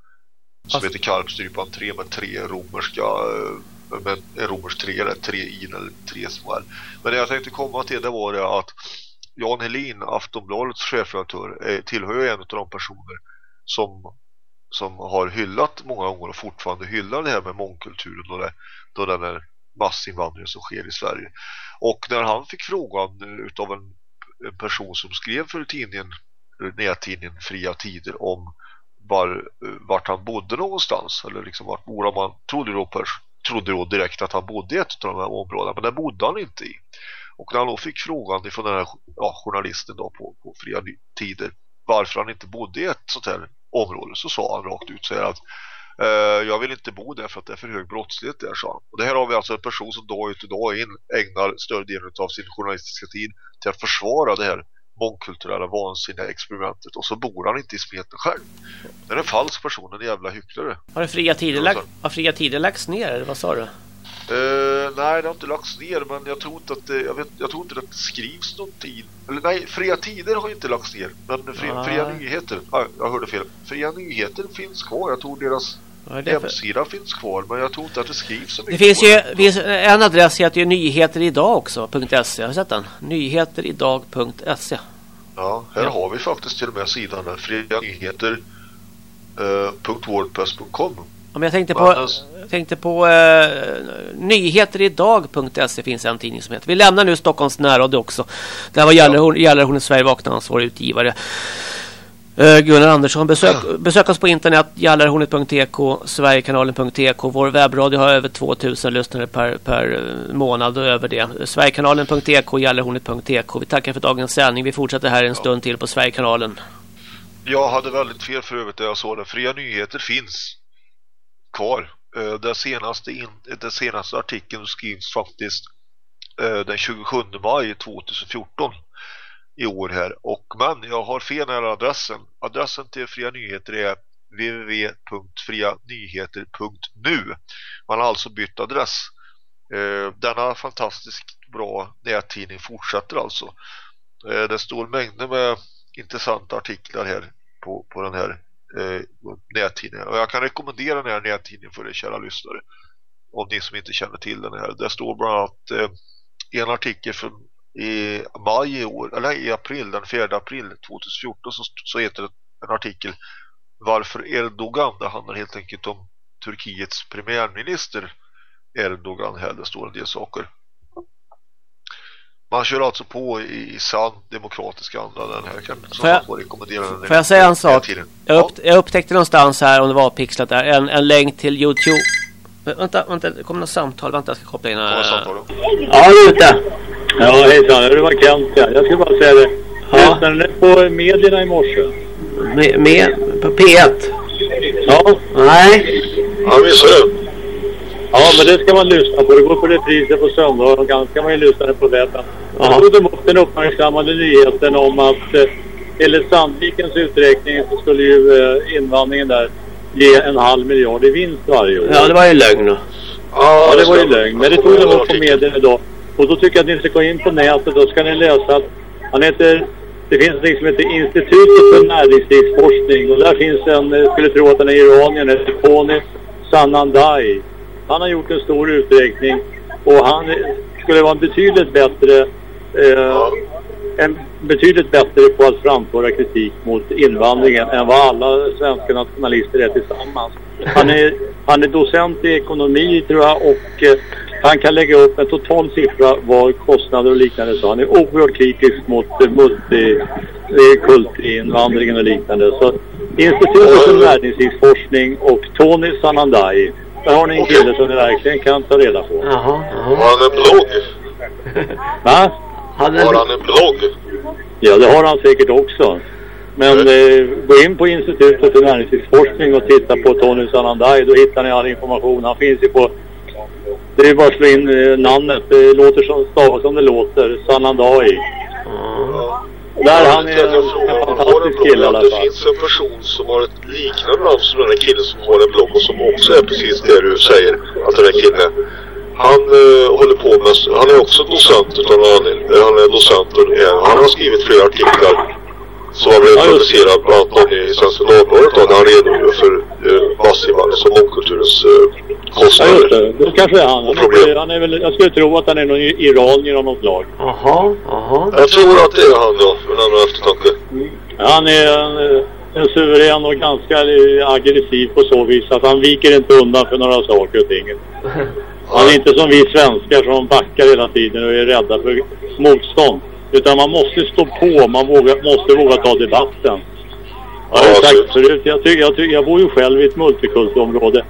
Som Alltså- heter Karpstrypan 3 med tre romerska eh, med en romersk 3 eller 3 in eller 3 svar. Men det jag tänkte komma till det var det att Jan Helin, Aftonbladets chefredaktör, eh, tillhör ju en av de personer som, som har hyllat många gånger och fortfarande hyllar det här med mångkulturen och det, då den här massinvandringen som sker i Sverige. Och när han fick frågan av utav en, en person som skrev för tidningen, eh, nättidningen Fria Tider om var, vart han bodde någonstans eller liksom vart bor man trodde då, pers- trodde då direkt att han bodde i ett av de här områdena men det bodde han inte i. Och när han då fick frågan ifrån den här ja, journalisten då på, på Fria Tider varför han inte bodde i ett sånt här område så sa han rakt ut säger att eh, jag vill inte bo där för att det är för hög brottslighet där sa han. Och det här har vi alltså en person som dag ut och dag in ägnar större delen av sin journalistiska tid till att försvara det här mångkulturella vansinniga experimentet och så bor han inte i smeten själv. Det är en falsk person, en jävla hycklare. Har fria tider, lag, har fria tider lagts ner eller vad sa du? Eh, nej, det har inte lagts ner, men jag tror inte att det, jag vet, jag tror inte att det skrivs någon tid. Eller nej, Fria Tider har inte lagts ner, men fria, fria Nyheter, ah, jag hörde fel. Fria Nyheter finns kvar, jag tror deras Ja, det är för- hemsida finns kvar, men jag tror inte att det skrivs så Det mycket. finns på ju finns en adress heter ju nyheter idag också, .se. Har du sett den? Nyheteridag.se. Ja, här har vi faktiskt till och med sidan där, Fria Nyheter eh, .wordpress.com. Ja, men jag tänkte Men på, jag tänkte på eh, nyheteridag.se finns en tidning som heter. Vi lämnar nu Stockholms närradio också. Där var Gallerhorn, Gallerhornet Sverige vakna ansvarig utgivare. Eh, Gunnar Andersson. Besök, besök oss på internet, gallerhornet.tk, sverigekanalen.tk. Vår webbradio har över 2000 lyssnare per, per eh, månad och över det. Sverigekanalen.tk, gallerhornet.tk. Vi tackar för dagens sändning. Vi fortsätter här en stund till på Sverigekanalen. Jag hade väldigt fel för övrigt när jag såg det. Fria Nyheter finns kvar. Eh, Den senaste, in, den senaste artikeln skrivs faktiskt den 27 maj 2014 i år här. Och men jag har fel när adressen. Adressen till Fria Nyheter är www.frianyheter.nu Man har alltså bytt adress. Eh, Denna fantastiskt bra nättidning fortsätter alltså. Eh, Det står mängder med intressanta artiklar här på, på den här eh, nättidningen. Och jag kan rekommendera den här nättidningen för er kära lyssnare. Om ni som inte känner till den här. Det står bland annat eh, en artikel från i maj i år, eller i april, den 4 april 2014 så, så heter det en artikel Varför Erdogan? Det handlar helt enkelt om Turkiets premiärminister Erdogan här, det står en del saker. Man kör alltså på i, i sann demokratisk anda den här så Får jag- får Får jag säga en sak? Jag, upp, jag upptäckte någonstans här om det var pixlat där. En, en länk till Youtube. Vä- Vänta, vänta, det kommer något samtal. Vänta, jag ska koppla in. Ja, här. samtal då. Ja, Rute. Ja, hejsan. Det var Kent här. Jag skulle bara säga det. Lyssnade ni på medierna i morse? Med, med på P1? Ja. Nej. Ja, visst är det. Ja, men det ska man lyssna på. Det går på repriser på söndagar och kan ska man ju lyssna på webben. Ja. Då tog upp den uppmärksammade nyheten om att eh, enligt Sandvikens uträkning så skulle ju eh, invandringen där ge en halv miljard i vinst varje år. Ja, det var ju lögn då. Ja, det var ju lögn. Men det tog de upp på medierna idag. Och då tycker jag att ni ska gå in på nätet. Då ska ni läsa att han heter... Det finns något som heter Institutet för näringslivsforskning. Och där finns en, jag skulle tro att han är iranier, heter Pony Sanandai. Han har gjort en stor uträkning. Och han skulle vara en betydligt bättre... Eh, en betydligt bättre på att framföra kritik mot invandringen än vad alla svenska nationalister är tillsammans. Han är, han är docent i ekonomi tror jag och eh, han kan lägga upp en total siffra vad kostnader och liknande så. Han är oerhört kritisk mot eh, multikulturinvandringen och liknande. Så Institutet för näringslivsforskning och Tony Sanandai. Där har ni en kille som ni verkligen kan ta reda på. Jaha, Har jaha. han en blogg? [laughs] Va? Har han en blogg? Ja, det har han säkert också. Men eh, gå in på Institutet för näringslivsforskning och titta på Tony Sanandai. Då hittar ni all information. Han finns ju på... Det är bara att slå in eh, namnet. Det låter som, stavas som det låter. Sanandai. Ja. Där han är en, frågar en fantastisk kille i det finns en person som har ett liknande namn som den här killen som har en blogg och som också är precis det du säger att den här killen. Han eh, håller på med, han är också docent utan anledning. Eh, Han är docent och är, han har skrivit flera artiklar som har blivit det. publicerad bland annat någon i Svenska Dagbladet då, där han redogör för eh, massinvandring som mångkulturens eh, Ja, just kostnader. det. Då kanske det är han. Han Problem. är, han är väl, jag skulle tro att han är någon iranier av något slag. Jaha, jaha. Jag tror att det är han ja, för närmare eftertanke. Han är en, en suverän och ganska eh, aggressiv på så vis att han viker inte undan för några saker och ting. [laughs] Han är inte som vi svenskar som backar hela tiden och är rädda för motstånd. Utan man måste stå på, man vågar, måste våga ta debatten. Jag har sagt förut, jag, tycker, jag, tycker, jag bor ju själv i ett multikulturområde.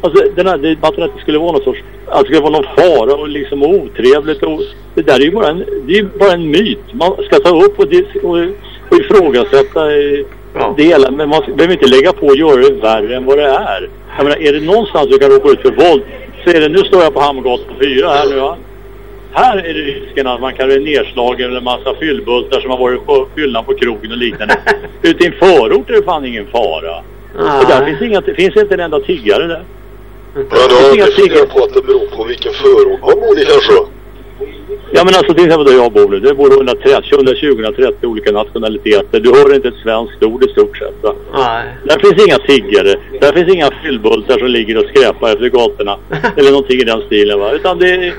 Alltså den här debatten att det skulle vara någon sorts, att det skulle vara någon fara och liksom otrevligt och det där är ju bara en, det är bara en myt. Man ska ta upp och, och, och ifrågasätta eh, Ja. det hela, men man behöver inte lägga på och göra det värre än vad det är. Jag menar, är det någonstans du kan råka ut för våld så är det, nu står jag på Hamngatan 4 här nu ja. Här är det risken att man kan bli nedslagen eller en massa fyllbultar som har varit på fyllan på krogen och liknande. [laughs] Ute i en förort är det fan ingen fara. Och där finns, inga, det finns inte en enda tiggare där. Ja, Det då finns har inga jag funderat på att det beror på vilken förort man bor i kanske. Ja men alltså till exempel där jag bor nu. Det bor 130, 120-130 olika nationaliteter. Du hör inte ett svenskt ord i stort sett va? Nej. Där finns inga tiggare. Där finns inga fyllbultar som ligger och skräpar efter gatorna. [laughs] Eller någonting i den stilen va. Utan det, är-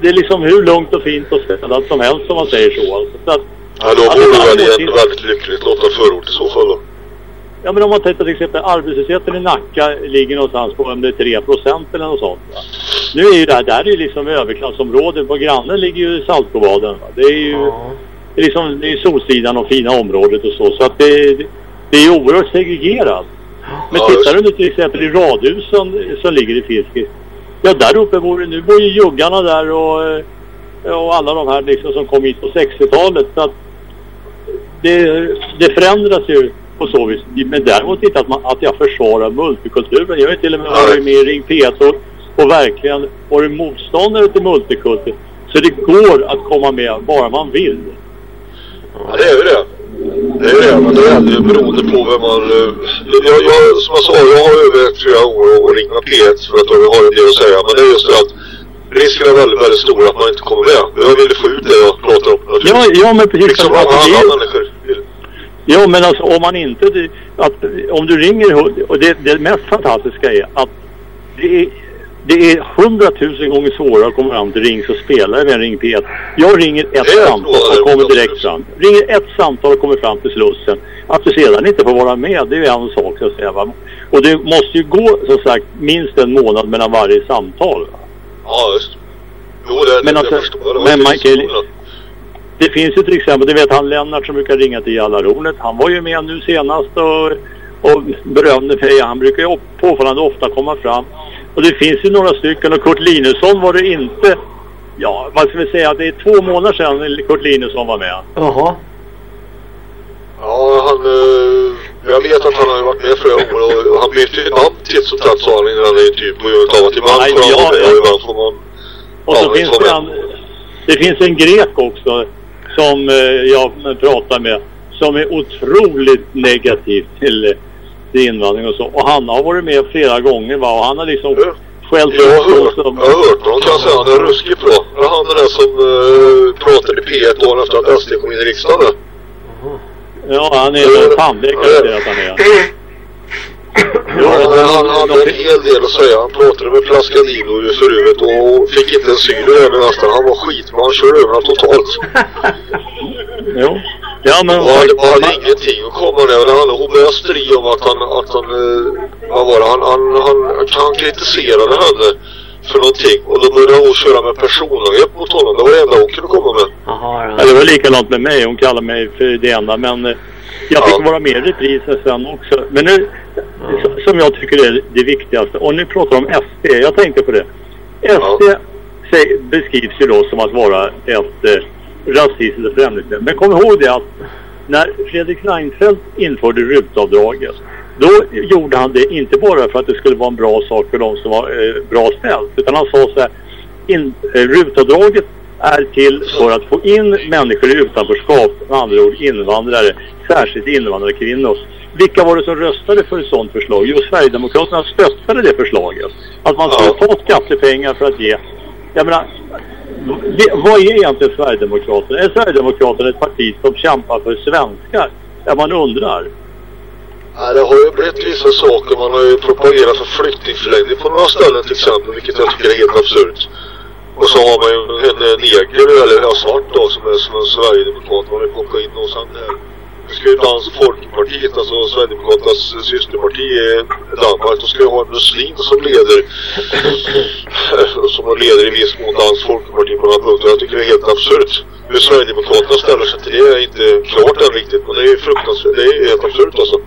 det är liksom hur lugnt och fint och städat som helst om man säger så. Alltså. så att, Ja, då Ja, bor det du väl i någonting- en väldigt lyckligt lottad förort i så fall då. ja men om man tittar till exempel arbetslösheten i Nacka ligger någonstans på om det är 3 procent eller något sånt va. Nu är ju det här, där är ju liksom överklassområde. På grannen ligger ju Saltsjöbaden. Det är ju... Ja. Det är liksom, det är Solsidan och fina området och så. Så att det, det är oerhört segregerat. Men Ja, tittar du nu till exempel i radhusen som ligger i Fiskis. Ja, där uppe bor det, nu bor ju juggarna där och, eh, och alla de här liksom som kom hit på 60-talet. Så att det, det förändras ju på så vis. Men däremot inte att, man, att jag försvarar multikulturen. Jag har ju till och med varit med i Ring P1 och, och verkligen varit motståndare till multikultur. Så det går att komma med bara man vill. Ja, det är ju det. Det är men det är ju beroende på vem man... eh, Jag, jag, som jag sa, jag har övervägt flera år och ringt med P1 för att jag har en del att säga. Men det är just det att risken är väldigt, väldigt stor att man inte kommer med. Jag ville få ut det jag pratar om. Ja, ja men precis. Liksom alla det är- andra människor. Ja, men alltså om man inte... Att, om du ringer... Och det, det mest fantastiska är att det är, det är hundratusen gånger svårare att komma fram till Rings och spelare med en Ring P1. Jag ringer ett samtal och kommer direkt fram. Ringer ett samtal och kommer fram till Slussen. Att du sedan inte får vara med, det är ju en sak så att säga. Va? Och det måste ju gå, som sagt, minst en månad mellan varje samtal. Va? Ja, just. Jo, det, Men det, alltså, jag förstår. Det men man kan. Det finns ju till exempel, du vet han Lennart som brukar ringa till Jallarhornet. Han var ju med nu senast och, och berömde mig. Han brukar ju påfallande ofta komma fram. Och det finns ju några stycken och Kurt Linusson var det inte. Ja, vad ska vi säga? Det är två månader sedan Kurt Linusson var med. Jaha. Ja, han... eh, jag vet att han har varit med flera gånger och han byter ju namn titt som tätt sa han i den här intervjun på grund av att ibland Nej, får han ja, vara med ja. och ibland får man... Och Ja, så finns det en, det finns en grek också som eh, jag pratar med. Som är otroligt negativ till, till invandring och så. Och han har varit med flera gånger va. Och han har liksom Ja. skällt Jag som- jag har hört honom kan jag säga. Han är ruskigt bra. Det är han den där som uh, pratade i P1 dagen efter att SD kom in i riksdagen. Ja, han är en tandläkare säger att han är. Ja, men han hade en hel del att säga. Han pratade med Plascadino i förut och fick inte en syl över nästan. Han var skitbra. Han körde över honom totalt. [laughs] Jo. Ja, men... Och hade, och hade ingenting att komma med. Och han, började stri om att han, att han, eh, vad var det, han, han, han, han kritiserade henne för någonting. Och då började hon köra med personangrepp mot honom. Det var det enda hon kunde komma med. Jaha, Ja, det var likadant med mig. Hon kallade mig för det enda. Men eh, Jag fick vara med i reprisen sen också. Men nu, s- som jag tycker är det viktigaste, och nu pratar om SD, jag tänkte på det. SD beskrivs ju då som att vara ett rasistiskt och främlingsfientligt. Men kom ihåg det att när Fredrik Reinfeldt införde rutavdraget då gjorde han det inte bara för att det skulle vara en bra sak för de som var eh, bra ställt utan han sa så här in, eh, rutavdraget är till för att få in människor i utanförskap, med andra ord invandrare, särskilt invandrarkvinnor. Vilka var det som röstade för ett sådant förslag? Jo, Sverigedemokraterna stöttade det förslaget. Att man skulle ta skattepengar för att ge. Jag menar, vad är egentligen Sverigedemokraterna? Är Sverigedemokraterna ett parti som kämpar för svenskar? Ja, man undrar. Nej, det har ju blivit vissa saker. Man har ju propagerat för flyktingförläggning på några ställen till exempel, vilket jag tycker är helt absurt. Och så har man ju en neger, eller en svart då, som är som en sverigedemokrat. Man har ju plockat in och sånt där. Det ska ju Dansk Folkpartiet, alltså Sverigedemokraternas systerparti i Danmark. Då ska ju ha en muslim som leder, [clears throat] som leder i viss mån Dansk Folkparti på den här punkten. Jag tycker det är helt absurt. Hur Sverigedemokraterna ställer sig till det är inte klart än riktigt, men det är fruktansvärt. Det är helt absurt alltså.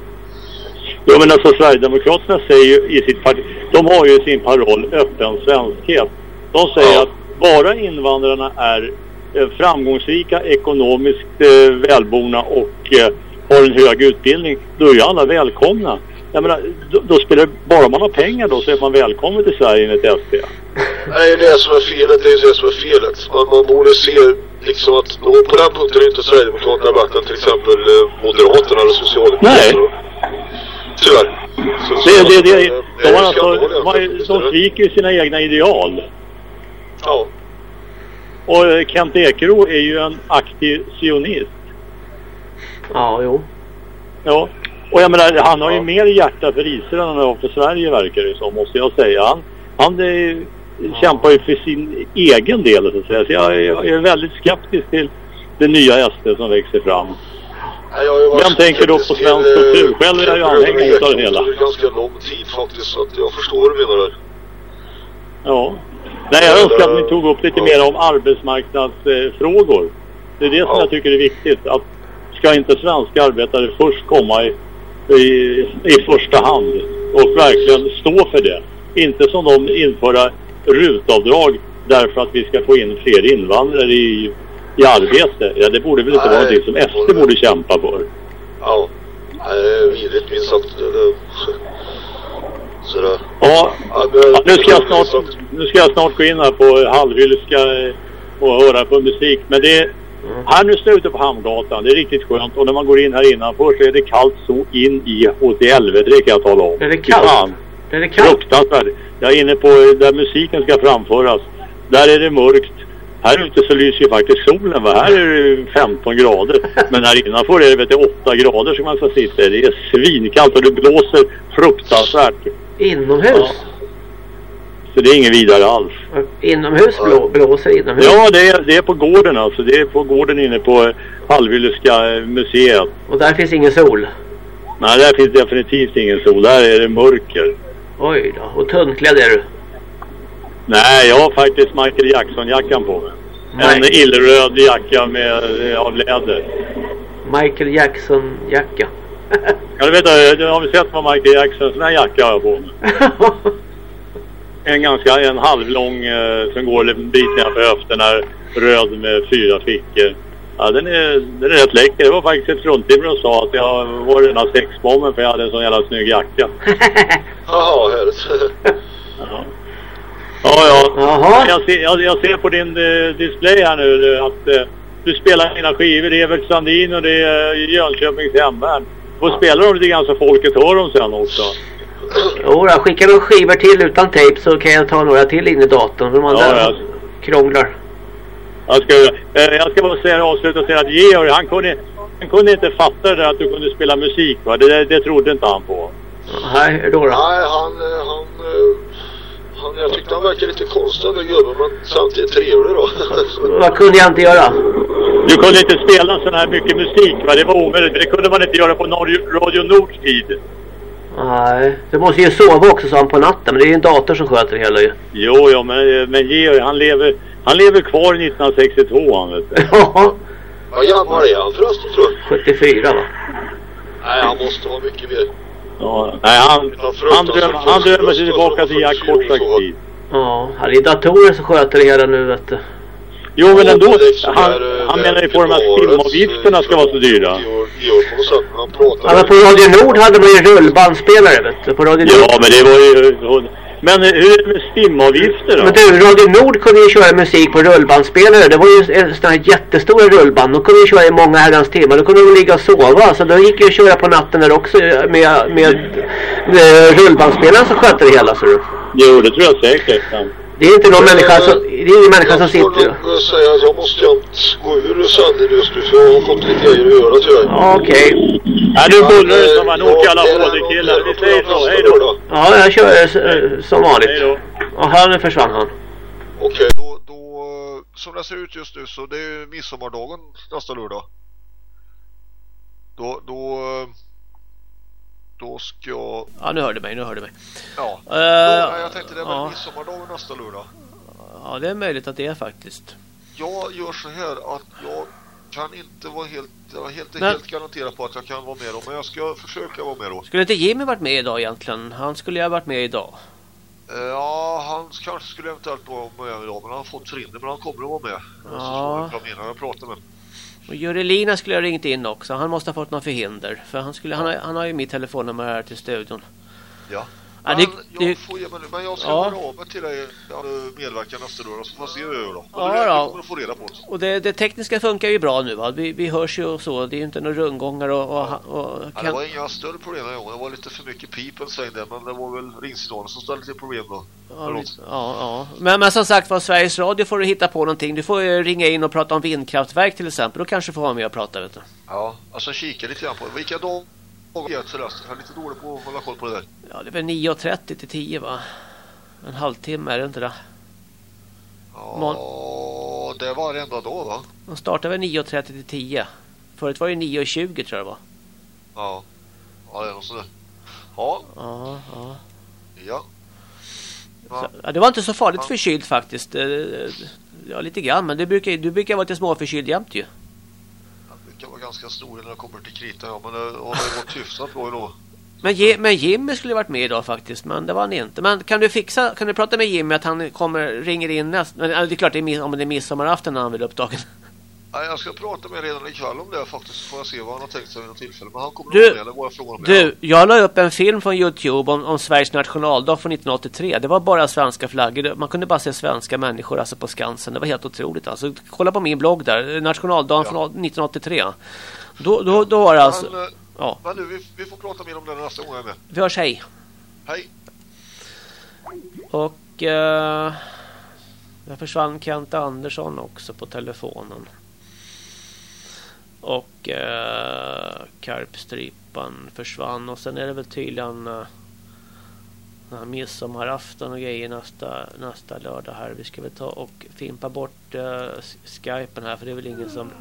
Ja men alltså Sverigedemokraterna säger ju i sitt parti, de har ju sin paroll öppen svenskhet. De säger att bara invandrarna är framgångsrika, ekonomiskt eh, välborna och eh, har en hög utbildning, då är ju alla välkomna. Jag menar, då, då spelar det, bara man har pengar då så är man välkommen till Sverige enligt SD. Nej, det är det som är felet. Det är det som är felet. Man, man borde se liksom att och på den punkten är inte Sverigedemokraterna bättre än till exempel eh, Moderaterna eller Socialdemokraterna. Tyvärr. Så, Det, så, det, det, eh, de, är har alltså, de, sviker ju sina egna ideal. Ja. Och eh, Kent Ekeroth är ju en aktiv sionist. Ja, jo. Ja. Och jag menar, han har ju mer hjärta för Israel än han har för Sverige verkar det som, måste jag säga. Han, han eh, kämpar ju för sin egen del så att säga. Så jag, jag är väldigt skeptisk till det nya SD som växer fram. Vem tänker då på svensk eh, kultur? Själv är jag ju anhängare utav det hela. under ganska lång tid faktiskt, så att jag förstår vad du menar där. Ja. Nej, jag önskar att ni tog upp lite mer om arbetsmarknadsfrågor. Det är det som jag tycker är viktigt. Att ska inte svenska arbetare först komma i, i, i första hand och verkligen stå för det. Inte som de införa rutavdrag därför att vi ska få in fler invandrare i, i arbete. Ja, det borde väl inte vara Nej, någonting som SD borde kämpa för. Ja. Nej. Det, det, sådär. Ja, men- ja, nu, ska jag snart, nu ska jag snart gå in här på halvhyllska eh, och höra på musik. Men det är här nu står ute på Hamngatan. Det är riktigt skönt. Och när man går in här innanför så är det kallt så in i åt i helvete. Det kan jag tala om. Är det kallt? fan. Är det kallt? Fruktansvärt. Jag är inne på eh, där musiken ska framföras. Där är det mörkt. Här ute så lyser ju faktiskt solen. Va? Här är det 15 grader. [laughs] Men här innanför är det vet du, 8 grader som man ska sitta i. Det är svinkallt och det blåser fruktansvärt. Inomhus? Så det är inget vidare alls. Inomhus blå, blåser inomhus? Ja, det är, det är på gården alltså. Det är på gården inne på Halvhylleska eh, museet. Och där finns ingen sol? Nej, där finns definitivt ingen sol. Där är det mörker. Oj då. Och tunnklädd är du? Nej, jag har faktiskt Michael Jackson-jackan på mig. En illröd jacka med, eh, av läder. Michael Jackson-jacka. [laughs] Ja, du vet, du har väl sett vad Michael Jackson sån här jacka har jag på mig? [laughs] En ganska, en halvlång eh, som går en bit nedanför höfterna. Röd med fyra fickor. Ja, den är, den är rätt läcker. Det var faktiskt ett fruntimmer som sa att jag var den här sexbomben för jag hade en sån jävla snygg jacka. Jaha, [laughs] härligt. Ja, ja. Jag, ser, jag, jag ser på din eh, display här nu eh, att eh, du spelar dina skivor. Det är Evert Sandin och det är eh, Jönköpings hemvärn. Får spela dem lite grann så folket hör dem sen också. Jo, jag skickar några skivor till utan tejp så kan jag ta några till in i datorn. De andra Ja, ja. krånglar. Jag ska, eh, jag ska bara säga avsluta och säga att Georg, han kunde, han kunde inte fatta det där att du kunde spela musik va? Det, det, det trodde inte han på. Nej, då då? Nej, han, eh, han, eh, han, jag tyckte han verkade lite konstig den gubben, men samtidigt trevlig då. [laughs] Vad kunde jag inte göra? Du kunde inte spela sån här mycket musik va? Det var omöjligt. Det kunde man inte göra på Radio Nords tid. Nej, du måste ju sova också sa han på natten. Men det är ju en dator som sköter det hela ju. Jo, jo, men, men Georg, han lever, han lever kvar 1962 han vet du. [laughs] Ja, Vad gammal är han förresten tror jag? 74 va? Nej, han måste vara mycket mer. Ja, nej, han, han, dröm, han drömmer sig tillbaka till Jack kort sagt tid. Ja, här är datorer som sköter det hela nu vet du. Jo, men ändå. Han, han menar ju på de här filmavgifterna ska vara så dyra. Ja, men på Radio Nord hade man ju rullbandspelare vet du. På Radio Nord. Ja, men det var ju... Men hur är det med stimavgifter då? Men du, Radio Nord kunde ju köra musik på rullbandspelare. Det var ju en sån här jättestora rullband. De kunde ju köra i många herrans timmar. Då kunde de ligga och sova. Så då gick ju att köra på natten där också med, med, med rullbandspelaren som skötte det hela. Så du. Jo, det tror jag säkert. Ja. Det är inte någon människa som, det är ingen människa som sitter... Jag säga att jag måste gå ur sändningen just nu för jag har fått lite grejer att göra tyvärr. Okej. Ja, nu bullrar det som man åker alla HD-killar. Vi säger så, hej då. Ja, jag kör eh, som vanligt. Hej då. Jaha, nu försvann han. Okej, då, då, som det ser ut just nu så det är ju midsommardagen nästa lördag. Då, då, då ska. Ja, nu hörde du mig, nu hörde du mig. Ja, Eh, då, jag tänkte det är ja. midsommardagen nästa lördag. Ja, det är möjligt att det är faktiskt. Jag gör så här att jag kan inte vara helt, jag helt, Men- helt garanterad på att jag kan vara med då, men jag ska försöka vara med då. Skulle inte Jimmy varit med idag egentligen? Han skulle ju ha varit med idag. Eh, Ja, han kanske skulle eventuellt vara med idag, men han har fått förhinder, men han kommer att vara med. Ja. Så slår jag fram innan jag pratar med. Och Jurelina skulle ha ringt in också. Han måste ha fått någon förhinder. För han, skulle, han, har, han har ju mitt telefonnummer här till studion. Ja. Ja, Men det- jag det- får ge mig nu, men jag ska Ja. höra av mig till dig ja, medverka nästa lördag så får jag se hur jag gör då. Ja, det, då. det kommer du få reda på. Och det, det tekniska funkar ju bra nu va? Vi, vi hörs ju och så. Det är ju inte några rundgångar och... och, och Ja, det var inga större problem den gången. Det var lite för mycket pip och säng där, men det var väl ringsignalen som ställde till problem då. Ja, ja, ja. Men, men som sagt var, Sveriges Radio får du hitta på någonting. Du får ju ringa in och prata om vindkraftverk till exempel. Då kanske du får vara med och prata vet du. Ja, alltså kika lite grann på Vilka dagar det förresten? Jag är lite dålig på att hålla koll på det där. Ja, det är väl 9.30 till 10 va? En halvtimme är det inte det? Ja, det var varenda dag va? De startar väl 9.30 till 10. Förut var det 9.20 tror jag det var. Ja. Ja, det är något sådär. Ja, Ja, ja. ja. Så, ja, det var inte så farligt förkyld faktiskt. Eh, Ja, lite grann. Men du brukar, du brukar vara lite småförkyld jämt ju. Det kan vara ganska stor när det kommer till krita, ja. Men eh, det har det gått hyfsat bra då. Men, Ji- men Jimmy skulle varit med idag faktiskt. Men det var han inte. Men kan du fixa, kan du prata med Jimmy att han kommer, ringer in nästa... men, eh, Det är klart det är, om det är midsommarafton när han vill uppdagen jag ska prata med redan ikväll om det faktiskt. Så får jag se vad han har tänkt sig vid något tillfälle. Men han kommer Du- att med. Jag frågan om. Du, jag la upp en film från Youtube om, om Sveriges nationaldag från 1983. Det var bara svenska flaggor. Man kunde bara se svenska människor alltså på Skansen. Det var helt otroligt. Alltså, kolla på min blogg där. Nationaldagen från 1983. Då, då, då var det alltså... Men, eh, Ja, men du, vi, vi får prata mer om det nästa gång jag är med. vi hörs hej. Hej! Och... Eh, där försvann Kent Andersson också på telefonen. Och eh, Karpstrypan försvann. Och sen är det väl tydligen eh, midsommarafton och grejer nästa, nästa lördag här. Vi ska väl ta och fimpa bort eh, skypen här. För det är väl ingen som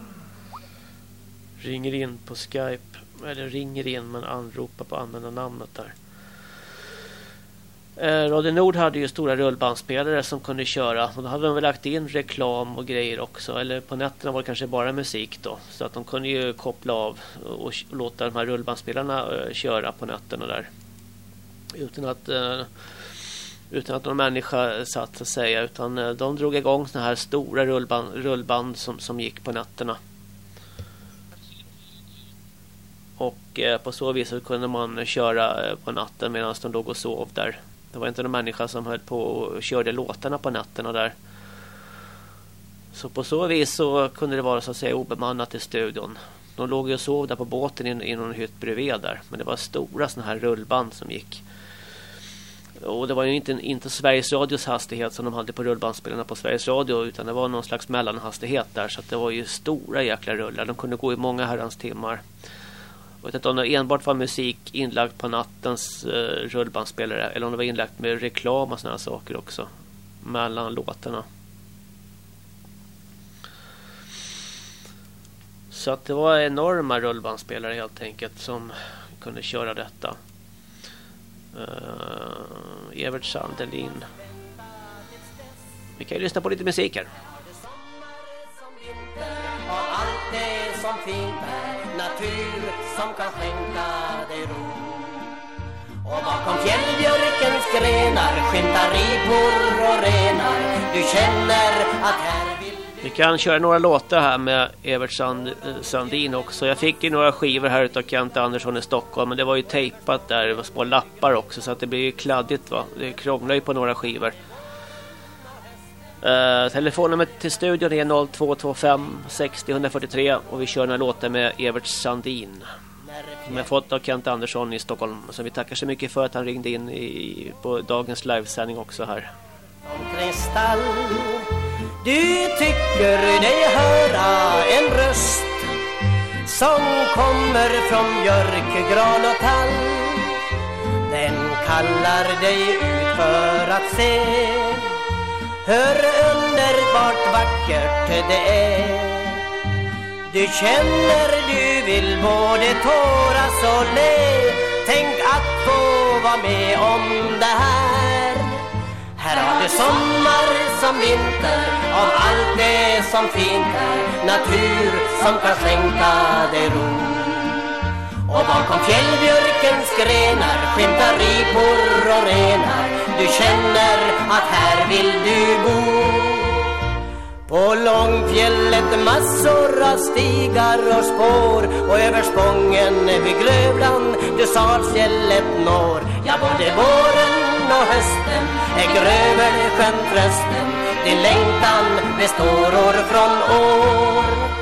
ringer in på skype. Eller ringer in men anropar på användarnamnet där. Eh, Radio Nord hade ju stora rullbandspelare som kunde köra. Och då hade de väl lagt in reklam och grejer också. Eller på nätterna var det kanske bara musik då. Så att de kunde ju koppla av och, och låta de här rullbandspelarna eh, köra på nätterna där. Utan att eh, utan att någon människa satt så att säga. Utan eh, de drog igång såna här stora rullband, rullband som, som gick på nätterna. Och eh, på så vis så kunde man köra eh, på natten medan de låg och sov där. Det var inte någon människa som höll på och körde låtarna på nätterna där. Så på så vis så kunde det vara så att säga obemannat i studion. De låg ju och sov där på båten i, i någon hytt bredvid där. Men det var stora sådana här rullband som gick. Och det var ju inte, inte Sveriges Radios hastighet som de hade på rullbandspelarna på Sveriges Radio utan det var någon slags mellanhastighet där så att det var ju stora jäkla rullar. De kunde gå i många herrans timmar. Jag vet inte om det enbart var musik inlagt på nattens eh, rullbandspelare eller om det var inlagt med reklam och sådana saker också mellan låtarna. Så att det var enorma rullbandspelare helt enkelt som kunde köra detta. Uh, Evert Sandelin. Vi kan ju lyssna på lite musik här. Allt det som fint är natur som kan skänka dig ro och bakom fjällbjörkens grenar skymtar ripor och renar Du känner att här vill vi kan köra några låtar här med Evert Sand, eh, Sandin också. Jag fick ju några skivor här utav Kent Andersson i Stockholm. Men det var ju tejpat där. Det var små lappar också. Så att det blir ju kladdigt va. Det krånglar ju på några skivor. Uh, telefonnumret till studion är 0225 60 143. Och vi kör några låtar med Evert Sandin. Som jag fått av Kent Andersson i Stockholm. Så vi tackar så mycket för att han ringde in i, på dagens livesändning också här. Kristall du tycker dig höra en röst som kommer från björk, gran och tall. Den kallar dig ut för att se hur underbart vackert det är. Du känner du vill både tåras och le. Tänk att få vara med om det här. Här har du sommar som vinter av allt det som fint är Natur som kan skänka dig ro Och bakom fjällbjörkens grenar skymtar ripor och renar Du känner att här vill du bo på Långfjället massor av stigar och spår. Och över Spången vid Grövlan du Salsfjället når. Ja, både våren och hösten är över sjön trösten Din längtan består år från år.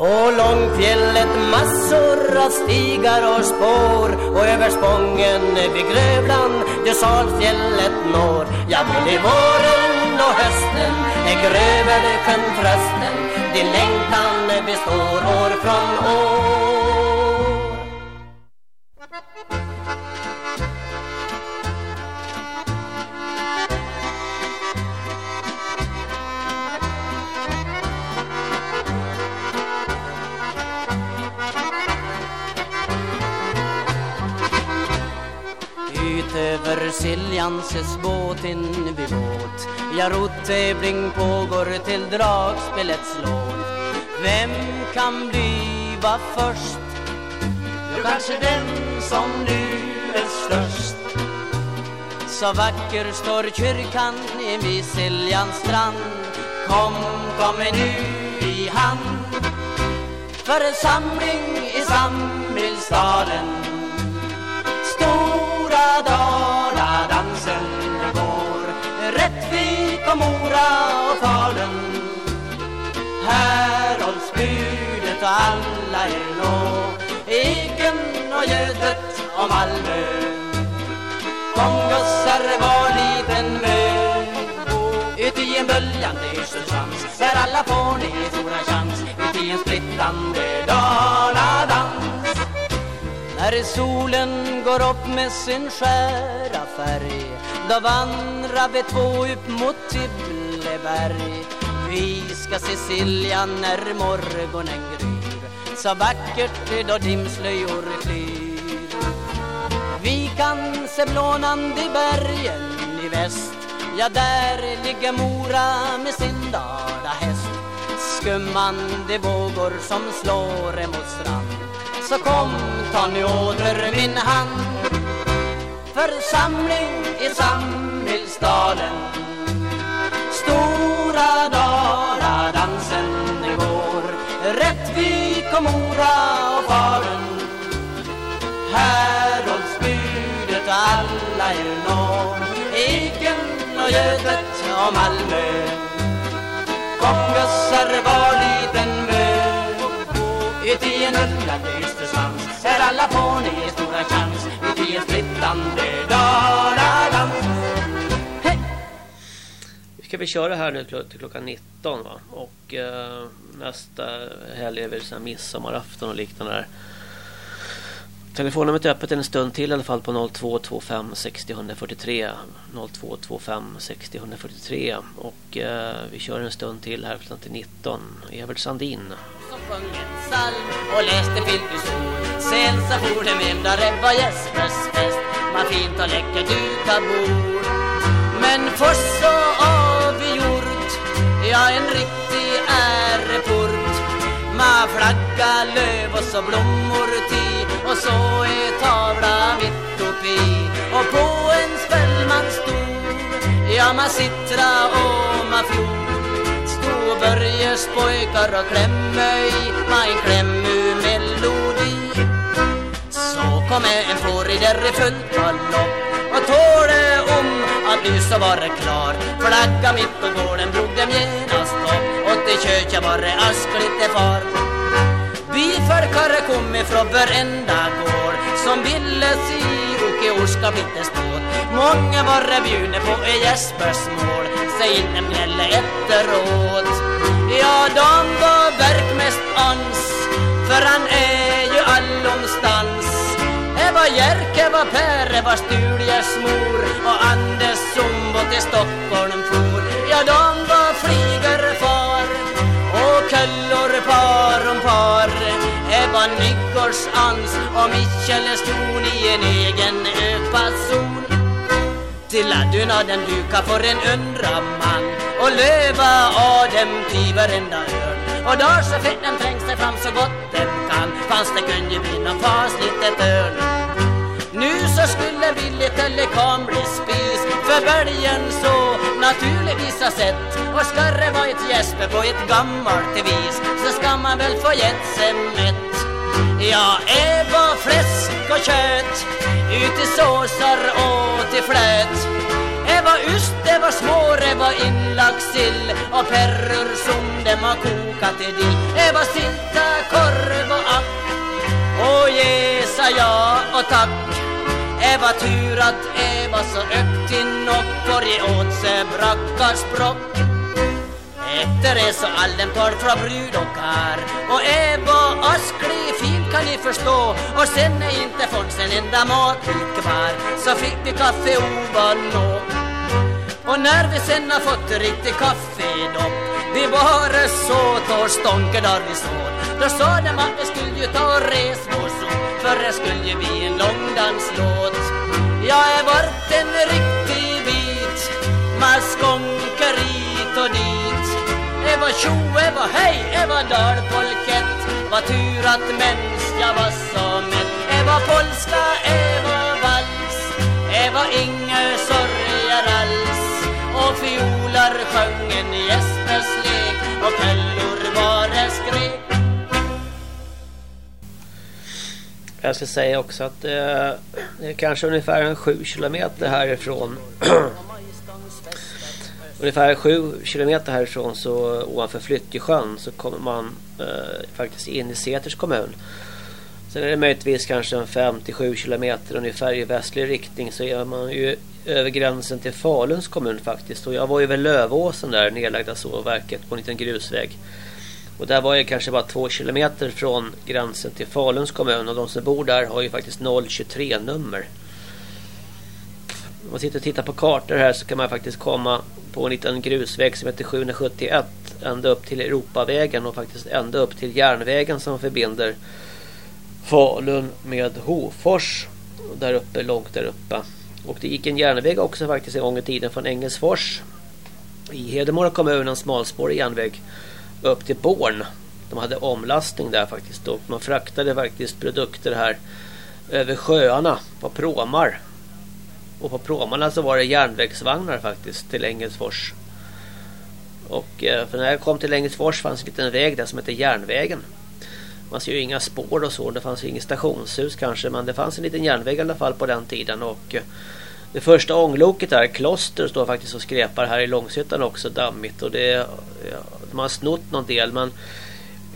På Långfjället massor av stigar och spår. Och över Spången vid Grövlan du Salfjället når. Ja, både våren och hösten är Grövelsjön sjön trösten. Din längtan består år från år. Över Siljanses båt in vid båt. Ja, rottävling pågår till dragspelets låt. Vem kan bliva först? Jo, kanske den som nu är störst. Så vacker står kyrkan vid Siljans strand. Kom, kom nu i hand. Församling i Samhällsstaden Stora Daladansen går Rättvik och Mora och Falun. Här hålls budet och alla är nå Eken och Götet och Malmö. Kom gossar var liten mö Ut i en böljande Yrselsvans Där alla får ni stora chans. Ut i en splittande när solen går upp med sin skära färg Då vandrar vi två upp mot Tibbleberg. Vi ska se Silja när morgonen gryr Så vackert då dimslöjor flyr. Vi kan se blånande bergen i väst Ja, där ligger Mora med sin dalahäst Skummande vågor som slår emot strand så kom, ta nu åter min hand. Församling i Samhällsdalen. Stora Daladansen går Rättvik och Mora och Falun. Här hålls budet alla er nå Eken och Götet och Malmö. Kom gossar var liten mö. Ut i en ullande här alla får ni stora chans Ut i en splittrande Daladans Vi ska vi köra här nu till klockan 19 va? Och eh, nästa helg är väl sån midsommarafton och liknande där. Telefonnumret är öppet en stund till i alla fall på 0225 60 143 0225 60 143 och eh, vi kör en stund till här fram till 19 Evert Sandin som sjöng en psalm och läste Filkusol Sen så for det mindre var Jespers fest. Man fint och läckert dukat bord. Men först så avgjort Ja en riktig äreport. Man flagga, löv och så blommor till. Och så är tavla mitt uppe och på en spellman stor ja man sittra och man fjol Börjes pojkar och klämme i en klämmu melodi så kom en fårider i fullt galopp och tåle om att nu så var det klar flagga mitt på gården drog dem genast upp och till köket var det askligt far Byfolkare kom ifrån varenda gård som ville se Åke Orska bitte stå. Många var bjudna på Jespers mål, säg inte mjälle efteråt. Ja, de var verkmest ans, för han är ju allomstans. Eva Jerke var Per, Eva Sturjes mor och Anders som var till Stockholm for. Ja, de var flygerfar och köllor par om par Eva Nyggårds ans och Michel stod i en egen ökfason Till addunaden duka för en undra man och löva av dem i varenda örn. Och då så fick den trängs sig fram så gott den kan fanns det kunde bli någon fasligt ett örn. Nu så skulle Willy Telekom bli spis för bälgen så naturligtvis ha sett. Och skarre var ett Jesper på ett gammalt vis så ska man väl få gett sig mätt Ja, Eva fläsk och kött ut i såsar och till flöt. Ja, usch det var små det var inlagd sill. Och perror som dem har kokat i di var sylta korv och ack. Och ge sa ja och tack. Det var tur att det var så ökt till nockor ge åt sig brackarsprock Efter det så all dem tar från brud och kar. Och Eva asklig fin kan ni förstå. Och sen är inte fått en enda matbit kvar Så fick vi kaffe ovanå och när vi sen har fått riktigt kaffedopp Vi bara så tar stånken där vi står. Då sa de att vi skulle ju ta och res vår sol För det skulle ju bli en långdanslåt Jag är vart en riktig bit Med skånker hit och dit. Eva tjo, Eva hej, Eva dalpolkett Vad tur att mens jag var så mätt. Eva polska, Eva vals Eva inga sorg fiolar sjöng en gästers lek och källor bara skrek Jag ska säga också att eh, det är kanske ungefär en km kilometer härifrån [clears throat] ungefär 7 kilometer härifrån så eh, ovanför Flyttjesjön så kommer man eh, faktiskt in i Säters kommun. Sen är det möjligtvis kanske en 57 kilometer ungefär i västlig riktning så är man ju över gränsen till Faluns kommun faktiskt. Och jag var ju vid Lövåsen där nedlagda sågverket på en liten grusväg. Och där var jag kanske bara två kilometer från gränsen till Faluns kommun och de som bor där har ju faktiskt 023 nummer. Om man sitter och tittar på kartor här så kan man faktiskt komma på en liten grusväg som heter 771 ända upp till Europavägen och faktiskt ända upp till järnvägen som förbinder Falun med Hofors där uppe, långt där uppe. Och det gick en järnväg också faktiskt en gång i tiden från Engelsfors i Hedemora kommun, en smalspårig järnväg upp till Born. De hade omlastning där faktiskt och man fraktade faktiskt produkter här över sjöarna på pråmar. Och på pråmarna så var det järnvägsvagnar faktiskt till Engelsfors. Och eh, för när jag kom till Engelsfors fanns en liten väg där som heter Järnvägen. Man ser ju inga spår och så. Det fanns ju inget stationshus kanske. Men det fanns en liten järnväg i alla fall på den tiden. Och eh, det första ångloket där, Kloster, står faktiskt och skräpar här i Långshyttan också. Dammigt. Och det, ja, de har snott någon del. Men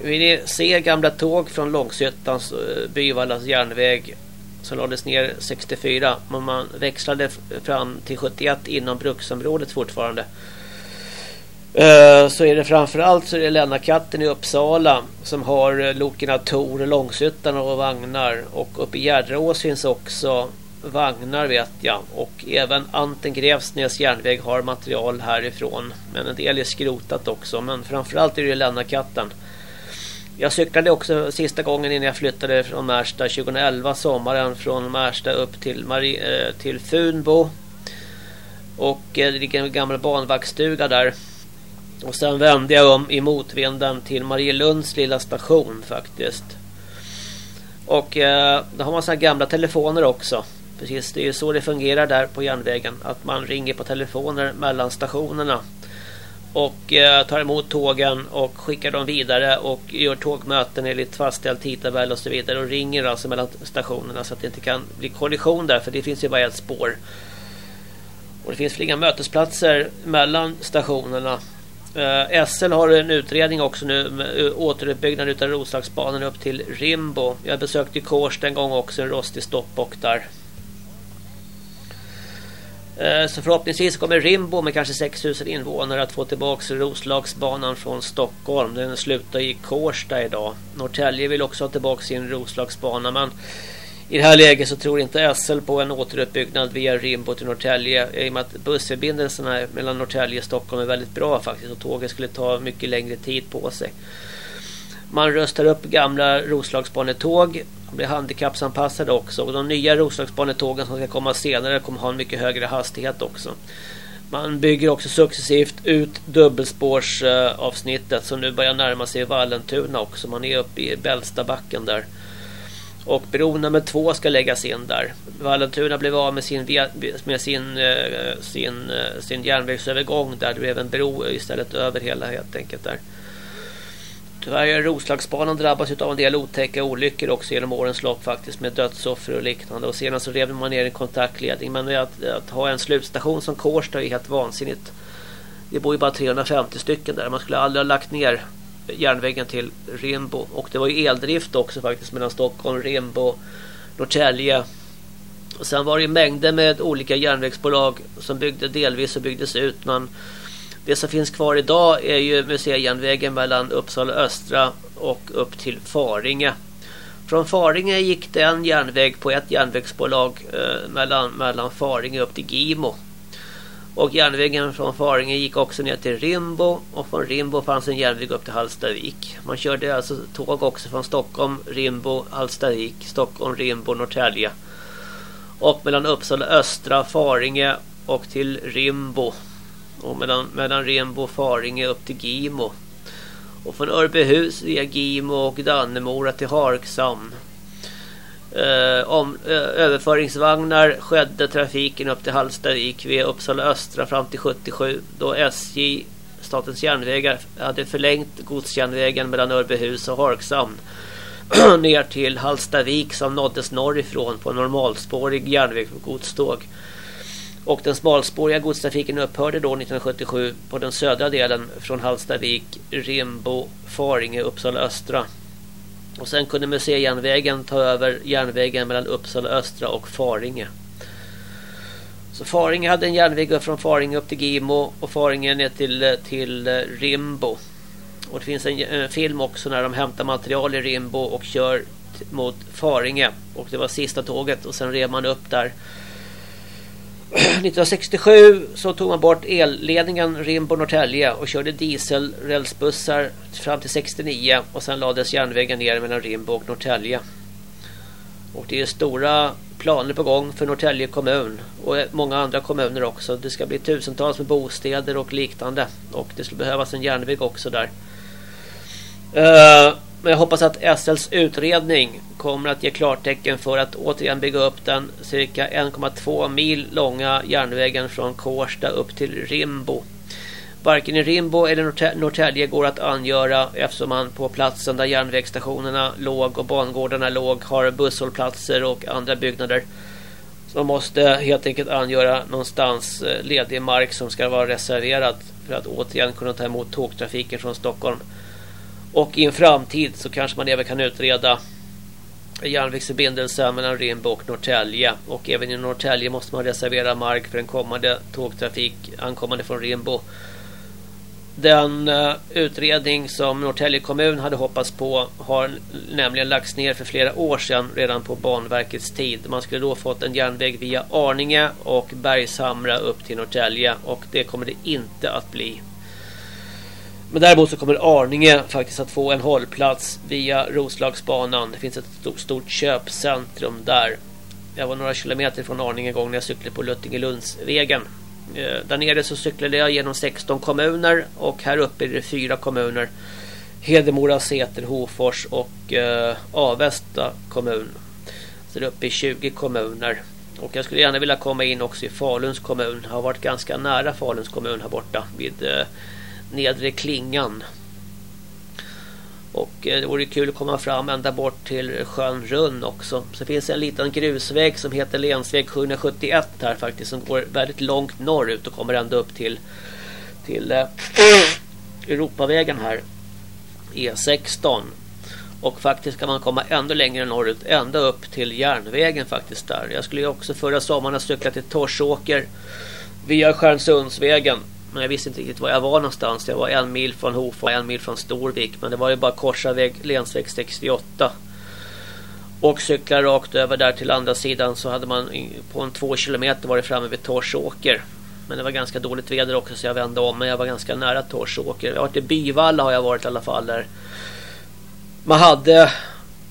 vill ni se gamla tåg från Långshyttans eh, Byvallas järnväg som lades ner 64. Men man växlade fram till 71 inom bruksområdet fortfarande. Eh, så är det framförallt så är det Lennakatten i Uppsala som har eh, Tor och Långshyttan och vagnar. Och uppe i Gärderås finns också vagnar vet jag. Och även Anten Grävsnäs järnväg har material härifrån. Men en del är skrotat också. Men framförallt är det Lennakatten. Jag cyklade också sista gången innan jag flyttade från Märsta 2011 sommaren från Märsta upp till, Marie, eh, till Funbo. Och eh, det ligger en gammal banvaktstuga där. Och sen vände jag om i motvinden till Marielunds lilla station faktiskt. Och eh, då har man sådana gamla telefoner också. Precis, det är ju så det fungerar där på järnvägen. Att man ringer på telefoner mellan stationerna. Och eh, tar emot tågen och skickar dem vidare och gör tågmöten enligt fastställd tidtabell och så vidare. Och ringer alltså mellan stationerna så att det inte kan bli kollision där. För det finns ju bara ett spår. Och det finns inga mötesplatser mellan stationerna. Eh, uh, SL har en utredning också nu med eh, återuppbyggnad utav Roslagsbanan upp till Rimbo. Jag besökte Kårsta en gång också, en rostig stoppbock där. Uh, så förhoppningsvis kommer Rimbo med kanske 6000 invånare att få tillbaka Roslagsbanan från Stockholm. Den slutar i Kårsta idag. Norrtälje vill också ha tillbaka sin Roslagsbana men i det här läget så tror inte SL på en återuppbyggnad via Rimbo till Norrtälje i och med att bussförbindelserna mellan Norrtälje och Stockholm är väldigt bra faktiskt och tåget skulle ta mycket längre tid på sig. Man röstar upp gamla Roslagsbanetåg de blir handikappsanpassade också och de nya Roslagsbanetågen som ska komma senare kommer ha en mycket högre hastighet också. Man bygger också successivt ut dubbelspårsavsnittet som nu börjar närma sig Vallentuna också. Man är uppe i Bällstabacken där. Och bro nummer två ska läggas in där. Vallentuna blev av med sin, med sin, eh, sin, eh, sin järnvägsövergång där. Det blev en bro istället över hela helt enkelt där. Tyvärr har Roslagsbanan drabbats av en del otäcka olyckor också genom årens lopp faktiskt med dödsoffer och liknande. Och senast så rev man ner en kontaktledning. Men att, att ha en slutstation som Kårsta är helt vansinnigt. Det bor ju bara 350 stycken där. Man skulle aldrig ha lagt ner järnvägen till Rimbo. Och det var ju eldrift också faktiskt mellan Stockholm, Rimbo, Norrtälje. Och sen var det mängder med olika järnvägsbolag som byggde delvis och byggdes ut. Men det som finns kvar idag är ju museijärnvägen mellan Uppsala Östra och upp till Faringe. Från Faringe gick det en järnväg på ett järnvägsbolag eh, mellan, mellan Faringe upp till Gimo. Och järnvägen från Faringe gick också ner till Rimbo och från Rimbo fanns en järnväg upp till Hallstavik. Man körde alltså tåg också från Stockholm, Rimbo, Hallstavik, Stockholm, Rimbo, Norrtälje. Och mellan Uppsala Östra, Faringe och till Rimbo. Och mellan, mellan Rimbo och Faringe upp till Gimo. Och från Örbyhus via Gimo och Dannemora till Harkshamn. Eh, om, eh, överföringsvagnar skedde trafiken upp till Hallstavik via Uppsala Östra fram till 77 då SJ Statens järnvägar hade förlängt godsjärnvägen mellan Örbyhus och Harkshamn [clears throat] ner till Hallstavik som nåddes norrifrån på normalspårig järnväg för godståg. Och den smalspåriga godstrafiken upphörde då 1977 på den södra delen från Hallstavik, Rimbo, Faringe, Uppsala Östra. Och sen kunde museijärnvägen ta över järnvägen mellan Uppsala Östra och Faringe. Så Faringe hade en järnväg från Faringe upp till Gimo och Faringe ner till, till Rimbo. Och det finns en, en, film också när de hämtar material i Rimbo och kör mot Faringe. Och det var sista tåget och sen rev man upp där 1967 så tog man bort elledningen Rimbo-Norrtälje och körde dieselrälsbussar fram till 69 och sen lades järnvägen ner mellan Rimbo och Norrtälje. Och det är stora planer på gång för Norrtälje kommun och många andra kommuner också. Det ska bli tusentals med bostäder och liknande och det skulle behövas en järnväg också där. Uh, men jag hoppas att SLs utredning kommer att ge klartecken för att återigen bygga upp den cirka 1,2 mil långa järnvägen från Kårsta upp till Rimbo. Varken i Rimbo eller Norrtälje går att angöra eftersom man på platsen där järnvägsstationerna låg och bangårdarna låg har busshållplatser och andra byggnader. Så man måste helt enkelt angöra någonstans eh, ledig mark som ska vara reserverad för att återigen kunna ta emot tågtrafiken från Stockholm. Och i en framtid så kanske man även kan utreda järnvägsförbindelsen mellan Rimbo och Norrtälje. Och även i Norrtälje måste man reservera mark för en kommande tågtrafik ankommande från Rimbo. Den eh, utredning som Norrtälje kommun hade hoppats på har nämligen lagts ner för flera år sedan redan på Banverkets tid. Man skulle då fått en järnväg via Arninge och Bergshamra upp till Norrtälje och det kommer det inte att bli. Men däremot så kommer Arninge faktiskt att få en hållplats via Roslagsbanan. Det finns ett stort, köpcentrum där. Jag var några kilometer från Arninge en gång när jag cyklade på Luttingelundsvägen. Eh, där nere så cyklade jag genom 16 kommuner och här uppe är det fyra kommuner. Hedemora, Säter, Hofors och eh, Avesta kommun. Så det är uppe i 20 kommuner. Och jag skulle gärna vilja komma in också i Faluns kommun. Jag har varit ganska nära Faluns kommun här borta vid eh, nedre klingan. Och eh, det vore kul att komma fram ända bort till sjön Runn också. Så finns en liten grusväg som heter Länsväg 771 här faktiskt. Som går väldigt långt norrut och kommer ända upp till, till eh, Europavägen här. E16. Och faktiskt kan man komma ännu längre norrut. Ända upp till järnvägen faktiskt där. Jag skulle ju också förra sommaren ha cyklat till Torsåker. Via Stjärnsundsvägen. Men jag visste inte riktigt var jag var någonstans. Jag var en mil från Hofors och en mil från Storvik. Men det var ju bara korsa väg, länsväg 68. Och cykla rakt över där till andra sidan så hade man på en två kilometer varit framme vid Torsåker. Men det var ganska dåligt väder också så jag vände om. Men jag var ganska nära Torsåker. Jag har varit i Byvalla har jag varit i alla fall där. Man hade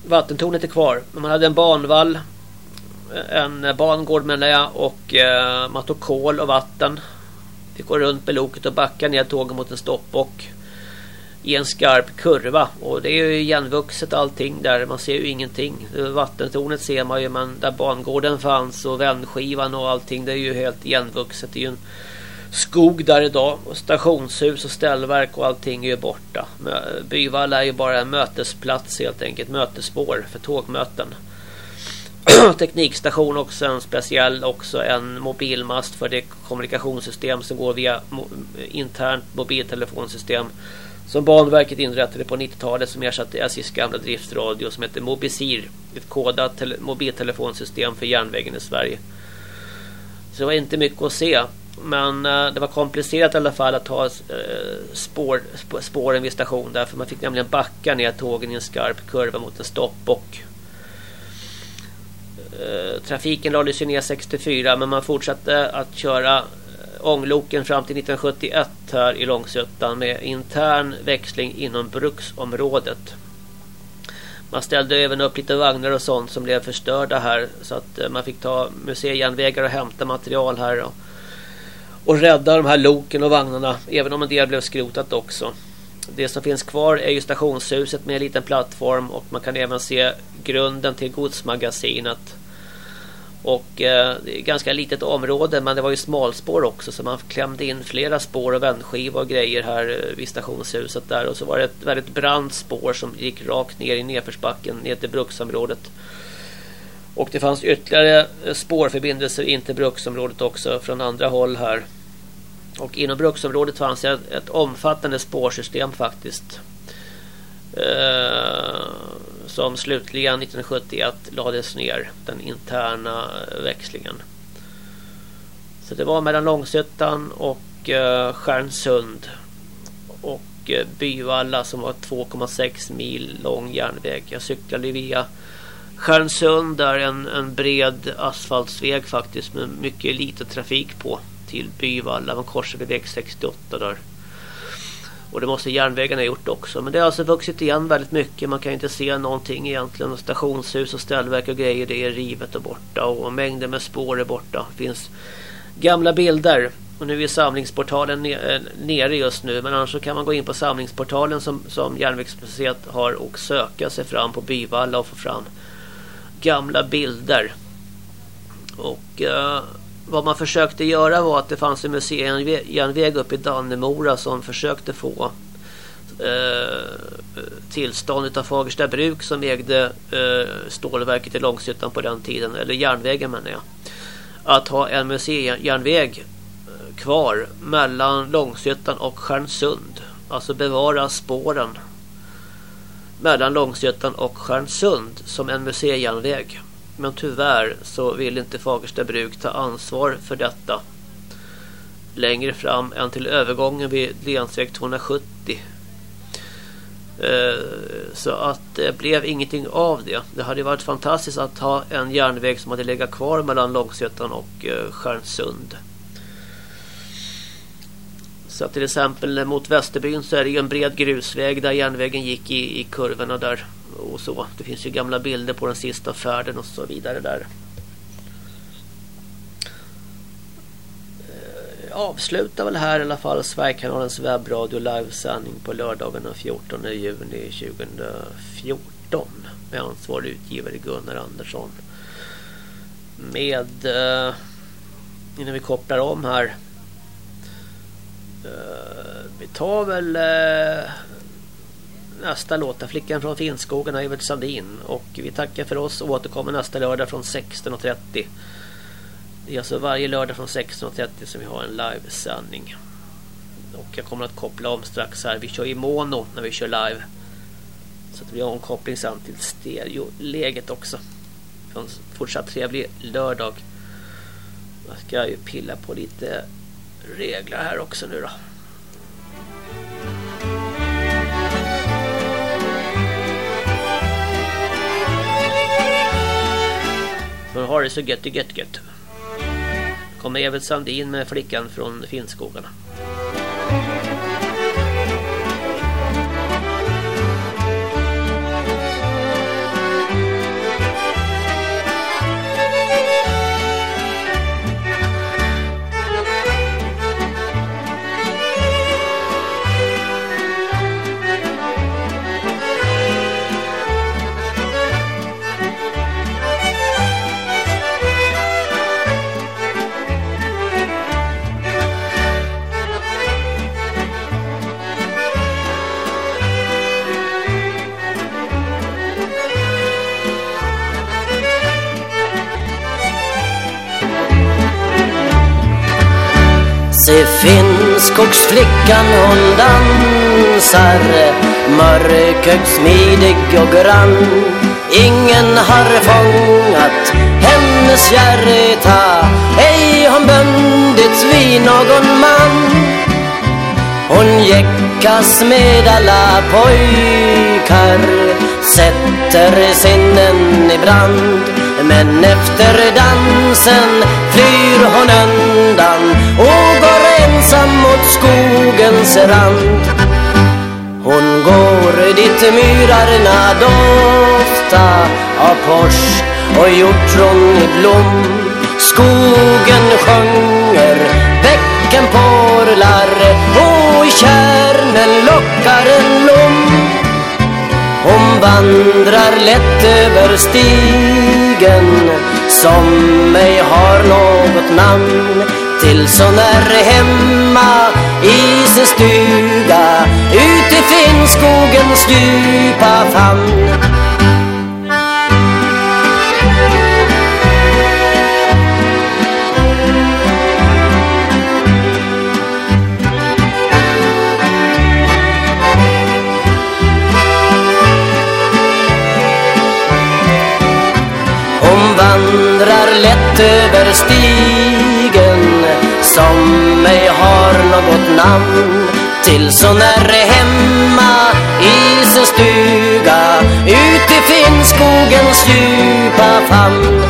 vattentornet är kvar. Men man hade en banvall. En bangård menar jag. Och eh, man tog kol och vatten vi går runt med loket och backar ner tåget mot en stoppbock i en skarp kurva. Och det är ju igenvuxet allting där. Man ser ju ingenting. Vattentornet ser man ju men där bangården fanns och vändskivan och allting det är ju helt igenvuxet. Det är ju en skog där idag. Och stationshus och ställverk och allting är ju borta. Byvalla är ju bara en mötesplats helt enkelt. Mötesspår för tågmöten. [clears throat] teknikstation också en speciell också en mobilmast för det kommunikationssystem som går via internt mobiltelefonsystem som Banverket inrättade på 90-talet som ersatte SJs gamla driftsradio som heter Mobisir ett kodat mobiltelefonsystem för järnvägen i Sverige. Så det var inte mycket att se men uh, det var komplicerat i alla fall att ta uh, spår, sp spåren vid station där för man fick nämligen backa ner tågen i en skarp kurva mot en stoppbock Eh, trafiken lades ju ner 64 men man fortsatte att köra eh, ångloken fram till 1971 här i Långsuttan med intern växling inom bruksområdet. Man ställde även upp lite vagnar och sånt som blev förstörda här så att eh, man fick ta museijärnvägar och hämta material här och, och rädda de här loken och vagnarna även om en del blev skrotat också. Det som finns kvar är ju stationshuset med en liten plattform och man kan även se grunden till godsmagasinet. Och eh, det är ganska litet område men det var ju smalspår också så man klämde in flera spår och vändskivor och grejer här eh, vid stationshuset där och så var det ett väldigt brant spår som gick rakt ner i nedförsbacken ner till bruksområdet. Och det fanns ytterligare eh, spårförbindelser in till bruksområdet också från andra håll här. Och inom bruksområdet fanns det ett, ett omfattande spårsystem faktiskt. Eh, som slutligen 1971 lades ner den interna eh, växlingen. Så det var mellan Långsötan och eh, Stjärnsund och eh, Byvalla som var 2,6 mil lång järnväg. Jag cyklade via Stjärnsund där en, en bred asfaltsväg faktiskt med mycket lite trafik på till Byvalla. Man korsade väg 68 där. Och det måste järnvägen ha gjort också. Men det har alltså vuxit igen väldigt mycket. Man kan inte se någonting egentligen. Och stationshus och ställverk och grejer det är rivet och borta. Och mängder med spår är borta. Det finns gamla bilder. Och nu är samlingsportalen eh, nere just nu. Men annars så kan man gå in på samlingsportalen som, som Järnvägsmuseet har och söka sig fram på Byvalla och få fram gamla bilder. Och... Uh, vad man försökte göra var att det fanns en museijärnväg uppe i Dannemora som försökte få eh, tillstånd av Fagersta bruk som ägde eh, stålverket i Långshyttan på den tiden, eller järnvägen menar jag. Att ha en museijärnväg eh, kvar mellan Långshyttan och Stjärnsund. Alltså bevara spåren mellan Långshyttan och Stjärnsund som en museijärnväg. Men tyvärr så vill inte Fagersta bruk ta ansvar för detta. längre fram än till övergången vid länsväg 270. Eh, så att det blev ingenting av det. Det hade varit fantastiskt att ha en järnväg som hade legat kvar mellan Långsötan och eh, Stjärnsund. Så till exempel mot Västerbyn så är det ju en bred grusväg där järnvägen gick i, i kurvorna där och så. Det finns ju gamla bilder på den sista färden och så vidare där. Eh, avslutar väl här i alla fall Sverigekanalens webbradio livesändning på lördagen den 14 juni 2014 med ansvarig utgivare Gunnar Andersson. Med eh, innan vi kopplar om här Eh, vi tar väl eh, nästa låt, Flickan från Finnskogen, Evert Sandin. Och vi tackar för oss och återkommer nästa lördag från 16.30. Det är alltså varje lördag från 16.30 som vi har en livesändning. Och jag kommer att koppla om strax här. Vi kör i mono när vi kör live. Så att vi har en koppling sen till stereoläget också. För en fortsatt trevlig lördag. Jag ska ju pilla på lite regler här också nu då. Så har det så gött gött gött. Kommer Evert Sandin med flickan från Finnskogarna. Se Finnskogsflickan hon dansar Mörkögd, smidig och grann. Ingen har fångat hennes hjärta Ej hon bundits vid någon man. Hon jäckas med alla pojkar. Sätter sinnen i brand Men efter dansen flyr hon undan Och går ensam mot skogens rand. Hon går dit myrarna dofta av pors och hjortron i blom. Skogen sjunger, bäcken porlar och i kärnen lockar en lom hon vandrar lätt över stigen som ej har något namn tills hon är hemma i sin stuga Ute i Finnskogens djupa famn. Vandrar över stigen. Som ej har något namn. Tills hon är hemma i sin stuga. Ut i Finnskogens djupa famn.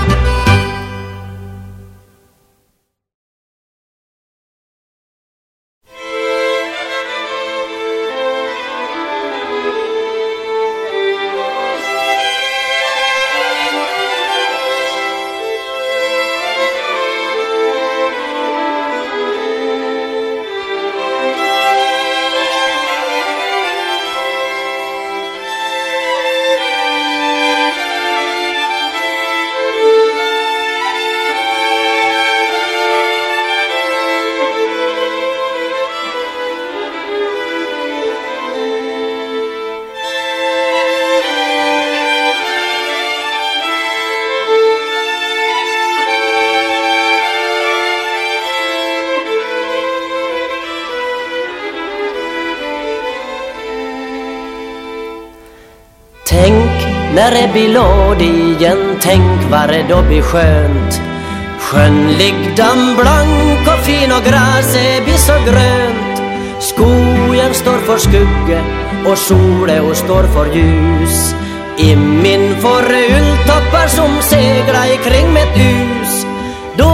Tänk när det blir igen, tänk vad det då blir skönt Sjön ligger blank och fin och gräset blir så grönt. Skogen står för skugge och solen och står för ljus. I min får ulltoppar som seglar ikring mitt hus. Då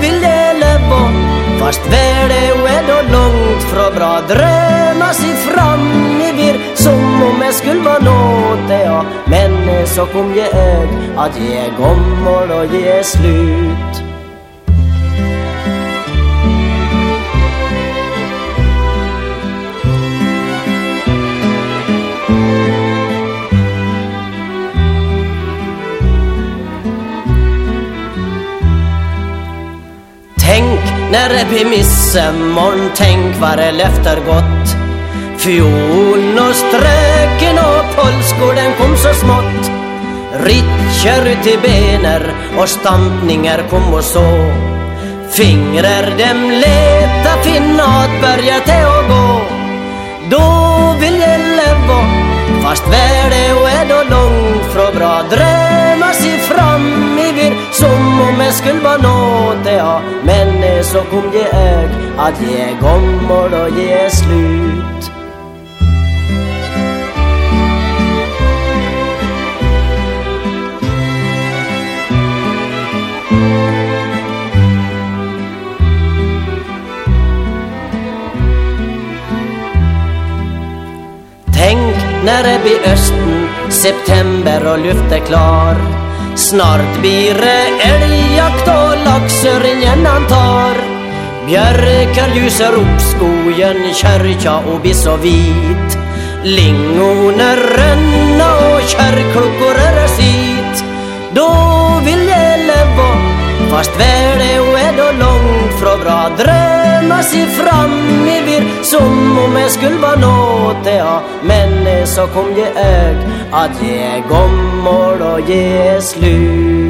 vill jag leva fast världen är då långt från bra drömma sig fram skulle man nåt ja. Men eh, så kom jag att jag kommer och ge slut. Tänk när det blir midsommar, tänk vad det löfter gott. Fiolen och ströken och polskor den kom så smått. Ritcher till bener och stampningar kom och så. Fingrar dem leta finna att börja till och gå. Då vill jag leva fast världen är då långt från bra drömmar sig fram i vir som om jag skulle vara nåt ja. Men så kom jag att jag kommer och ge slut. När det blir östen, september och luft är klar. Snart blir det älgjakt och laxöringen han tar. Björkar lyser upp skogen, kärka och blir så vit. Lingoner rönna och kärrklockor röra sitt. Då vill jag leva fast väl är från bra drömmar sig fram i vir som om jag skulle vara nåt ja. Men så kom jag att jag kommer och ge slut.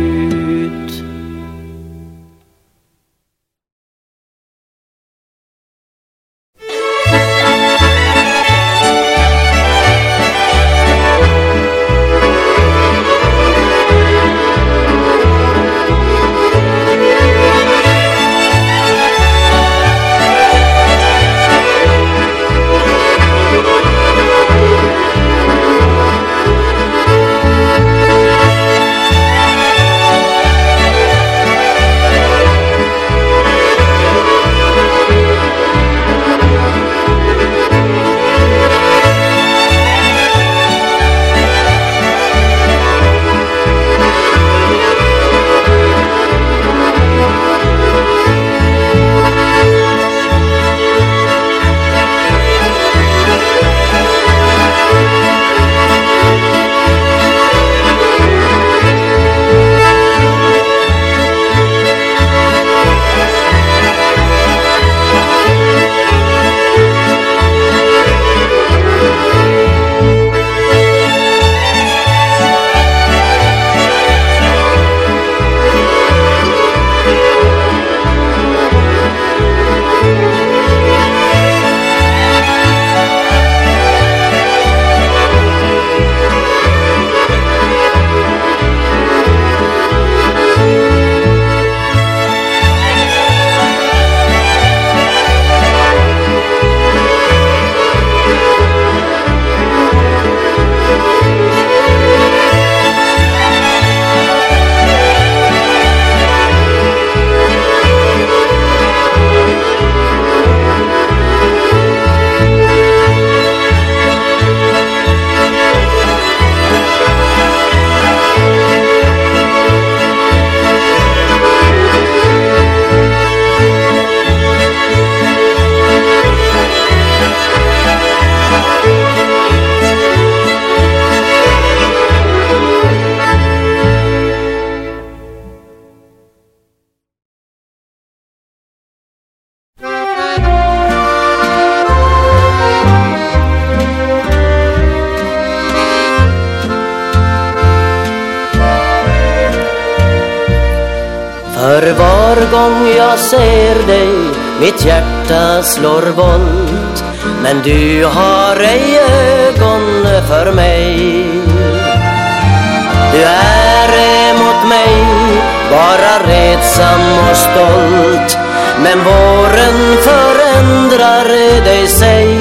Slår våld Men du har ej ögon för mig Du är emot mig bara redsam och stolt. Men våren förändrar dig sig.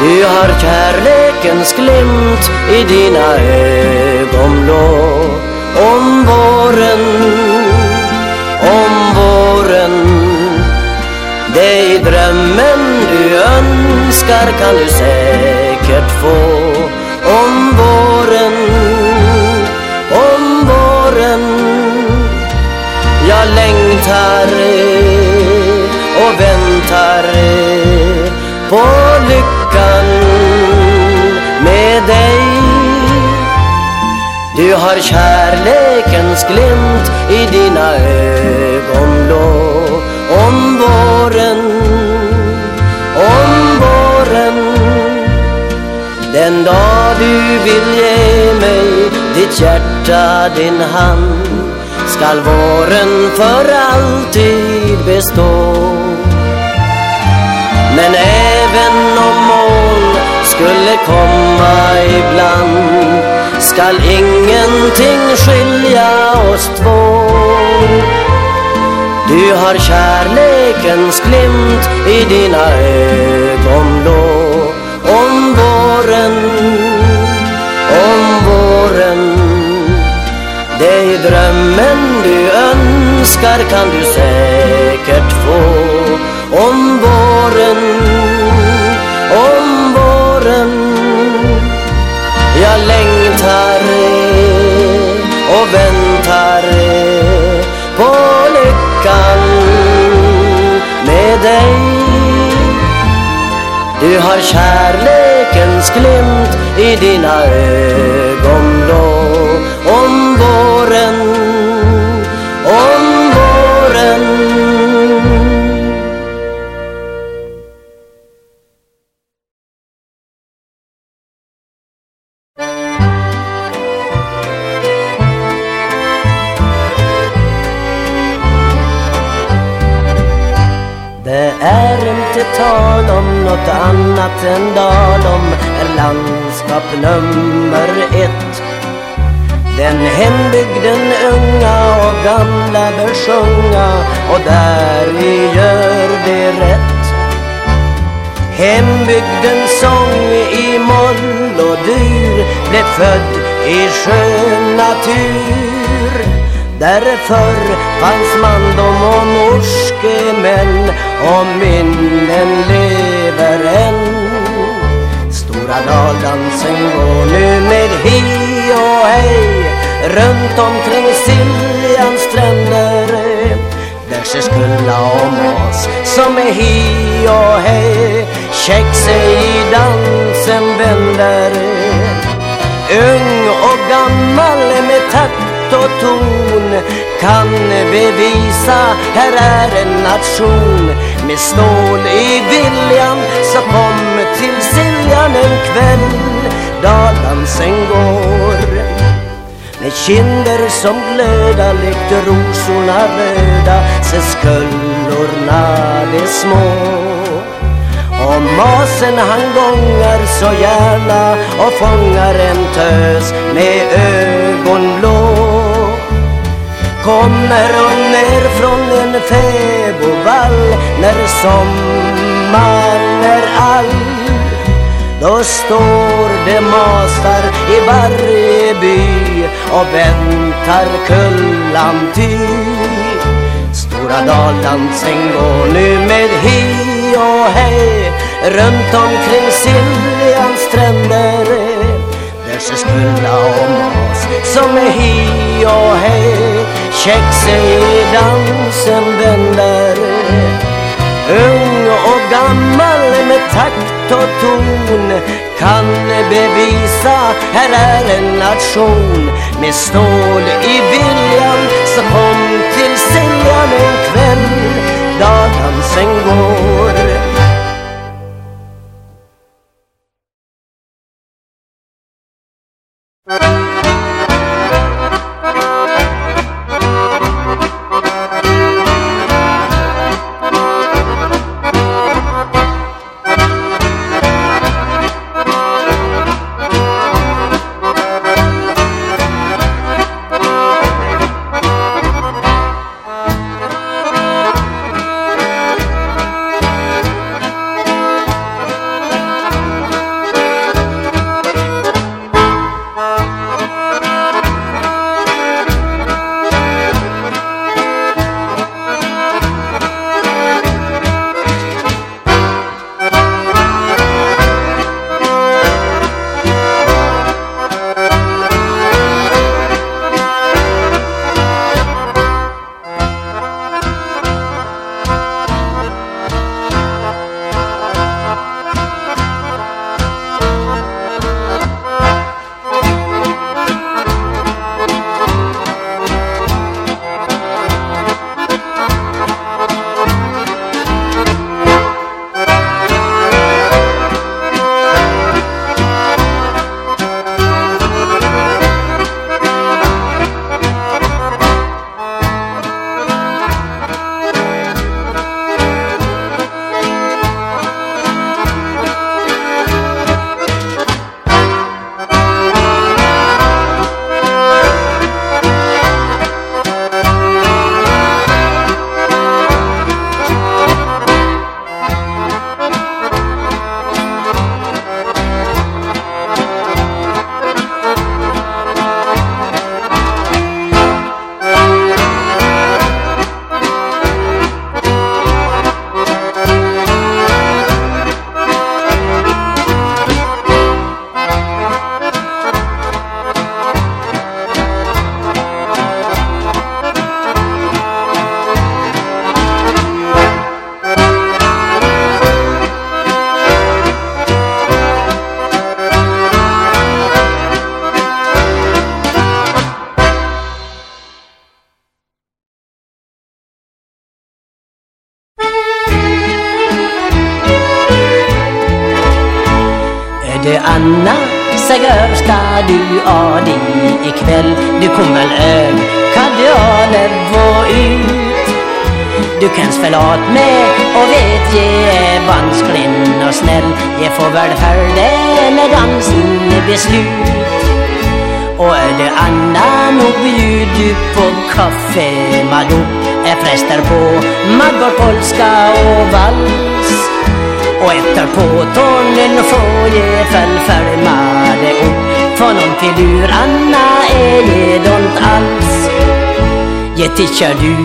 Du har kärlekens glimt i dina ögonblå. Om våren, om våren. Det i drömmen du önskar kan du säkert få. Om våren, om våren. Jag längtar och väntar på lyckan med dig. Du har kärlekens glimt i dina ögonblå. Om våren, om våren. Den dag du vill ge mig ditt hjärta, din hand skall våren för alltid bestå. Men även om moln skulle komma ibland skall ingenting skilja oss två. Du har kärlekens glimt i dina ögon blå. Om våren, om våren. Det är drömmen du önskar kan du säkert få. Om våren, om våren. Jag längtar och väntar. Dig. Du har kärlekens glimt i dina ögonblå. Om våren, Hembygdens sång i moll och dur blev född i skön natur. Därför fanns mandom och morskemän och minnen lever än. Stora daldansen går nu med hi och hej runt omkring Siljans stränder. Där ser Skulla och Mas som är hi och hej check sig i dansen vänder. Ung och gammal med takt och ton kan bevisa här är en nation. Med stål i viljan så kom till Siljan en kväll. Daldansen går. Med kinder som glöda likt rosorna röda se skullorna de små och masen han gångar så gärna och fångar en tös med ögonblå Kommer hon ner från en fäbodvall när sommaren är all Då står det masar i varje by och väntar kullan ty Stora Daldansen går nu med hi och hej runt omkring Siljans stränder. Där ser Skulla och Mas som är hi och hej. Käck sig i dansen vänder. Ung och gammal med takt och ton kan bevisa här är en nation med stål i viljan som kom till Siljan en kväll. Daldansen går Jag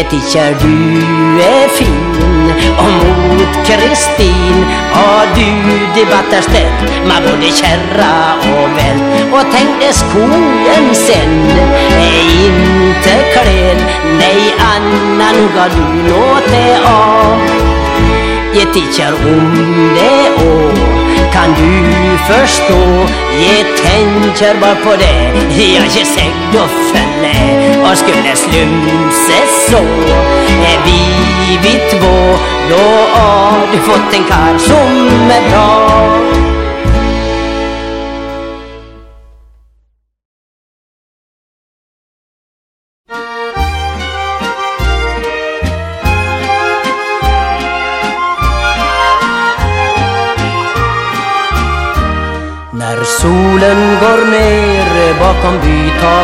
jag tycker du är fin. Och mot Kristin Och du debatter ställt med både kärra och vält. Och tänk dig skogen sen. Är inte klen. Nej Anna, nog har du låtit av. Jag tycker om det och kan du förstå? Jag tänker bara på det. Jag är sägd och fälle Och skulle slumse så. Är vi vi två Då har du fått en karl som är bra.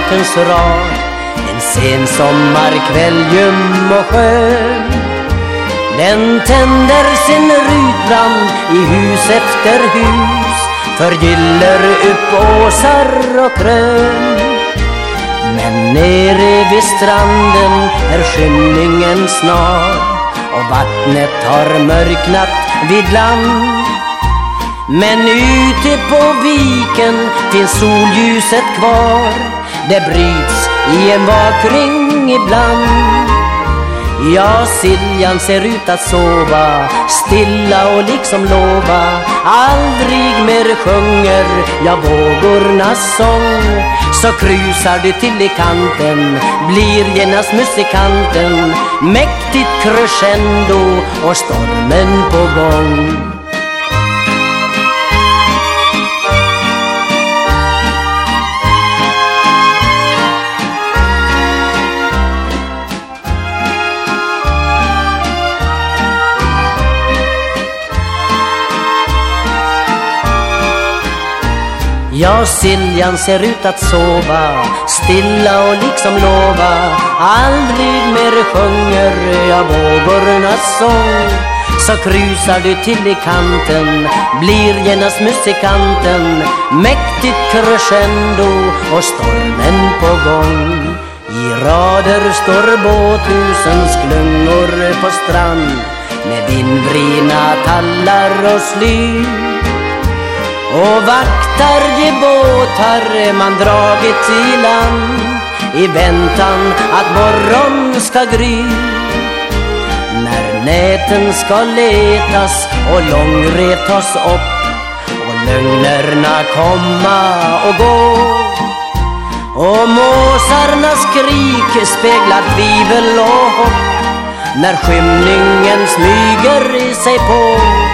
Teaterns rad. En sen sommarkväll ljum och skön. Den tänder sin rutbrand i hus efter hus Förgyller upp åsar och krön. Men nere vid stranden är skymningen snar Och vattnet har mörknat vid land. Men ute på viken finns solljuset kvar. Det bryts i en vakring ibland. Ja, Siljan ser ut att sova Stilla och liksom lova. Aldrig mer sjunger jag vågornas sång. Så krusar du till i kanten Blir genast musikanten. Mäktigt crescendo och stormen på gång. Ja, Siljan ser ut att sova Stilla och liksom lova. Aldrig mer sjunger jag vågornas sång. Så krusar du till i kanten Blir genast musikanten. Mäktigt crescendo och stormen på gång. I rader står båthusens klungor på strand. Med vindvrina tallar och sly och vaktar de båtar man dragit i land i väntan att morgon ska gry. När näten ska letas och långret tas upp och lögnerna komma och gå. Och måsarnas skrik speglar tvivel och hopp när skymningen smyger i sig på.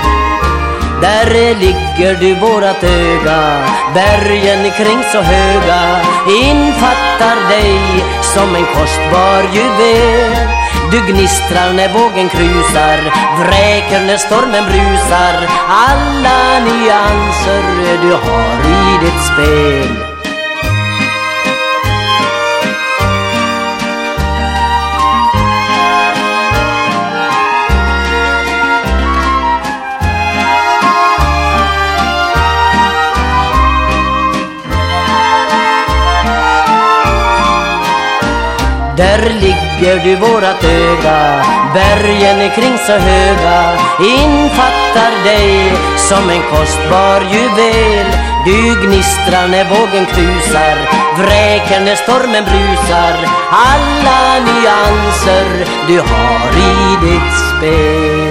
Där ligger du vårat öga. Bergen kring så höga Infattar dig som en kostbar juvel. Du gnistrar när vågen krusar Vräker när stormen brusar. Alla nyanser du har i ditt spel. Där ligger du vårat öga. Bergen är kring så höga. Infattar dig som en kostbar juvel. Du gnistrar när vågen krusar Vräker när stormen brusar. Alla nyanser du har i ditt spel.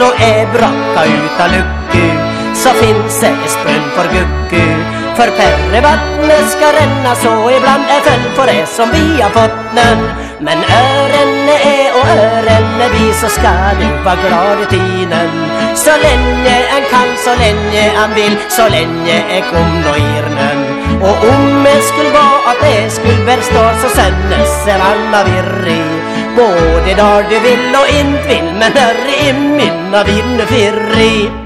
Så och är bracka utan lucku så finns det spön för gucku. för perre vattnet ska ränna så ibland är följ för det som vi har fått nön men ören är och ören blir så ska du vara glad i tiden så länge en kan, så länge han vill så länge en kom då irnen och om det skulle vara att det skulle bestå så sändes en alla virrig både där du vill och inte vill men herre i mina vinner firri